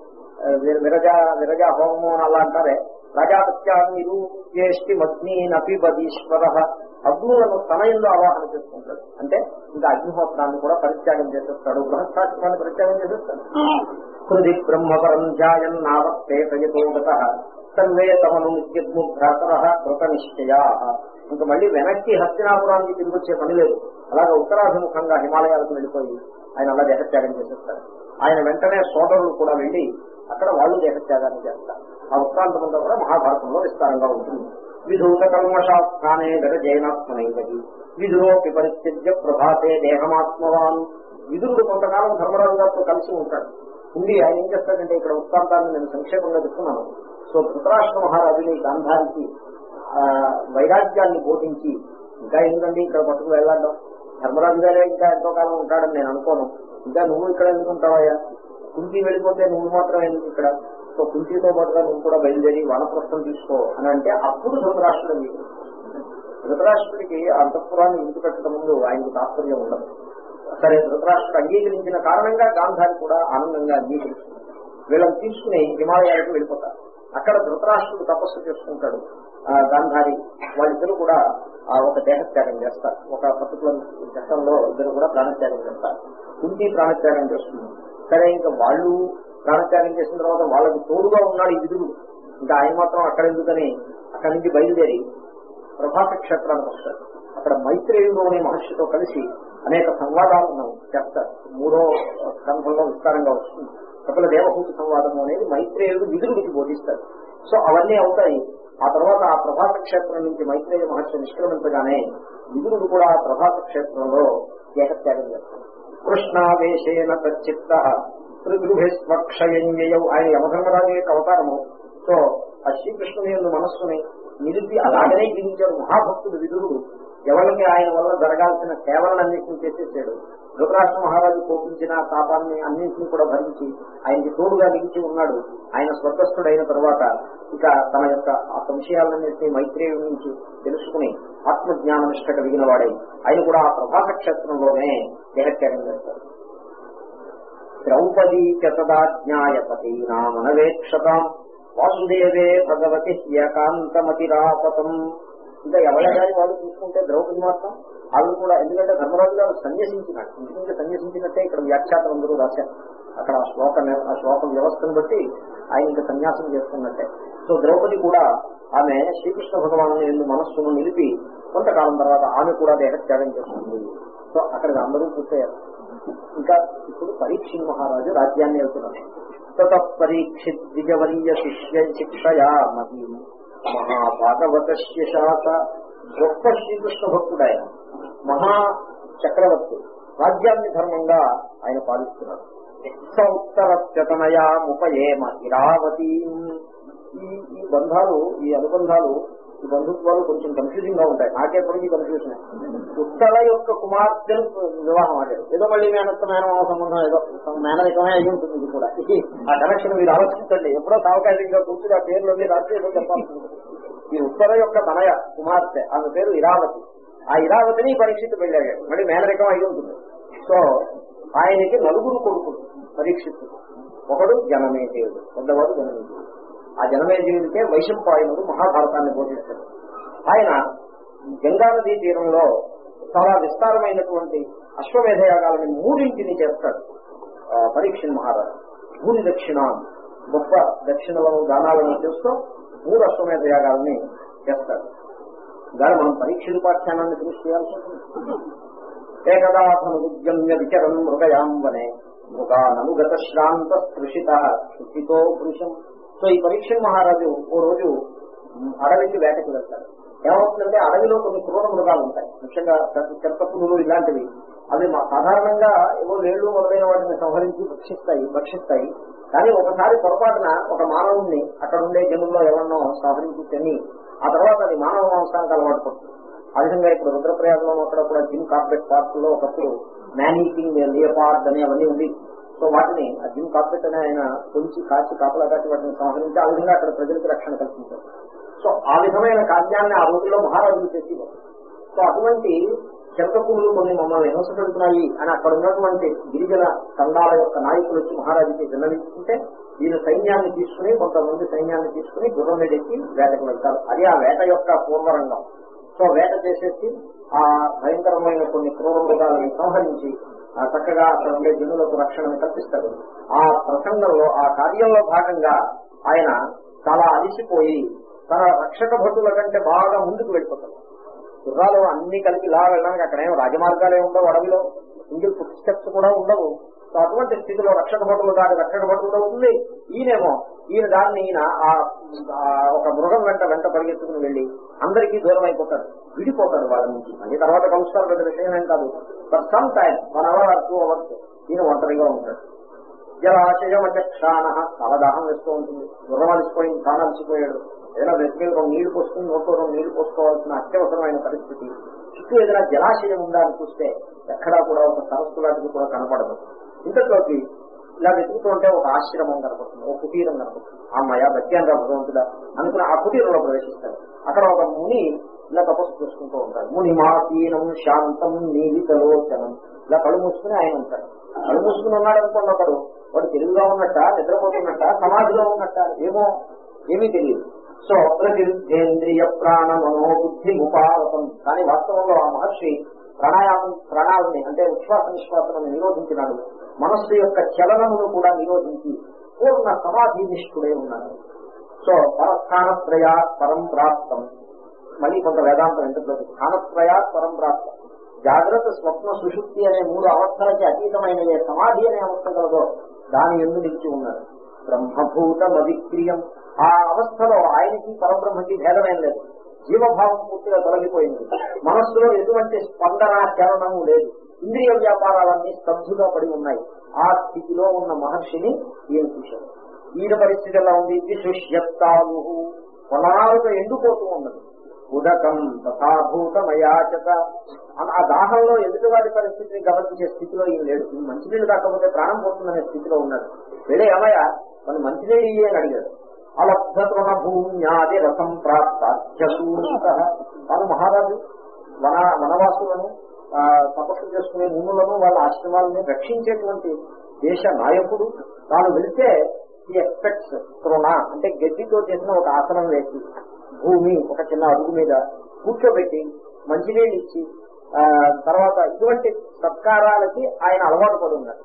A: విరజా విరజా హోమము అని అలా అంటారే. ప్రజాపత్యాన్ని చేష్టి మగ్ని నపిబదీశ్వర అగ్నులను తనయంలో ఆవాహన చేసుకుంటాడు. అంటే ఇంకా అగ్నిహోత్రాన్ని కూడా పరిత్యాగం చేసేస్తాడు. గృహస్థాశ్రమాన్ని పరిత్యాగం చేసేస్తాడు. హృది బ్రహ్మపరం ధ్యాయన్ గత తన్వే తమను నిత్యగ్ముభ్రాతర కృత నిశ్చయా ఇంకా మళ్ళీ వెనక్కి హస్తినాపురానికి తిరిగి వచ్చే పని లేదు. అలాగే ఉత్తరాభిముఖంగా హిమాలయాలకు వెళ్ళిపోయి ఆయన అలా దేహత్యాగం చేసేస్తారు. ఆయన వెంటనే సోదరులు కూడా వెళ్ళి అక్కడ వాళ్ళు దేహత్యాగాన్ని చేస్తారు. ఆ వృత్తాంతం అంతా కూడా మహాభారతంలో విస్తారంగా ఉంటుంది. విధూత కల్మషాస్థానే గజైనాత్మనైవది విధురోపి పరిత్యజ్య ప్రభాతే దేహమాత్మవాన్. విధుడు కొంతకాలం ధర్మరాజు గారితో కలిసి ఉంటాడు. ఉండి ఆయన ఏం చేస్తాడంటే ఇక్కడ వృత్తాంతాన్ని నేను సంక్షేపంగా చెప్తున్నాను. సో ధృతరాష్ట్ర మహారాజుని గాంధారికి ఆ, వైరాగ్యాన్ని బోధించి ఇంకా ఎందుకండి ఇక్కడ పట్టుకు వెళ్ళడం ధర్మరాజు గారే ఇంకా ఎంతో కాలం ఉంటాడని నేను అనుకోను. ఇంకా నువ్వు ఇక్కడ ఎందుకుంటావయ్యా కుంతి వెళ్ళిపోతే నువ్వు మాత్రం ఎందుకు ఇక్కడ? సో కుంతితో పాటుగా నువ్వు కూడా బయలుదేరి వనప్రస్థం తీసుకో అని అంటే అప్పుడు ధృతరాష్ట్రుడు ధృతరాష్ట్రుడికి అంతఃపురాన్ని ఇంటి పెట్టడం ముందు ఆయనకు తాత్పర్యం ఉండదు. సరే ధృతరాష్ట్రుడు అంగీకరించిన కారణంగా గాంధారి కూడా ఆనందంగా అంగీకరిస్తుంది. వీళ్ళని తీసుకుని హిమాలయాలకు వెళ్ళిపోతారు. అక్కడ ధృతరాష్ట్రుడు తపస్సు చేసుకుంటాడు. ఆ గాంధారి వాళ్ళిద్దరు కూడా ఆ ఒక దేహత్యాగం చేస్తారు. ఒక పర్టికులర్ ఘట్టంలో ఇద్దరు కూడా ప్రాణత్యాగం చేస్తారు. కుంతి ప్రాణత్యాగం చేస్తుంది. సరే ఇంకా వాళ్ళు ప్రాణత్యాగం చేసిన తర్వాత వాళ్ళకి తోడుగా ఉన్నాడు ఇదురు ఇంకా ఆయన మాత్రం అక్కడ ఎందుకని అక్కడి నుంచి బయలుదేరి ప్రభాత క్షేత్రానికి వస్తాడు. అక్కడ మైత్రేయుడు అనే మహర్షితో కలిసి అనేక సంవాదాలు చెప్తారు. మూడో స్కంధంలో విస్తారంగా వస్తుంది. సకల దేవహూతి సంవాదము అనేది మైత్రేయుడు విధుడికి బోధిస్తారు. సో అవన్నీ అవుతాయి. ఆ తర్వాత ఆ ప్రభాత క్షేత్రం నుంచి మైత్రేయ మహర్షి నిష్క్రమించగానే విధుడు కూడా ఆ ప్రభాత క్షేత్రంలో దేహత్యాగం చేస్తారు కృష్ణావేశేన తచ్చిత్త త్రిగృహేస్వక్షయౌ ఆయన యమధర్మరాజు యొక్క అవతారము. సో ఆ శ్రీకృష్ణుని మనస్సుని నిలిపి అలాగనే జీవించాడు మహాభక్తుడు విధుడు ఎవరికి ఆయన వల్ల జరగాల్సిన సేవలన్నింటినీ చేసేసాడు. ధృతరాష్ట్ర మహారాజు కోపించిన తాపాన్ని అన్నింటినీ కూడా భరించి ఆయనకి తోడుగా నిలిచి ఉన్నాడు. ఆయన స్వర్గస్థుడైన తర్వాత ఇక తన యొక్క ఆ సంశయాలన్నింటినీ మైత్రేయుడి నుంచి తెలుసుకుని ఆత్మజ్ఞాన నిష్ట కలిగిన వాడై. ఆయన కూడా ఆ ప్రభాస క్షేత్రంలోనే దేహత్యాగం చేస్తారు ద్రౌపదీ చతదాజ్ఞాయపతి నామనవేక్షతాం. వాసుదేవే భగవతి హ్యకాంతమతిరాపతం ఇంకా ఎవరైనా గారి వాళ్ళు చూసుకుంటే ద్రౌపది మాత్రం ఆవిడ కూడా ఎందుకంటే ధర్మరాజు గారు సన్యసించినట్టు ఇంటి సన్యసించినట్టే ఇక్కడ వ్యాఖ్యాతం అందరూ రాశారు. అక్కడ ఆ శ్లోక ఆ శ్లోక వ్యవస్థను బట్టి ఆయన ఇంకా సన్యాసం చేస్తున్నట్టే. సో ద్రౌపది కూడా ఆమె శ్రీకృష్ణ భగవాను ఎందు మనస్సును నిలిపి కొంతకాలం తర్వాత ఆమె కూడా దేహత్యాగం చేస్తుంది. సో అక్కడికి అందరూ పూర్తయ్యారు. ఇంకా ఇప్పుడు పరీక్ష మహారాజు రాజ్యాన్ని వెళ్తున్నారు తత పరీక్షిత్ ద్విజవర్య శిష్య శిక్షయా మహీ మహాభాగవత శాస. గొప్ప శ్రీకృష్ణ భక్తుడు ఆయన. మహా చక్రవర్తి. రాజ్యాన్ని ధర్మంగా ఆయన పాలిస్తున్నాడు ఉత్తరత్యతనయాముపయేమ ఇరావతి. ఈ ఈ బంధాలు ఈ అనుబంధాలు ఈ బంధుత్వాలు కొంచెం కన్ఫ్యూజింగ్గా ఉంటాయి. నాకెప్పటికీ కన్ఫ్యూజన్ ఉత్తర యొక్క కుమార్తెను వివాహం ఆడాడు ఏదో మళ్ళీ మేనత్త మేనమావ సంబంధం ఏదో మేనరికమే అయి ఉంటుంది ఇది కూడా. (laughs) ఆ కనెక్షన్ మీరు ఆలోచించండి. ఎప్పుడో సావకాశంగా కూర్చుని ఆ పేర్లన్నీ రాసి ఏదో చెప్పాల్సి ఈ ఉత్తర యొక్క తనయ కుమార్తె ఆమె పేరు ఇరావతి. ఆ ఇరావతిని పరీక్షిత్ వెళ్ళాడు మళ్ళీ మేనరికం అయి ఉంటుంది. సో ఆయనకి నలుగురు కొడుకులు పరీక్షిత్తు ఒకడు జనమేజయుడు పెద్దవాడు జనమేజయుడు. ఆ జనమేజయుడికే వైశంపాయనుడు మహాభారతాన్ని బోధిస్తాడు ఆయన గంగా నదీ తీరంలో చాలా విస్తారమైనటువంటి అశ్వమేధ యాగాలని మూడింటిని చేస్తాడు. ఆ, మహారాజు. భూమి దక్షిణ. గొప్ప దక్షిణలను దానాలను చేస్తూ మూడు అశ్వమేధ యాగాలని చేస్తాడు. దాని మనం పరీక్షలు పాఠ్యానాన్ని ఫినిష్ చేయాల్సి ఉంటుంది ఏకదాథను ఉద్యమ్య విచరం మృగయాం మృగాననుగత శ్రాంత స్పృశిత శుచితో పురుషం. సో ఈ పరీక్ష మహారాజు ఓ రోజు అడవికి వేటకు వెళ్తారు ఏమవుతుందంటే అడవిలో కొన్ని క్రూర మృగాలు ఉంటాయి. ముఖ్యంగా చెత్తపులు ఇలాంటివి. అవి మా సాధారణంగా ఏవో లేళ్ళు మొదలైన వాటిని సంహరించి భక్షిస్తాయి భక్షిస్తాయి. కానీ ఒకసారి పొరపాటున ఒక మానవుణ్ణి అక్కడ ఉండే జనుల్లో ఎవరినో సంహరించి తిని ఆ తర్వాత అది మానవ మాంసానికి అలవాటు పడుతుంది. ఆ విధంగా ఇప్పుడు రుద్రప్రయాగంలో అక్కడ కూడా జిమ్ కార్పెట్ పార్క్లో ఒకప్పుడు మ్యానీకింగ్ లియపార్డ్ అని అవన్నీ ఉంది సో వాటిని ఆ జిమ్ కార్పెట్ ఆయన కొంచి కాచి కాపలా కాచి వాటిని సంహరించి ఆ విధంగా అక్కడ ప్రజలకు రక్షణ కల్పించారు. సో ఆ విధమైన కార్యాన్ని ఆ రోజుల్లో మహారాజులు చేసేవారు. సో అటువంటి చెరకపులు కొన్ని మమ్మల్ని హింస పెడుతున్నాయి అని అక్కడ ఉన్నటువంటి గిరిజన సంఘాల యొక్క నాయకులు వచ్చి మహారాజుకి విన్నవించుకుంటే వీళ్ళు సైన్యాన్ని తీసుకుని కొంతమంది సైన్యాన్ని తీసుకుని గుర్రం మీద ఎక్కి వేటకు వెళ్తారు. అది ఆ వేట యొక్క పూర్వరంగం. సో వేట చేసేసి ఆ భయంకరమైన కొన్ని క్రూర మృగాలను సంహరించి చక్కగా అక్కడ ఉండే జనులకు రక్షణను కల్పిస్తారు ఆ ప్రసంగంలో ఆ కార్యంలో భాగంగా ఆయన చాలా అలిసిపోయి తన రక్షక భటుల కంటే బాగా ముందుకు వెళ్ళిపోతాడు. గుర్రాలు అన్ని కలిపి ఇలా వెళ్ళడానికి అక్కడ ఏమో రాజమార్గాలే ఉండవు అడవిలో. సింగిల్ ఫుట్ స్టెప్స్ కూడా ఉండవు. అటువంటి స్థితిలో రక్షక భటులు దాని రక్షక భటులు ఉంది ఈయనేమో ఈయన దాన్ని ఈయన ఆ ఆ ఒక మృగం వెంట వెంట పరిగెత్తుకుని వెళ్ళి అందరికీ దూరం అయిపోతారు విడిపోతారు వాళ్ళ నుంచి. మళ్ళీ తర్వాత కలుస్తారు పెద్ద విషయం ఏం కాదు. But some time one hour or two hours ఈయన ఒంటరిగా ఉంటాడు. జలాశయం అంటే చాలా దాహం వేస్తూ ఉంటుంది. గుర్రం అలసిపోయింది అలసిపోయాడు. ఏదైనా వెతికి రెండు నీళ్ళు పోసుకుని నోట్లో రెండు నీళ్ళు పోసుకోవాల్సిన అత్యవసరమైన పరిస్థితి. చుట్టూ ఏదైనా జలాశయం ఉందా అని చూస్తే ఎక్కడా కూడా ఒక సరస్సు లాంటిది కూడా కనపడదు. ఇంతలోకి ఇలా వెతుకుతుంటే ఒక ఆశ్రమం కనపడుతుంది ఒక కుటీరం కనపడుతుంది. అమ్మాయ బత్యాంగా భగవంతుడా? అనుకుని ఆ కుటీరంలో ప్రవేశిస్తాడు. అక్కడ ఒక ముని ఇలా తపస్సు చేసుకుంటూ ఉంటాడు. ముని మాతీనం శాంతం నీలితలోచనం ఇలా కళ్ళు మూసుకుని ఆయన ఉంటాడు కళ్ళు మూసుకుని ఉన్నాడు అనుకోండి ఒకడు. వాడు తెలుగుగా ఉన్నట్ట నిద్రపోతున్నట్ట సమాధిలో ఉన్నట్ట? ఏమో ఏమీ తెలియదు. సో ప్రతిరుద్ధేంద్రియ ప్రాణ మనోబుద్ధి ఉపావతం కానీ వాస్తవంలో ఆ మహర్షి ప్రాణాయామం ప్రాణాలని అంటే ఉచ్ఛ్వాస నిశ్వాసలను నిరోధించినాడు. మనస్సు యొక్క చలనమును కూడా నిరోధించి పూర్ణ సమాధి నిష్ఠుడే ఉన్నాడు. సో పరస్థానత్రయ పరం ప్రాప్తం మళ్ళీ కొంత వేదాంతం ఎంతప్రతి స్థానత్రయ పరం ప్రాప్తం జాగ్రత్త స్వప్న సుశుక్తి అనే మూడు అవస్థలకి అతీతమైన ఏ సమాధి అనే అవస్థ కలదో దాని ఎందు నిలిచి ఉన్నాడు. బ్రహ్మభూతం అవిక్రియం ఆ అవస్థలో ఆయనకి పరబ్రహ్మకి భేదమేం లేదు. జీవభావం పూర్తిగా తొలగిపోయింది. మనస్సులో ఎటువంటి స్పందన చలనము లేదు. ఇంద్రియ వ్యాపారాలన్నీ స్తబ్దుగా పడి ఉన్నాయి. ఆ స్థితిలో ఉన్న మహర్షిని ఏం చూశారు? ఈయన పరిస్థితి ఎలా ఉంది? విశుష్యత్తాలు కొనాలుగా ఎండిపోతూ ఉన్నది. ఉదకం తథాభూతమయాచత ఆ దాహంలో ఎదుటివారి పరిస్థితిని గమనించే స్థితిలో ఈయన లేడు. మంచినీళ్ళు కాకపోతే ప్రాణం పోతుందనే స్థితిలో ఉన్నాడు. వెళ్ళే ఏమయ్యా? మన మంచినీళ్ళు ఇయ్యే అని అడిగాడు. అలబ్ధతృణ భూమ్యాది రసం ప్రాప్త తాను మహారాజు వన వనవాసులను తపస్సు చేసుకునే మునులను వాళ్ళ ఆశ్రమాలని రక్షించేటువంటి దేశ నాయకుడు. తాను వెళితే ఈ ఎక్స్పెక్ట్స్ తృణ అంటే గడ్డితో చేసిన ఒక ఆసనం వేసి భూమి ఒక చిన్న అడుగు మీద కూర్చోబెట్టి మంచినీళ్ళు ఇచ్చి ఆ, తర్వాత ఇటువంటి సత్కారాలకి ఆయన అలవాటు పడి ఉన్నారు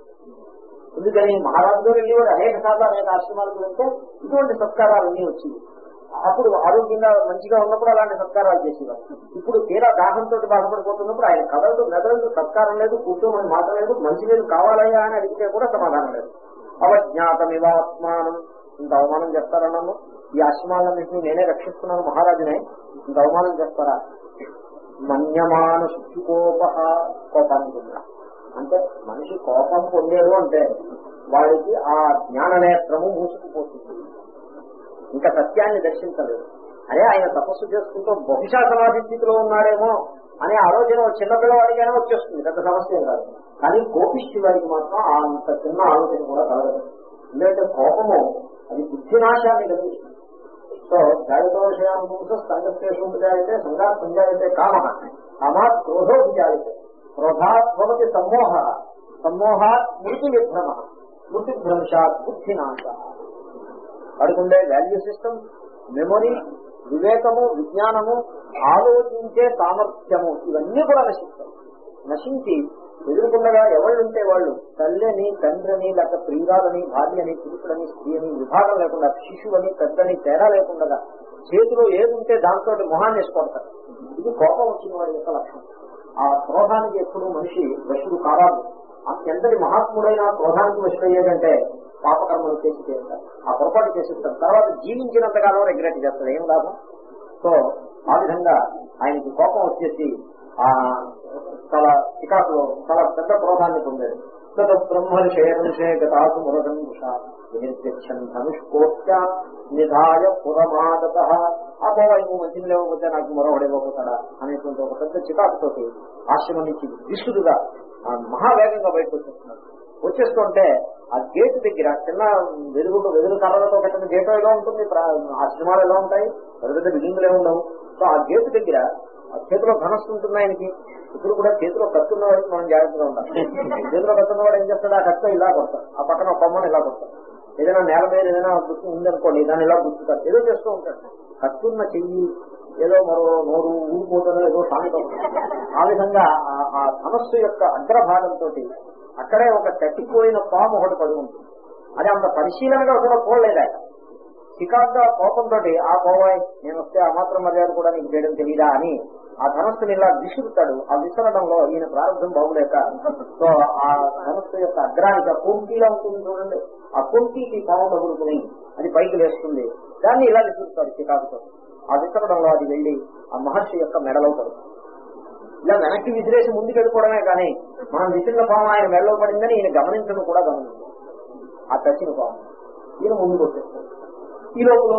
A: ఎందుకని మహారాజుతో వెళ్ళేవాడు అనేక సార్లు అనేక ఆశ్రమాలకు వెళ్తే ఇటువంటి సత్కారాలన్నీ వచ్చింది. అప్పుడు ఆరోగ్యంగా మంచిగా ఉన్నప్పుడు అలాంటి సత్కారాలు చేసేవారు. ఇప్పుడు తీరా దాహంతో బాధపడిపోతున్నప్పుడు ఆయన కదలదు మెదలదు సత్కారం లేదు కూర్చోమని మాట లేదు మంచినీళ్ళు కావాలయ్యా అని అడిగితే కూడా సమాధానం లేదు. అవజ్ఞాతమివాత్మానం. ఇంత అవమానం చేస్తారన్నాను ఈ ఆశ్రమాలన్నింటినీ నేనే రక్షిస్తున్నాను మహారాజునే. ఇంత అవమానం చేస్తారా? మన్యమాన శుచికోప కోపాన్ని ఉన్నా అంటే మనిషి కోపం పొందేరు అంటే వాడికి ఆ జ్ఞాన నేత్రము మూసుకుపోతుంది. ఇంకా సత్యాన్ని దర్శించలేదు. అరే ఆయన తపస్సు చేసుకుంటూ బహుశా సమాధి స్థితిలో ఉన్నాడేమో అనే ఆలోచన ఒక చిన్న పిల్లవాడికైనా వచ్చేస్తుంది. పెద్ద సమస్య కాదు. కానీ కోపిష్టి వారికి మాత్రం అంత చిన్న ఆలోచన కూడా కలగదు. ఎందుకంటే కోపము అది బుద్ధినాశాన్ని కలిగిస్తుంది. సో జాగ్రత్త సంఘర్షేషం జాయితే సంఘాత్ సంజాయితే కామ. కామాత్ క్రోధో విజాయితే క్రోధాత్ భవతి సమ్మోహ. సమ్మోహాత్ స్మృతి విభ్రమ స్మృతి భ్రంశాత్ బుద్ధినాశ. వాడికుండే వాల్యూ సిస్టమ్ మెమొరీ వివేకము విజ్ఞానము ఆలోచించే సామర్థ్యము ఇవన్నీ కూడా నశిస్తాయి. నశించి ఎదురుకుండగా ఎవళ్ళుంటే వాళ్ళు? తల్లిని తండ్రిని లేక ప్రియురాలని భార్యని పురుషులని స్త్రీని విభాగం లేకుండా శిశువని పెద్దని తేడా లేకుండా చేతిలో ఏదుంటే దాంతో మొహాన్ని వేసుకుంటారు. ఇది కోపం వచ్చిన వాడి యొక్క లక్షణం. ఆ క్రోధానికి ఎప్పుడు మనిషి వశుడు కారాదు. ఎంతటి మహాత్ముడైన క్రోధానికి వశుడయ్యేదంటే పాపకర్మలు చేసి చేస్తారు ఆ పొరపాటు చేసేస్తారు తర్వాత జీవించినంతకాలం రెగ్రెట్ చేస్తాడు ఏం లాభం? సో ఆ విధంగా ఆయనకి కోపం వచ్చేసి ఆ చాలా చికాకులో చాలా పెద్ద క్రోధాన్ని పొందాడు తద బ్రహ్మర్షేరంశే గతాసు మురగం నిర్గచ్చన్ ధనుష్కోట్య నిధాయ పురమాదత. ఆ నువ్వు మంచిని లేకపోతే నాకు మరొకడేపోతాడా అనేటువంటి ఒక పెద్ద చికాకుతోటి ఆశ్రమం నుంచి విసురుగా మహావేగంగా బయటకు వచ్చేస్తున్నాడు. వచ్చేస్తుంటే ఆ గేట్ దగ్గర చిన్న వెలుగు వెదురు కర్రలతో కట్టిన గేట్ ఎలా ఉంటుంది ఆశ్రమాలు ఎలా ఉంటాయి పెద్ద పెద్ద బిల్డింగ్లు ఉండవు. సో ఆ గేట్ దగ్గర ఆ చేతిలో ధనస్సు ఉంటుంది ఆయనకి. ఇప్పుడు కూడా చేతిలో కత్తున్న వాడికి మనం జాగ్రత్తగా ఉంటాం చేతిలో కత్తున్న వాడు ఏం చేస్తాడు ఆ కత్త ఇలా కొడతాడు. ఆ పక్కన కొమ్మను ఇలా కొడతాడు. ఏదైనా నేల మీద ఏదైనా గుర్తు ఉందనుకోండి దాన్ని ఇలా గుర్తుతాడు ఏదో చేస్తూ ఉంటాడు. కత్తున్న చెయ్యి ఏదో మరో నోరు ఊడిపోతుందో ఏదో సామెత ఆ విధంగా ఆ- ఆ ధనస్సు యొక్క అగ్రభాగంతో అక్కడే ఒక చచ్చిపోయిన పాము ఒకటి పడి ఉంటుంది. అది అంత పరిశీలనగా కూడా చూడలేదు ఆయన చికాగ్గా కోపంతో ఆ పోవాయి నేను వస్తే ఆ మాత్రం మర్యాద కూడా నీకు చేయడం తెలియదా అని ఆ ధనస్సుని ఇలా విసురుతాడు. ఆ విసరడంలో ఈయన ప్రారంభం బాగులేక సో ఆ ధనస్సు యొక్క అగ్రానికి ఆ కుంకీలా ఉంటుంది చూడండి. ఆ కుంకీకి పాము తగులుకుని అది పైకి వేస్తుంది దాన్ని ఇలా విసురుతాడు చికాకుతో ఆ విసరడంలో అది వెళ్ళి ఆ మహర్షి యొక్క మెడలో పడుతుంది. ఇలా వెనక్కి విసిరేసి ముందుకు వెళ్ళిపోవడమే కానీ మనం విసిరిన పాము ఆయన మెడలో పడిందని ఈయన గమనించడం కూడా గమనించాం ఆ తచ్చిన పాము. ఈయన ముందుకు వచ్చేస్తాడు. ఈ లోపల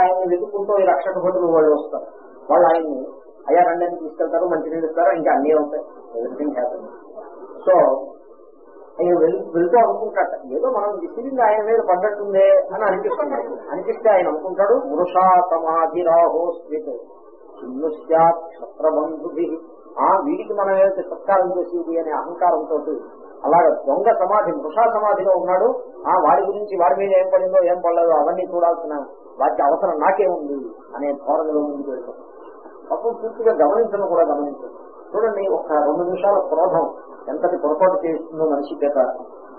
A: ఆయన్ని వెతుక్కుంటూ ఈ రక్షక భటులు వాళ్ళు వస్తారు. వాళ్ళు ఆయన్ని అయ్యా రండి తీసుకెళ్తారు మంచినీళ్ళు ఇస్తారు ఇంకా అన్నీ ఉంటాయి. ఎవ్రీథింగ్ హ్యాపీ సో ఆయన వెళ్తూ అనుకుంటాడు ఏదో మనం విసిరింది ఆయన మీద పడ్డట్టుందే అని అనిపిస్తుంది. అనిపిస్తే ఆయన అనుకుంటాడు వృషా సమాధిరాహో స్థిత్ క్షత్రబంధుభి ఆ వీడికి మనం ఏదైతే సత్కారం చేసేది అనే అహంకారంతో అలాగే దొంగ సమాధి మృషా సమాధిలో ఉన్నాడు. ఆ వాడి గురించి వాడి మీద ఏం పడిందో ఏం పడలేదో అవన్నీ చూడాల్సిన వాటి అవసరం నాకేముంది అనే ధోరణిలో ముందుకు వెళ్తాం. అప్పుడు పూర్తిగా గమనించడం కూడా గమనించండి. చూడండి ఒక రెండు నిమిషాల క్రోధం ఎంతటి పొరపాటు చేస్తుందో మనిషి చేత.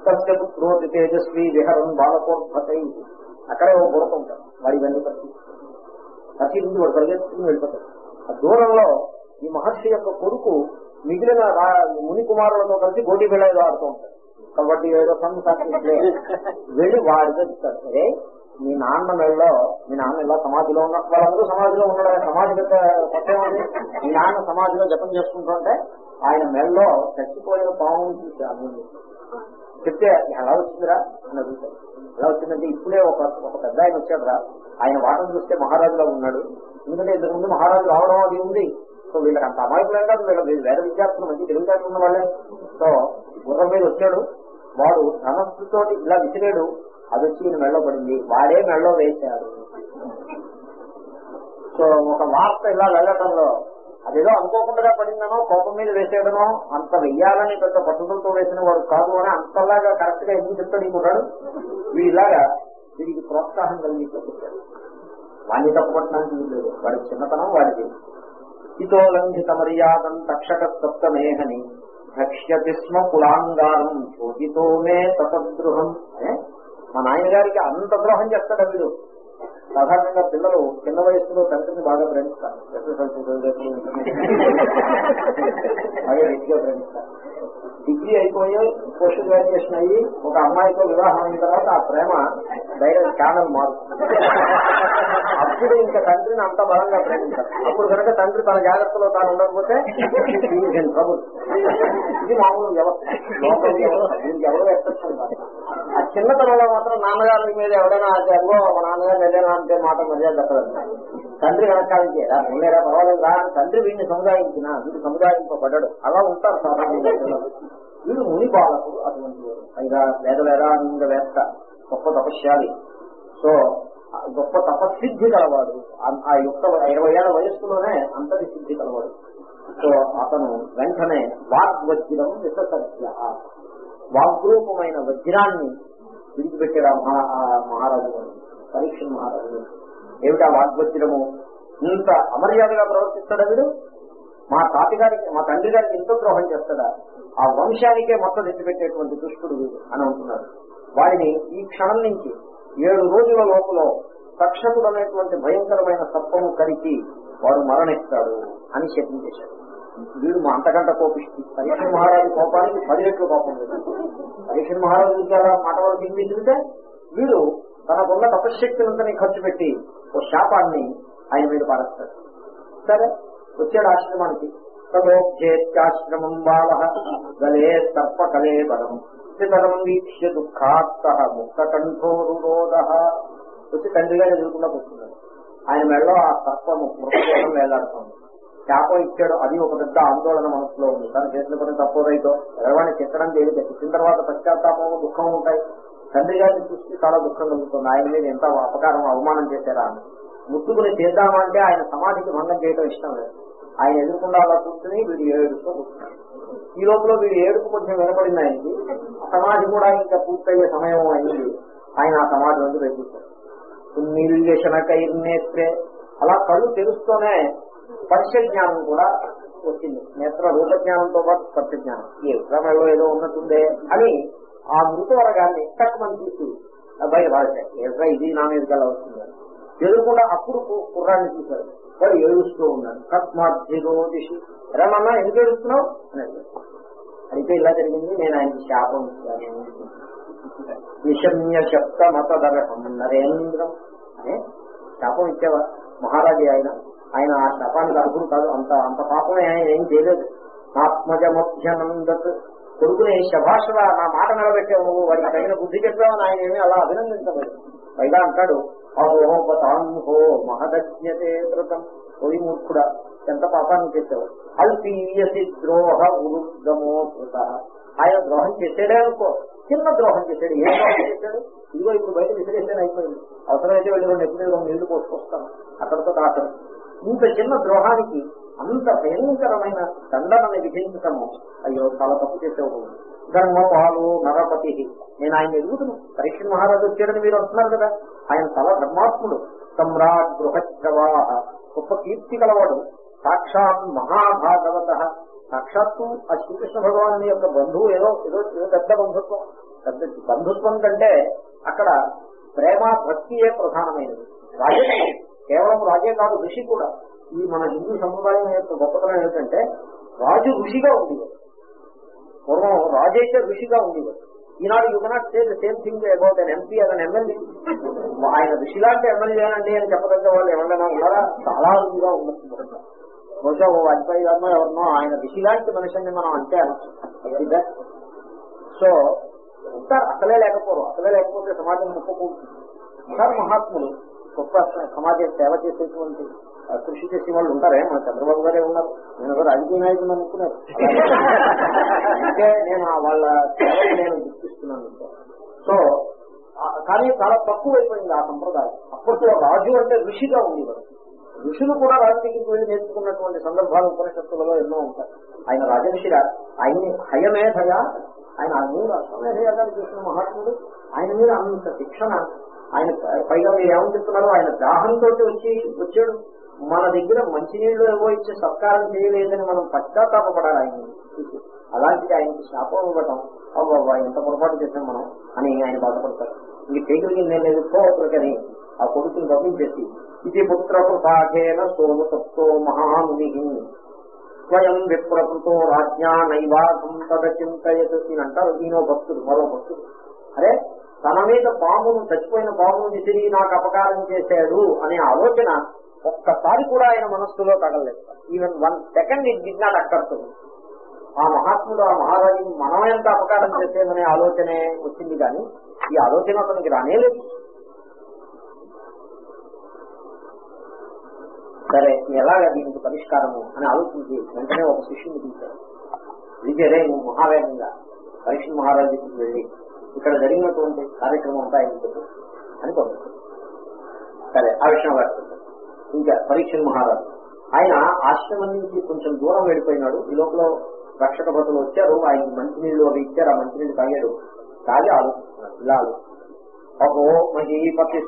A: సత్య క్రోధి తేజస్వి విహరం బాలకోత్పతై అక్కడే ఒక బుడత ఉంటారు వాడి ఇవన్నీ పరిస్థితి పరిశీలించి వాడు పరిగెత్తుకుని వెళ్ళిపోతాడు. ఆ దూరంలో ఈ మహర్షి యొక్క కొడుకు మిగిలిన ముని కుమారులతో కలిసి గోటి బిళ్ళ ఆడుతూ ఉంటాడు. కాబట్టి ఏదో సమ్ వెళ్ళి వాడితో చెప్తాడు. అరే మీ నాన్న మెళ్ళలో మీ నాన్న ఇలా సమాధిలో ఉన్న వాళ్ళందరూ సమాధిలో ఉండడం సమాధి సత్యమని మీ నాన్న సమాధిలో జపం చేసుకుంటుంటే ఆయన మెళ్ళలో చచ్చిపోయిన పాము చూసి చెప్తే ఎలా వచ్చిందిరా? అని అడుగుతాడు. ఎలా వచ్చిందంటే ఇప్పుడే ఒక ఒక పెద్ద ఆయన వచ్చాడురా ఆయన వాటం చూస్తే మహారాజులో ఉన్నాడు. ఎందుకంటే ఇంతకు ముందు మహారాజు రావడం అది ఉంది. సో వీళ్ళకి అంత అమాయకులేం కాదు వీళ్ళ వీళ్ళు వేద విద్యార్థులు మంచి తెలివితేటలు ఉన్న వాళ్ళే. సో గుర్రం మీద వచ్చాడు. వాడు ధనస్సుతో ఇలా విసిరాడు. అది వచ్చి ఈయన మెళ్ళో పడింది. వాడే మెళ్ళో వేశాడు. సో ఒక వార్త ఇలా వెళ్ళటంలో అదేదో అనుకోకుండా పడిందనో కోపం మీద వేసేదనో అంత వెయ్యాలని పెద్ద పద్ధతులతో వేసిన వాడు కాదు అని అంతలాగా కరెక్ట్గా ఎందుకు చెప్తాడు ఈ వీళ్ళలాగా వీరికి ప్రోత్సాహం కలిగి చెప్తాడు వాడిని తప్పుపట్టడానికి లేదు. వాడి చిన్నతనం వాడికి ఇతో మర్యాదం తక్షక సప్తమేహని భక్ష్యతి స్మ కులాంగారం శోధితో మే తపద్రుహం ఏ? మా నాయన గారికి అంత ద్రోహం చేస్తాడు వీడు? సాధారణంగా పిల్లలు చిన్న వయసులో తండ్రిని బాగా ప్రేమిస్తారు బాగా ప్రేమిస్తారు డిగ్రీ అయిపోయి పోస్ట్ గ్రాడ్యుయేషన్ అయ్యి ఒక అమ్మాయితో వివాహం అయిన తర్వాత ఆ ప్రేమ డైరెక్ట్ ఛానల్ మారుతుంది. అప్పుడు ఇంకా తండ్రిని అంత బలంగా ప్రేమించారు అప్పుడు కనుక తండ్రి తన జాగ్రత్తలో తాను ఉండకపోతే ఇది మామూలు వ్యవస్థ. లోకల్ వ్యవస్థ. దీనికి ఎవరో ఎక్సెప్షన్ కాదు ఆ చిన్నతనంలో మాత్రం నాన్నగారి మీద ఎవరైనా అదిగో మా నాన్నగారు ఏదైనా అంటే మాట మర్యాద తండ్రి వెనకాలించేరా ఉండేరా పర్వాలేదు రా తండ్రి వీడిని సముదాయించిన వీడు సముదాయింపబడ్డాడు. అలా ఉంటారు సాధారణ వీడు ముని బాలకు అటువంటి వాడు. పైగా వేద వేదాంగ వేత్త గొప్ప తపస్యాలి సో గొప్ప తపస్సిద్ధి కలవాడు. ఆ- యొక్క ఇరవై ఏళ్ళ వయస్సులోనే అంతటి సిద్ధి కలవాడు. సో అతను వెంటనే వాగ్వజ్రం విససత్య వాగ్రూపమైన వజ్రాన్ని విడిచిపెట్టాడు ఆ మహారాజు గారు. పరీక్ష మహారాజు ఏమిటా వాగ్వజ్రము ఇంత అమర్యాదగా ప్రవర్తిస్తాడా వీడు? మా తాత గారికి మా తండ్రి గారికి ఎంతో ద్రోహం చేస్తాడా? ఆ వంశానికే మొత్తం తెచ్చిపెట్టేటువంటి దుష్టుడు వీడు అని అంటున్నాడు. వాడిని ఈ క్షణం నుంచి ఏడు రోజుల లోపల తక్షకుడు అనేటువంటి భయంకరమైన సర్పము కరికి వాడు మరణిస్తాడు అని శపించేశాడు వీడు మా అంతకంట కోపిష్టి. పరీక్ష మహారాజు కోపానికి పది రెట్లు కోపం లేదు. పరీక్ష మహారాజు అలా మాట వరకు వీడు తనకున్న తపశక్తినంతని ఖర్చు పెట్టి ఓ శాపాన్ని ఆయన మీద పారేస్తాడు. సరే వచ్చాడు ఆశ్రమానికి. తమోక్షేత్యాశ్రమం బాల గలే సర్ప కలే బలం. స్థితరం వీక్ష్య దుఃఖాత్త ముక్త కంఠోరురోధ వచ్చి తండ్రి గారు ఎదుర్కొన్నా కూర్చున్నాడు ఆయన మెడలో ఆ సర్పము మృతదేహం వేలాడుతుంది. శాపం ఇచ్చాడు. అది ఒక పెద్ద ఆందోళన మనసులో ఉంది. తన చేసిన పని తప్పు రైతో ఎవరిని తిట్టడం తేలిక. తిట్టిన తర్వాత పశ్చాత్తాపము దుఃఖం ఉంటాయి. తండ్రి గారిని చూసి చాలా దుఃఖం కలుగుతుంది. ఆయన మీద ఎంత అపకారం అవమానం చేశారా? అని ముట్టుకుని చేద్దామంటే ఆయన సమాధికి భంగం చేయడం ఇష్టం లేదు. ఆయన ఎదుర్కొండా అలా కూర్చుని వీడు ఏడుస్తూ కూర్చున్నాడు. ఈ లోపల వీడు ఏడుపు కొంచెం వినపడింది ఆయనకి. సమాధి కూడా ఇంకా పూర్తయ్యే సమయం అయింది. ఆయన ఆ సమాధి నుంచి వెళ్తాడు నేత్రే అలా కళ్ళు తెలుస్తూనే స్పర్శ జ్ఞానం కూడా వచ్చింది. నేత్ర రూప జ్ఞానంతో పాటు స్పర్శ జ్ఞానం. ఏ క్రమంలో ఏదో ఉన్నట్టుందే అని ఆ మృతవరగాన్ని తక్కువని చూసి బయట వాడతాయి ఎట్లా ఇది నా మీద కల వస్తుంది ఎదురుకుండా అప్పుడు కుర్రాన్ని చూశారు. వాడు ఏడుస్తూ ఉన్నాడు. కస్మాద్ధిరో దిశి ఏమన్నా ఎందుకు ఏడుస్తున్నావు? అని అయితే ఇలా జరిగింది నేను ఆయన శాపం ఇచ్చాను. నిశమ్య శబ్ద మతదరహం నరేంద్రం. అనే శాపం ఇచ్చేవా? మహారాజు ఆయన. ఆయన ఆ శాపానికి అర్హుడు కాదు. అంత అంత పాపమే ఆయన ఏం చేయలేదు. ఆత్మజమభ్యనందత్ కొడుకుని శభాషరా నా మాట నిలబెట్టావు నువ్వు వాడికి తగిన బుద్ధి చెప్పామని ఆయన ఏమీ అలా అభినందించలేదు. పైగా అంటాడు అహోపతాన్హో మహదజ్ఞతే కృతం ఓయి మూర్ఖుడా ఎంత పాపాన్ని చేశావు? అల్పీయసి ద్రోహ ఉరుగమో కృత. ఆయన ద్రోహం చేసాడే అనుకో చిన్న ద్రోహం చేశాడు. ఏ ద్రోహం చేశాడు? ఇదిగో ఇప్పుడు బయట విసిరేసాను అయిపోయింది. అవసరమైతే వెళ్ళి రెండు ఎప్పుడు నీళ్ళు పోసుకొస్తాను. అక్కడతో కాకరు ఇంత చిన్న ద్రోహానికి అంత భయంకరమైన దండనని విధించటము. అయ్యో చాలా తప్పు చేసేవాడు. ధర్మపాలు నరపతి. నేను ఆయన ఎదుగుతున్నాను పరీక్ష మహారాజు వచ్చాడని మీరు అంటున్నారు కదా. ఆయన చాలా ధర్మాత్ముడు. సమ్రాట్ బృహద్రవాహ గొప్ప కీర్తి గలవాడు. సాక్షాత్ మహాభాగవత. సాక్షాత్తు ఆ శ్రీకృష్ణ భగవాను యొక్క బంధువు ఏదో ఏదో ఏదో పెద్ద బంధుత్వం. పెద్ద బంధుత్వం కంటే అక్కడ ప్రేమ భక్తియే ప్రధానమైనది. రాజే కేవలం రాజే కాదు ఋషి కూడా. ఈ మన హిందూ సంప్రదాయం యొక్క గొప్పతనం ఏంటంటే రాజు ఋషిగా ఉండేవాడు. పూర్వం రాజు అయితే ఋషిగా ఉండేవాడు. ఈనాడు you cannot say the same thing about an MP అదన్ MLA ఆయన ఋషిలాంటి ఎమ్మెల్యేనండి అని చెప్పదగ్గ వాళ్ళు ఎవరైనా ఉన్నారా? చాలా ఋషిగా ఉండొచ్చు. బహుశా ఓ వాజ్పేయి గారినో ఎవరినో ఆయన ఋషిలాంటి మనిషిని మనం అంటే అనొచ్చు సో ఉంటారు అసలే లేకపోరు. అసలే లేకపోతే సమాజం ముప్పకూడదు. సార్ మహాత్ములు గొప్ప సమాజం సేవ చేసేటువంటి కృషి చేసే వాళ్ళు ఉంటారే? మన చంద్రబాబు గారే ఉన్నారు. నేను ఒక రాజకీయ నాయకులు అనుకున్నారు అంటే నేను వాళ్ళ నేను గుర్తిస్తున్నాను. సో కానీ చాలా తక్కువ అయిపోయింది ఆ సంప్రదాయం. అప్పట్లో రాజు అంటే ఋషిగా ఉండేవారు. ఋషులు కూడా రాజకీయకి వెళ్ళి నేర్చుకున్నటువంటి సందర్భాలు ఉపనిషత్తులలో ఎన్నో ఉంటాయి. ఆయన రాజర్షిగా ఆయన్ని హయమేధయ ఆయన అగ్ని అశ్వమేధయాగా చేసిన మహాత్ముడు. ఆయన మీద అంత శిక్షణ ఆయన పైగా మీరు ఏమని చెప్తున్నారు ఆయన దాహంతో వచ్చి వచ్చాడు. మన దగ్గర మంచినీళ్ళు ఏవో ఇచ్చే సత్కారం చేయలేదని మనం పశ్చాత్తాపడాలి ఆయన అలాంటిది ఆయనకి శాపం ఇవ్వటం అవ్వబ్బా ఎంత పొరపాటు చేసాం మనం అని ఆయన బాధపడతారు. ఇంక చేయగలిగింది నేను లేదు ఆ కొడుకుని పంపించేసి ఇది పుత్ర ప్రసాదేన సోమసత్తో మహాముని స్వయం విప్రకృతో రాజ్ఞా నైవాసం తదచింతయత్ ఈయన అంటారు ఈయనో భక్తుడు మరో భక్తుడు. అరే తన మీద పామును చచ్చిపోయిన పాముని తిరిగి నాకు అపకారం చేశాడు అనే ఆలోచన ఒక్కసారి కూడా ఆయన మనస్సులో తగలలేదు even one second it did not అక్కర్తుంది ఆ మహాత్ముడు ఆ మహారాజుని మనం ఎంత అపకారం చేసేదనే ఆలోచనే వచ్చింది కానీ ఈ ఆలోచన అతనికి రానేలేదు. సరే ఎలాగ దీనికి పరిష్కారము అని ఆలోచించి వెంటనే ఒక శిష్యుని తీశారు విజయరే నువ్వు మహావేగంగా పరీక్ష మహారాజుకి వెళ్ళి ఇక్కడ జరిగినటువంటి కార్యక్రమం అంతా ఆయన అని పంపించారు సరే ఆ విషయం వాడుతుంది ఇంకా పరీక్ష మహారాజు ఆయన ఆశ్రమం నుంచి కొంచెం దూరం వెళ్ళిపోయినాడు. ఈ లోపల రక్షక భటులు వచ్చారు. ఆయన మంచినీళ్ళు అవి ఇచ్చారు. ఆ మంచినీళ్ళు తాగాడు. తాగి ఆలోచిస్తున్నాడు ఇలా అహో మహీపతి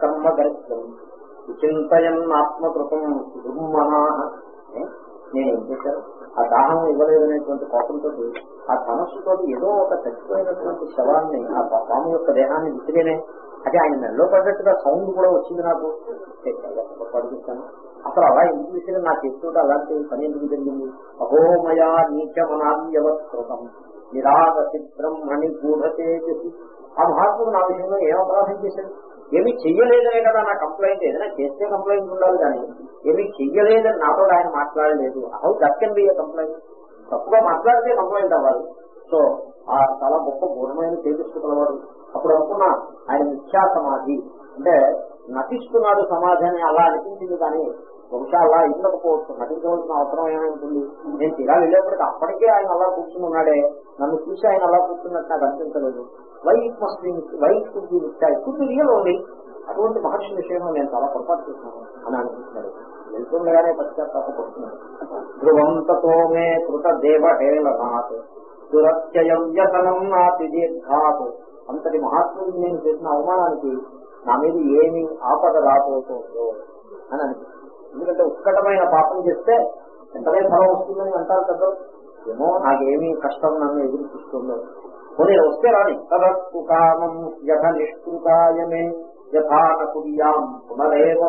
A: కర్మ గరిష్టం చింతయన్ ఆత్మకృతం నేను ఏం చేశాను ఆ దాహం ఇవ్వలేదనేటువంటి కోపంతో ఆ ధనస్సుతో ఏదో ఒక చచ్చిపోయినటువంటి శవాన్ని ఆ స్వామి యొక్క దేహాన్ని విసిరేనే. అది ఆయన మెల్లో పడ్డట్టుగా సౌండ్ కూడా వచ్చింది నాకు. పడిపిస్తాను అసలు అలా ఎందుకు విసిరి నా చేస్తుంటే అలాంటి పని ఎందుకు జరిగింది? అహోమయా నీచమనావ్యవస్కృతం నిరాగ బ్రహ్మణి గూఢతేజసి ఆ మహాత్ముడు నా విషయంలో ఏం అపరాధం చేశాడు? ఏమి చెయ్యలేదనే కదా నా కంప్లైంట్ ఏదైనా చేస్తే కంప్లైంట్ ఉండాలి కానీ ఏమి చెయ్యలేదని నాతో ఆయన మాట్లాడలేదు. How that can be complaint తప్పుగా మాట్లాడితే కంప్లైంట్ అవ్వాలి. సో ఆ చాలా గొప్ప గుణమైన తేజస్సుకున్నవాడు అప్పుడు అనుకున్నా ఆయన మిథ్యా సమాధి. అంటే నటిస్తున్నాడు సమాధి అని అలా అనిపించింది కానీ బహుశా అలా ఇవ్వకపోవచ్చు నటించవలసిన అవసరం ఏమైంటుంది నేను తీరా వెళ్ళేప్పటికీ అప్పటికే ఆయన అలా కూర్చుని ఉన్నాడే. నన్ను చూసి ఆయన అలా కూర్చున్నట్టు నాకు అనిపించలేదు. Why must why could be మిథ్యా కుడ్ రియల్ ఓన్లీ అటువంటి మహర్షి విషయంలో నేను చాలా పొరపాటు చేశాను అని అనిపిస్తున్నాడు వెళ్తుండగానే పశ్చాత్తాపడుతున్నాడు ధ్రువంతతో మే కృత దేవ దురత్యయం వ్యసనం నాతి దీర్ఘాత్. అంతటి మహాత్ముడికి నేను చేసిన అవమానానికి నా మీద ఏమి ఆపద రాబోతుందో అని అనిపిస్తుంది. ఎందుకంటే ఉత్కటమైన పాపం చేస్తే ఎంతనే ఫలం వస్తుందని అంటారు కదా. ఏమో నాకేమీ కష్టం నన్ను ఎదురు చూస్తుందో. పోనీ వస్తే రాని తదస్సు కామం యథ నిష్కృతాయమే యథాన కుర్యాం పునరేవ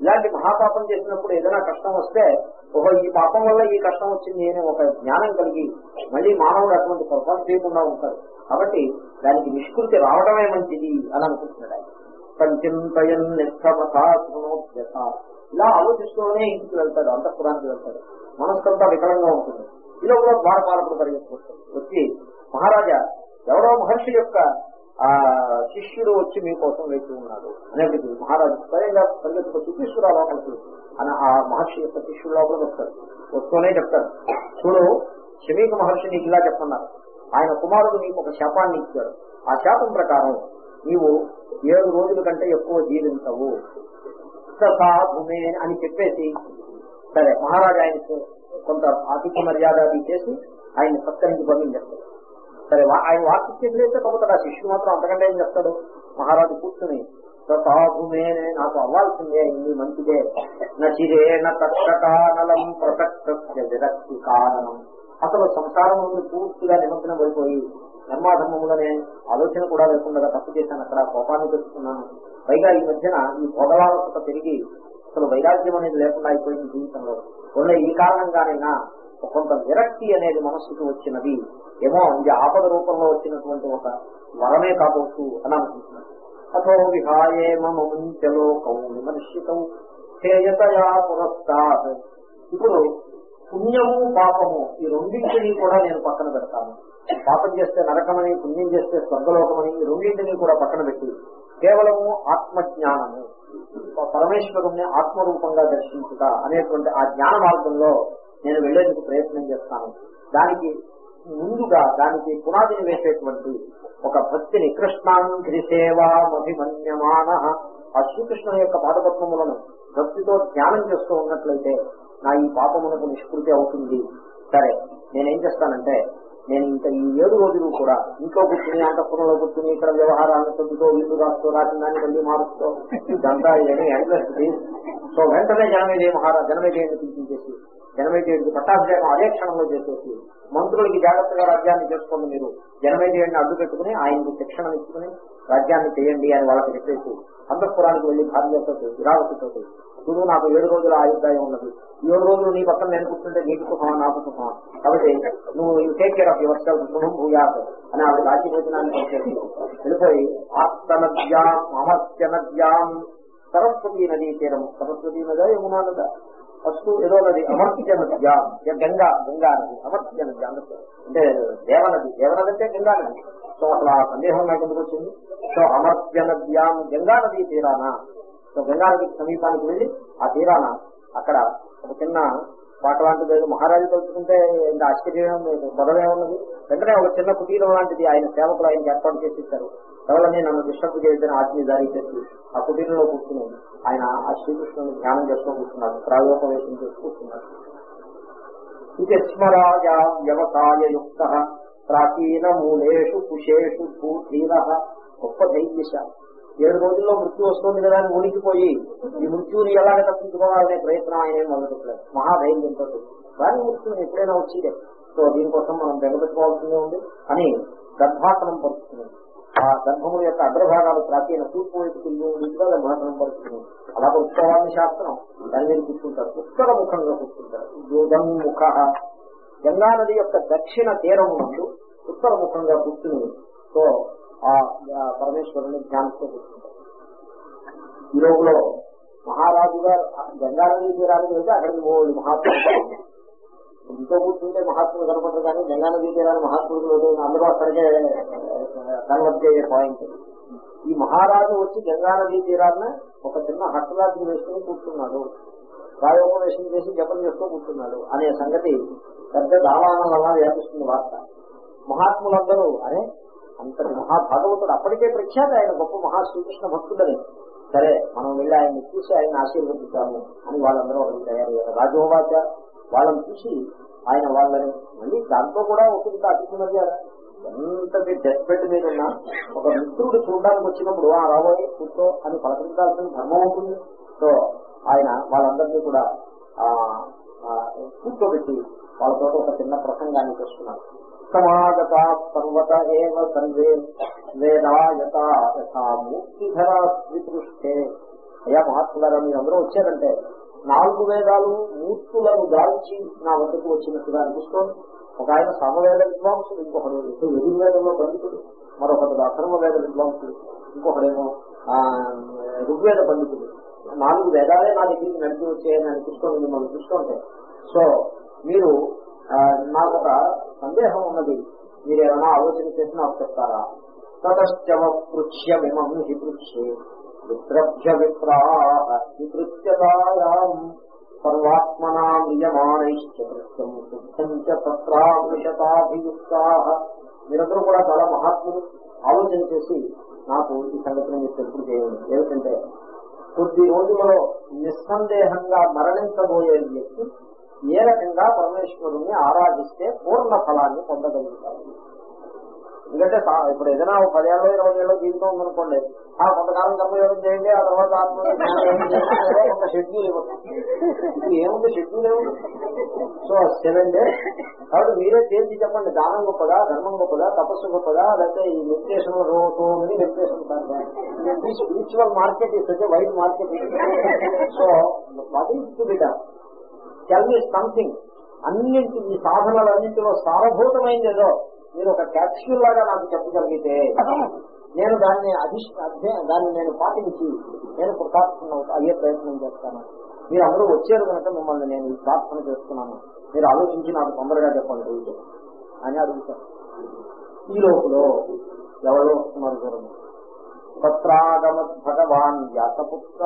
A: ఇలాంటి మహాపాపం చేసినప్పుడు ఏదైనా కష్టం వస్తే ఓహో ఈ పాపం వల్ల ఈ కష్టం వచ్చింది అనే ఒక జ్ఞానం కలిగి మళ్ళీ మానవుడు అటువంటి పొరపాటు చేయకుండా ఉంటారు కాబట్టి దానికి నిష్కృతి రావడమే మంచిది అని అనుకుంటున్నాడు ఆయన. సంచింతయన్ ఇలా ఆలోచిస్తూనే ఇంటికి వెళ్తాడు అంతఃపురానికి వెళ్తాడు. మనస్కంతా వికలంగా ఉంటుంది. ఇలా కూడా ద్వారపాలకుడు పరిగెత్తుకొస్తాడు. వచ్చి మహారాజా ఎవరో మహర్షి యొక్క ఆ శిష్యుడు వచ్చి మీకోసం వేచి ఉన్నాడు. అనేది మహారాజు స్వయంగా పరిగెత్తుకొచ్చి తీసుకురా లోపలికి అని ఆ మహర్షి యొక్క శిష్యుడు లోపలికి వస్తాడు. వస్తూనే చెప్తాడు. చూడు శమీక మహర్షి నీకు ఇలా చెప్పన్నారు ఆయన కుమారుడు నీకు ఒక శాపాన్ని ఇచ్చాడు. ఆ శాపం ప్రకారం నీవు ఏడు రోజుల కంటే ఎక్కువ జీవించవు. సాధుమే అని చెప్పేసి సరే మహారాజు ఆయనకు కొంత అతిథి మర్యాద చేసి ఆయన సత్కరించి పంపించేస్తాడు. సరే ఆయన వార్తిత్యం చేస్తే కాకపోతే శిష్యుడు మాత్రం అంతకంటే ఏం చెప్తాడు? మహారాజు కూర్చుని నాకు అవ్వాల్సిందే ఇది మంచిదే. నచిరే నలం ప్రసక్త విరక్తి కారణం. అసలు సంసారం నుండి పూర్తిగా నిమగ్నం అయిపోయి ధర్మాధర్మములనే ఆలోచన కూడా లేకుండా తప్పు చేశాను. అక్కడ కోపాన్ని పెట్టుకున్నాను పైగా ఈ మధ్యన ఈ పొదవాలత పెరిగి అసలు వైరాగ్యం అనేది లేకుండా అయిపోయింది జీవితంలో. ఓన్లీ ఈ కారణంగానైనా కొంత విరక్తి అనేది మనస్సుకు వచ్చినది. ఏమో ఇది ఆపద రూపంలో వచ్చినటువంటి ఒక వరమే కావచ్చు అని అనుకుంటున్నాను. అథో విహాయే మమ ముంచలోకం హేయతయా పురస్కాత్ ఇప్పుడు పుణ్యము పాపము ఈ రెండింటినీ కూడా నేను పక్కన పెడతాను. పాపం చేస్తే నరకమని పుణ్యం చేస్తే స్వర్గలోకమని ఈ రెండింటినీ కూడా పక్కన పెట్టి కేవలము ఆత్మజ్ఞానము పరమేశ్వరుణ్ణి ఆత్మరూపంగా దర్శించుట అనేటువంటి ఆ జ్ఞాన మార్గంలో నేను వెళ్ళేందుకు ప్రయత్నం చేస్తాను. దానికి ముందుగా దానికి పునాదిని వేసేటువంటి ఒక భక్తిని కృష్ణాంధ్రి సేవామభిమన్యమాన. ఆ శ్రీకృష్ణుని యొక్క పాదపద్మములను భక్తితో ధ్యానం చేస్తూ ఉన్నట్లయితే నా ఈ పాపములకు నిష్కృతి అవుతుంది. సరే నేనేం చేస్తానంటే నేను ఇంకా ఈ ఏడు రోజులు కూడా ఇంట్లో కూర్చుని అంతఃపురంలో కూర్చుని ఇక్కడ వ్యవహారాలను సర్దుతో వీళ్ళు రాస్తూ రాసిన దాన్ని మళ్ళీ మారుస్తూ ఇదంతా ఏమీ ఎండ్లెస్ సో వెంటనే జనమేజయ మహారాజ్ జనమేజయాన్ని పిలిపించేసి జనమేజయుడికి పట్టాభిషేకం అదే క్షణంలో చేసేసి మంత్రులకి జాగ్రత్తగా రాజ్యాన్ని చేసుకోండి మీరు జనమేజయుడిని అడ్డు పెట్టుకుని ఆయనకి శిక్షణ ఇచ్చుకుని రాజ్యాన్ని చేయండి అని వాళ్ళకి చెప్పేసి అంతఃపురానికి వెళ్ళి భార్యతో విరావతితో గురువు నాకు ఏడు రోజుల ఆయుర్దాయం ఉన్నది. ఏడు రోజులు నీ పక్కన నేను కూర్చుంటే నీకు సుఖమా నాకు సుఖమా? కాబట్టి నువ్వు you take care of yourself శుభం భూయాత్ అని ఆవిడ రాజ్య భోజనాన్ని వెళ్ళిపోయి ఆస్తనద్యాం అమర్త్య నద్యాం సరస్వతి నదీ తీరం. సరస్వతి నదా యమునా నదా? ఫస్ట్ ఏదో నది అమర్త్య నద్యా గంగా గంగా నది అమర్త్య నది అంటే దేవనది. దేవనది అంటే గంగా నది. సో అసలు ఆ సందేహం నాకు ఎందుకు వచ్చింది? సో అమర్త్య నద్యాం గంగా నది తీరాన. సో గంగా నది సమీపానికి వెళ్ళి ఆ తీరాన అక్కడ ఒక చిన్న పాట లాంటిది లేదు. మహారాజు తలుచుకుంటే ఇంకా ఆశ్చర్యం మొదలే ఉన్నది. వెంటనే ఒక చిన్న కుటీరం లాంటిది ఆయన సేవకులు ఆయనకి ఏర్పాటు చేసి ఇచ్చారు. ఎవరని నన్ను డిస్టర్బ్ చేయొద్దని ఆజ్ఞ జారీ చేసి ఆ కుటీరంలో కూర్చుని ఆయన ఆ శ్రీకృష్ణుని ధ్యానం చేస్తూ కూర్చున్నాడు. ప్రాయోపవేశం చేసి కూర్చున్నాడు. ఇది స్మరాజా వ్యవసాయయుక్త ప్రాచీన మూలేషు కుశేషు భూధీర గొప్ప ధైర్యశాలి ఏడు రోజుల్లో మృత్యు వస్తుంది కదా అని ఉనికిపోయి ఈ మృత్యుని ఎలాగ తప్పించుకోవాలనే ప్రయత్నం ఆయన మొదలుపెట్టలేదు మహాధైర్యంతో కానీ మృత్యుని ఎప్పుడైనా వచ్చిందే. సో దీనికోసం మనం బెగపెట్టుకోవాల్సిందే ఉంది. అని గర్భాసనం పరుస్తుంది ఆ గర్భము యొక్క అగ్రభాగాలు ప్రాచీన తూర్పు వైపు తిరిగి గర్భాసనం అలా పరుచుకోవాలని శాస్త్రం దాని మీద కూర్చుంటారు ఉత్తర ముఖంగా కూర్చుంటారు యోగం ముఖ. గంగా నది యొక్క దక్షిణ తీరం నుండి ఉత్తర ముఖంగా కూర్చుని సో ఆ పరమేశ్వరుని ధ్యానిస్తూ కూర్చుంటారు ఈ రోజులో మహారాజు గారు గంగానది తీరానికి వెళ్తే అక్కడికి మూడు మహాత్ములు ఇంట్లో కూర్చుంటే మహాత్ములు కనపడరు కానీ గంగానది తీరాన్ని మహాత్ములు అందరూ అక్కడికే కన్వర్ట్ అయ్యే పాయింట్. ఈ మహారాజు వచ్చి గంగానది తీరాన్ని ఒక చిన్న హట్టరాజు వేసుకుని కూర్చున్నాడు. ప్రాయోపవేశం చేసి జపం చేస్తూ కూర్చున్నాడు అనే సంగతి పెద్ద దావానం వ్యాపిస్తుంది వార్త. మహాత్ములందరూ అరే అంతటి మహాభాగవతుడు అప్పటికే ప్రఖ్యాత ఆయన గొప్ప మహా శ్రీకృష్ణ భక్తుడని. సరే మనం వెళ్ళి ఆయన్ని చూసి ఆయన ఆశీర్వదిద్దాము అని వాళ్ళందరూ ఒకరికి తయారయ్యారు. రాజోవాచ వాళ్ళని చూసి ఆయన వాళ్ళని మళ్ళీ దాంతో కూడా ఒకరికి అతిథి మధ్య ఎంతటి డెస్పెట్ మీద ఉన్నా ఒక మిత్రుడు చూడడానికి వచ్చినప్పుడు ఆ రాబోయే కూర్చో అని పలకరించాల్సిన ధర్మం అవుతుంది సో ఆయన వాళ్ళందరినీ కూడా కూర్చోబెట్టి వాళ్ళతో ఒక చిన్న ప్రసంగాన్ని చేస్తున్నారు. సమాగత పర్వత ఏవ సర్వే వేదాయత యథా మూర్తిధరా స్విపృష్ఠే అయ్యా మహాత్ములారా మీరు అందరూ వచ్చారంటే నాలుగు వేదాలు మూర్తులను దాల్చి నా వద్దకు వచ్చినట్టుగా అనిపిస్తోంది. ఒక ఆయన సమవేద విద్వాంసుడు ఇంకొకడు యజుర్వేదంలో పండితుడు మరొకడు అధర్మ వేద విద్వాంసుడు ఇంకొకడేమో ఆ, ఋగ్వేద పండితుడు. నాలుగు వేదాలే నా దగ్గరికి నడిచి వచ్చాయని అనిపిస్తోంది మిమ్మల్ని చూస్తుంటే. సో మీరు నాకు ఒక సందేహం ఉన్నది. మీరు ఏమైనా ఆలోచన చేసి నాకు చెప్తారా? తతశ్చవ పృచ్యమిమం హి పృచ్యే విద్రభ్య విప్రా వికృత్యతాయాం సర్వాత్మనా నియమానైశ్చ శుద్ధం చ మీరందరూ కూడా చాలా మహాత్ములు. ఆలోచన చేసి నాకు ఈ సంగతిని మీరు తెలుపు చేయండి. ఏమిటంటే కొద్ది రోజులలో నిస్సందేహంగా మరణించబోయే వ్యక్తి ఏ రకంగా పరమేశ్వరుణ్ణి ఆరాధిస్తే పూర్ణ ఫలాన్ని పొందగలుగుతారు ఎందుకంటే ఇప్పుడు ఏదైనా ఒక పదేళ్ళలో ఇరవై ఏళ్ళ జీవితం ఉందనుకోండి ఆ కొంతకాలం కర్మయోగం చేయండి ఆ తర్వాత ఆత్మయోగం షెడ్యూల్ ఇవ్వండి. ఏముంది షెడ్యూల్ ఏముంది? సో సెవెన్ డేస్ కాబట్టి మీరే తేల్చి చెప్పండి దానం గొప్పదా ధర్మం గొప్పదా తపస్సు గొప్పదా లేకపోతే ఈ meditation so meditation spiritual market is white market. So what is to be tell me something అన్నింటి ఈ సాధనలన్నింటిలో సారభూతమైంది ఏదో మీరు ఒక క్యాప్సూల్ లాగా నాకు చెప్పగలిగితే నేను దాన్ని అధిష్ట అధ్యయ- దాన్ని నేను పాటించి నేను కృతార్థం అయ్యే ప్రయత్నం చేస్తాను. మీరు అందరూ వచ్చారు కనుక మిమ్మల్ని నేను ఈ ప్రార్థన చేస్తున్నాను. మీరు ఆలోచించి నాకు తొందరగా చెప్పండి అని అడుగుతాను ఈ లోపల ఎవరో వస్తున్నారు చూడండి. తత్రాగమత్ భగవాన్ వ్యాసపుత్ర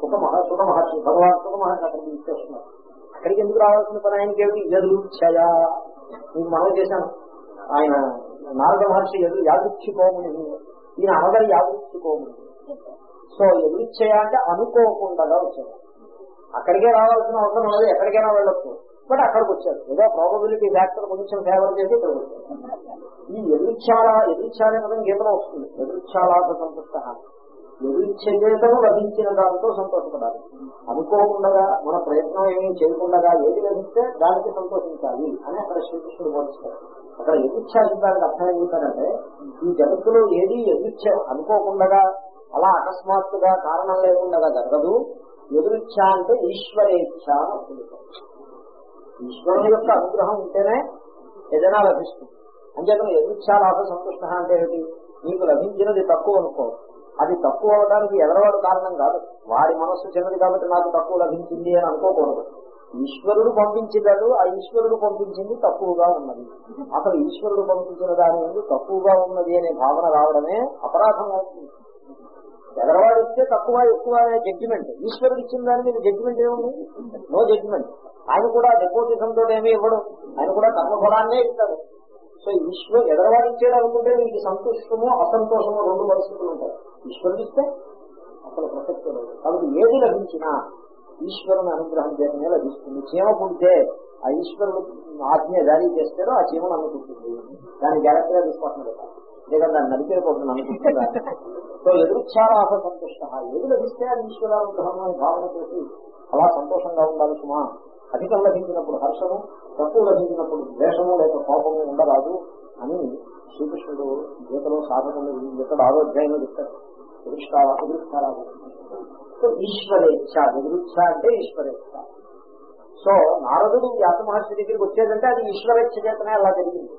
A: సుఖ మహర్షి భగవాన్ సుఖ మహర్షి అక్కడికి ఇచ్చేస్తున్నారు. అక్కడికి ఎందుకు రావాల్సిన పని ఆయనకి ఏమిటి? యదురుచ్ఛయ మీకు మనం చేశాను. ఆయన నారద మహర్షి ఎదురు యాదృచ్ఛికోముని. ఈయన అనగారు యాదృచ్ఛికోముని. సో ఎదురుచ్ఛయ అంటే అనుకోకుండా వచ్చాడు. అక్కడికే రావాల్సిన అవసరం లేదు. ఎక్కడికైనా వెళ్ళొచ్చు. బట్ అక్కడికి వచ్చారు ఏదో ప్రాబబిలిటీ ఫ్యాక్టర్ కొంచెం ఫేవర్ చేసి ఇక్కడికి వచ్చారు ఈ ఎదురుచ్ఛాల ఎదురుచ్ఛాలే పదం గీతలో వస్తుంది. ఎదురుచ్ఛాలాభ సంతుష్ట ఎదురుచ్ఛేతము లభించిన దానితో సంతోషపడాలి. అనుకోకుండా మన ప్రయత్నం ఏమీ చేయకుండా ఏది లభిస్తే దానికి సంతోషించాలి అని అక్కడ శ్రీకృష్ణుడు బోధిస్తారు అక్కడ ఎదుర్ఛ అర్థం ఏమిటంటే ఈ జగత్తులో ఏది ఎదుర్చ అనుకోకుండా అలా అకస్మాత్తుగా కారణం లేకుండా జరగదు. ఎదురుచ్ఛ అంటే ఈశ్వరేచ్ఛ అని ఈశ్వరుని యొక్క అనుగ్రహం ఉంటేనే ఏదైనా లభిస్తుంది. అంచేతను ఎదుర్ఛా లాభ సంతుష్ట అంటే ఏమిటి? నీకు లభించినది తక్కువ అనుకో. అది తక్కువ అవడానికి ఎదరవాడు కారణం కాదు. వాడి మనస్సు చిన్నది కాబట్టి నాకు తక్కువ లభించింది అని అనుకోకూడదు. ఈశ్వరుడు పంపించేదాడు ఆ ఈశ్వరుడు పంపించింది తక్కువగా ఉన్నది. అసలు ఈశ్వరుడు పంపించిన దాని తక్కువగా ఉన్నది అనే భావన రావడమే అపరాధం అవుతుంది. ఎదరవాడు ఇస్తే తక్కువ ఎక్కువ అనే జడ్జిమెంట్ ఈశ్వరుడు ఇచ్చిన దాని మీద జడ్జిమెంట్ ఏముంది? నో జడ్జిమెంట్ ఆయన కూడా డెపోటిజంతో తోటి ఏమీ ఇవ్వడం. ఆయన కూడా కర్మఫలాన్నే ఇస్తాడు. సో ఈశ్వరు ఎదరవాడు ఇచ్చేది అనుకుంటే మీకు సంతోషము అసంతోషము రెండు పరిస్థితులు ఉంటాయి. విస్మరిస్తే అసలు ప్రసక్తి లేదు. కాబట్టి ఏది లభించినా ఈశ్వరుని అనుగ్రహం చేయడమే లభిస్తుంది. చీమ పుడితే ఆ ఈశ్వరుడు ఆజ్ఞ జారీ చేస్తారో ఆ చీమను అనుకుంటుంది. దాని జాగ్రత్తగా తీసుకోవడం లేదా దాన్ని నడిపేయకూడదు అనుకుంటుందా? సో ఎదురుచ్చారాస సంతుష్ట. ఏది లభిస్తే అది ఈశ్వరానుగ్రహం అని భావన చేసి అలా సంతోషంగా ఉండాలి సుమా. అధికం లభించినప్పుడు హర్షము తక్కువ లభించినప్పుడు ద్వేషము లేక కోపము ఉండరాదు అని శ్రీకృష్ణుడు గీతలో సాధనలు ఇక్కడ ఆరోగ్యంలో చెప్తారు. ఎదురుష్కాల ఎదురుష్కాల సో ఈశ్వరేచ్ఛ వివృచ్ఛ అంటే ఈశ్వరేచ్ఛ. సో నారదుడు వ్యాస మహర్షి దగ్గరికి వచ్చేదంటే అది ఈశ్వరేచ్ఛ చేతనే అలా జరిగింది.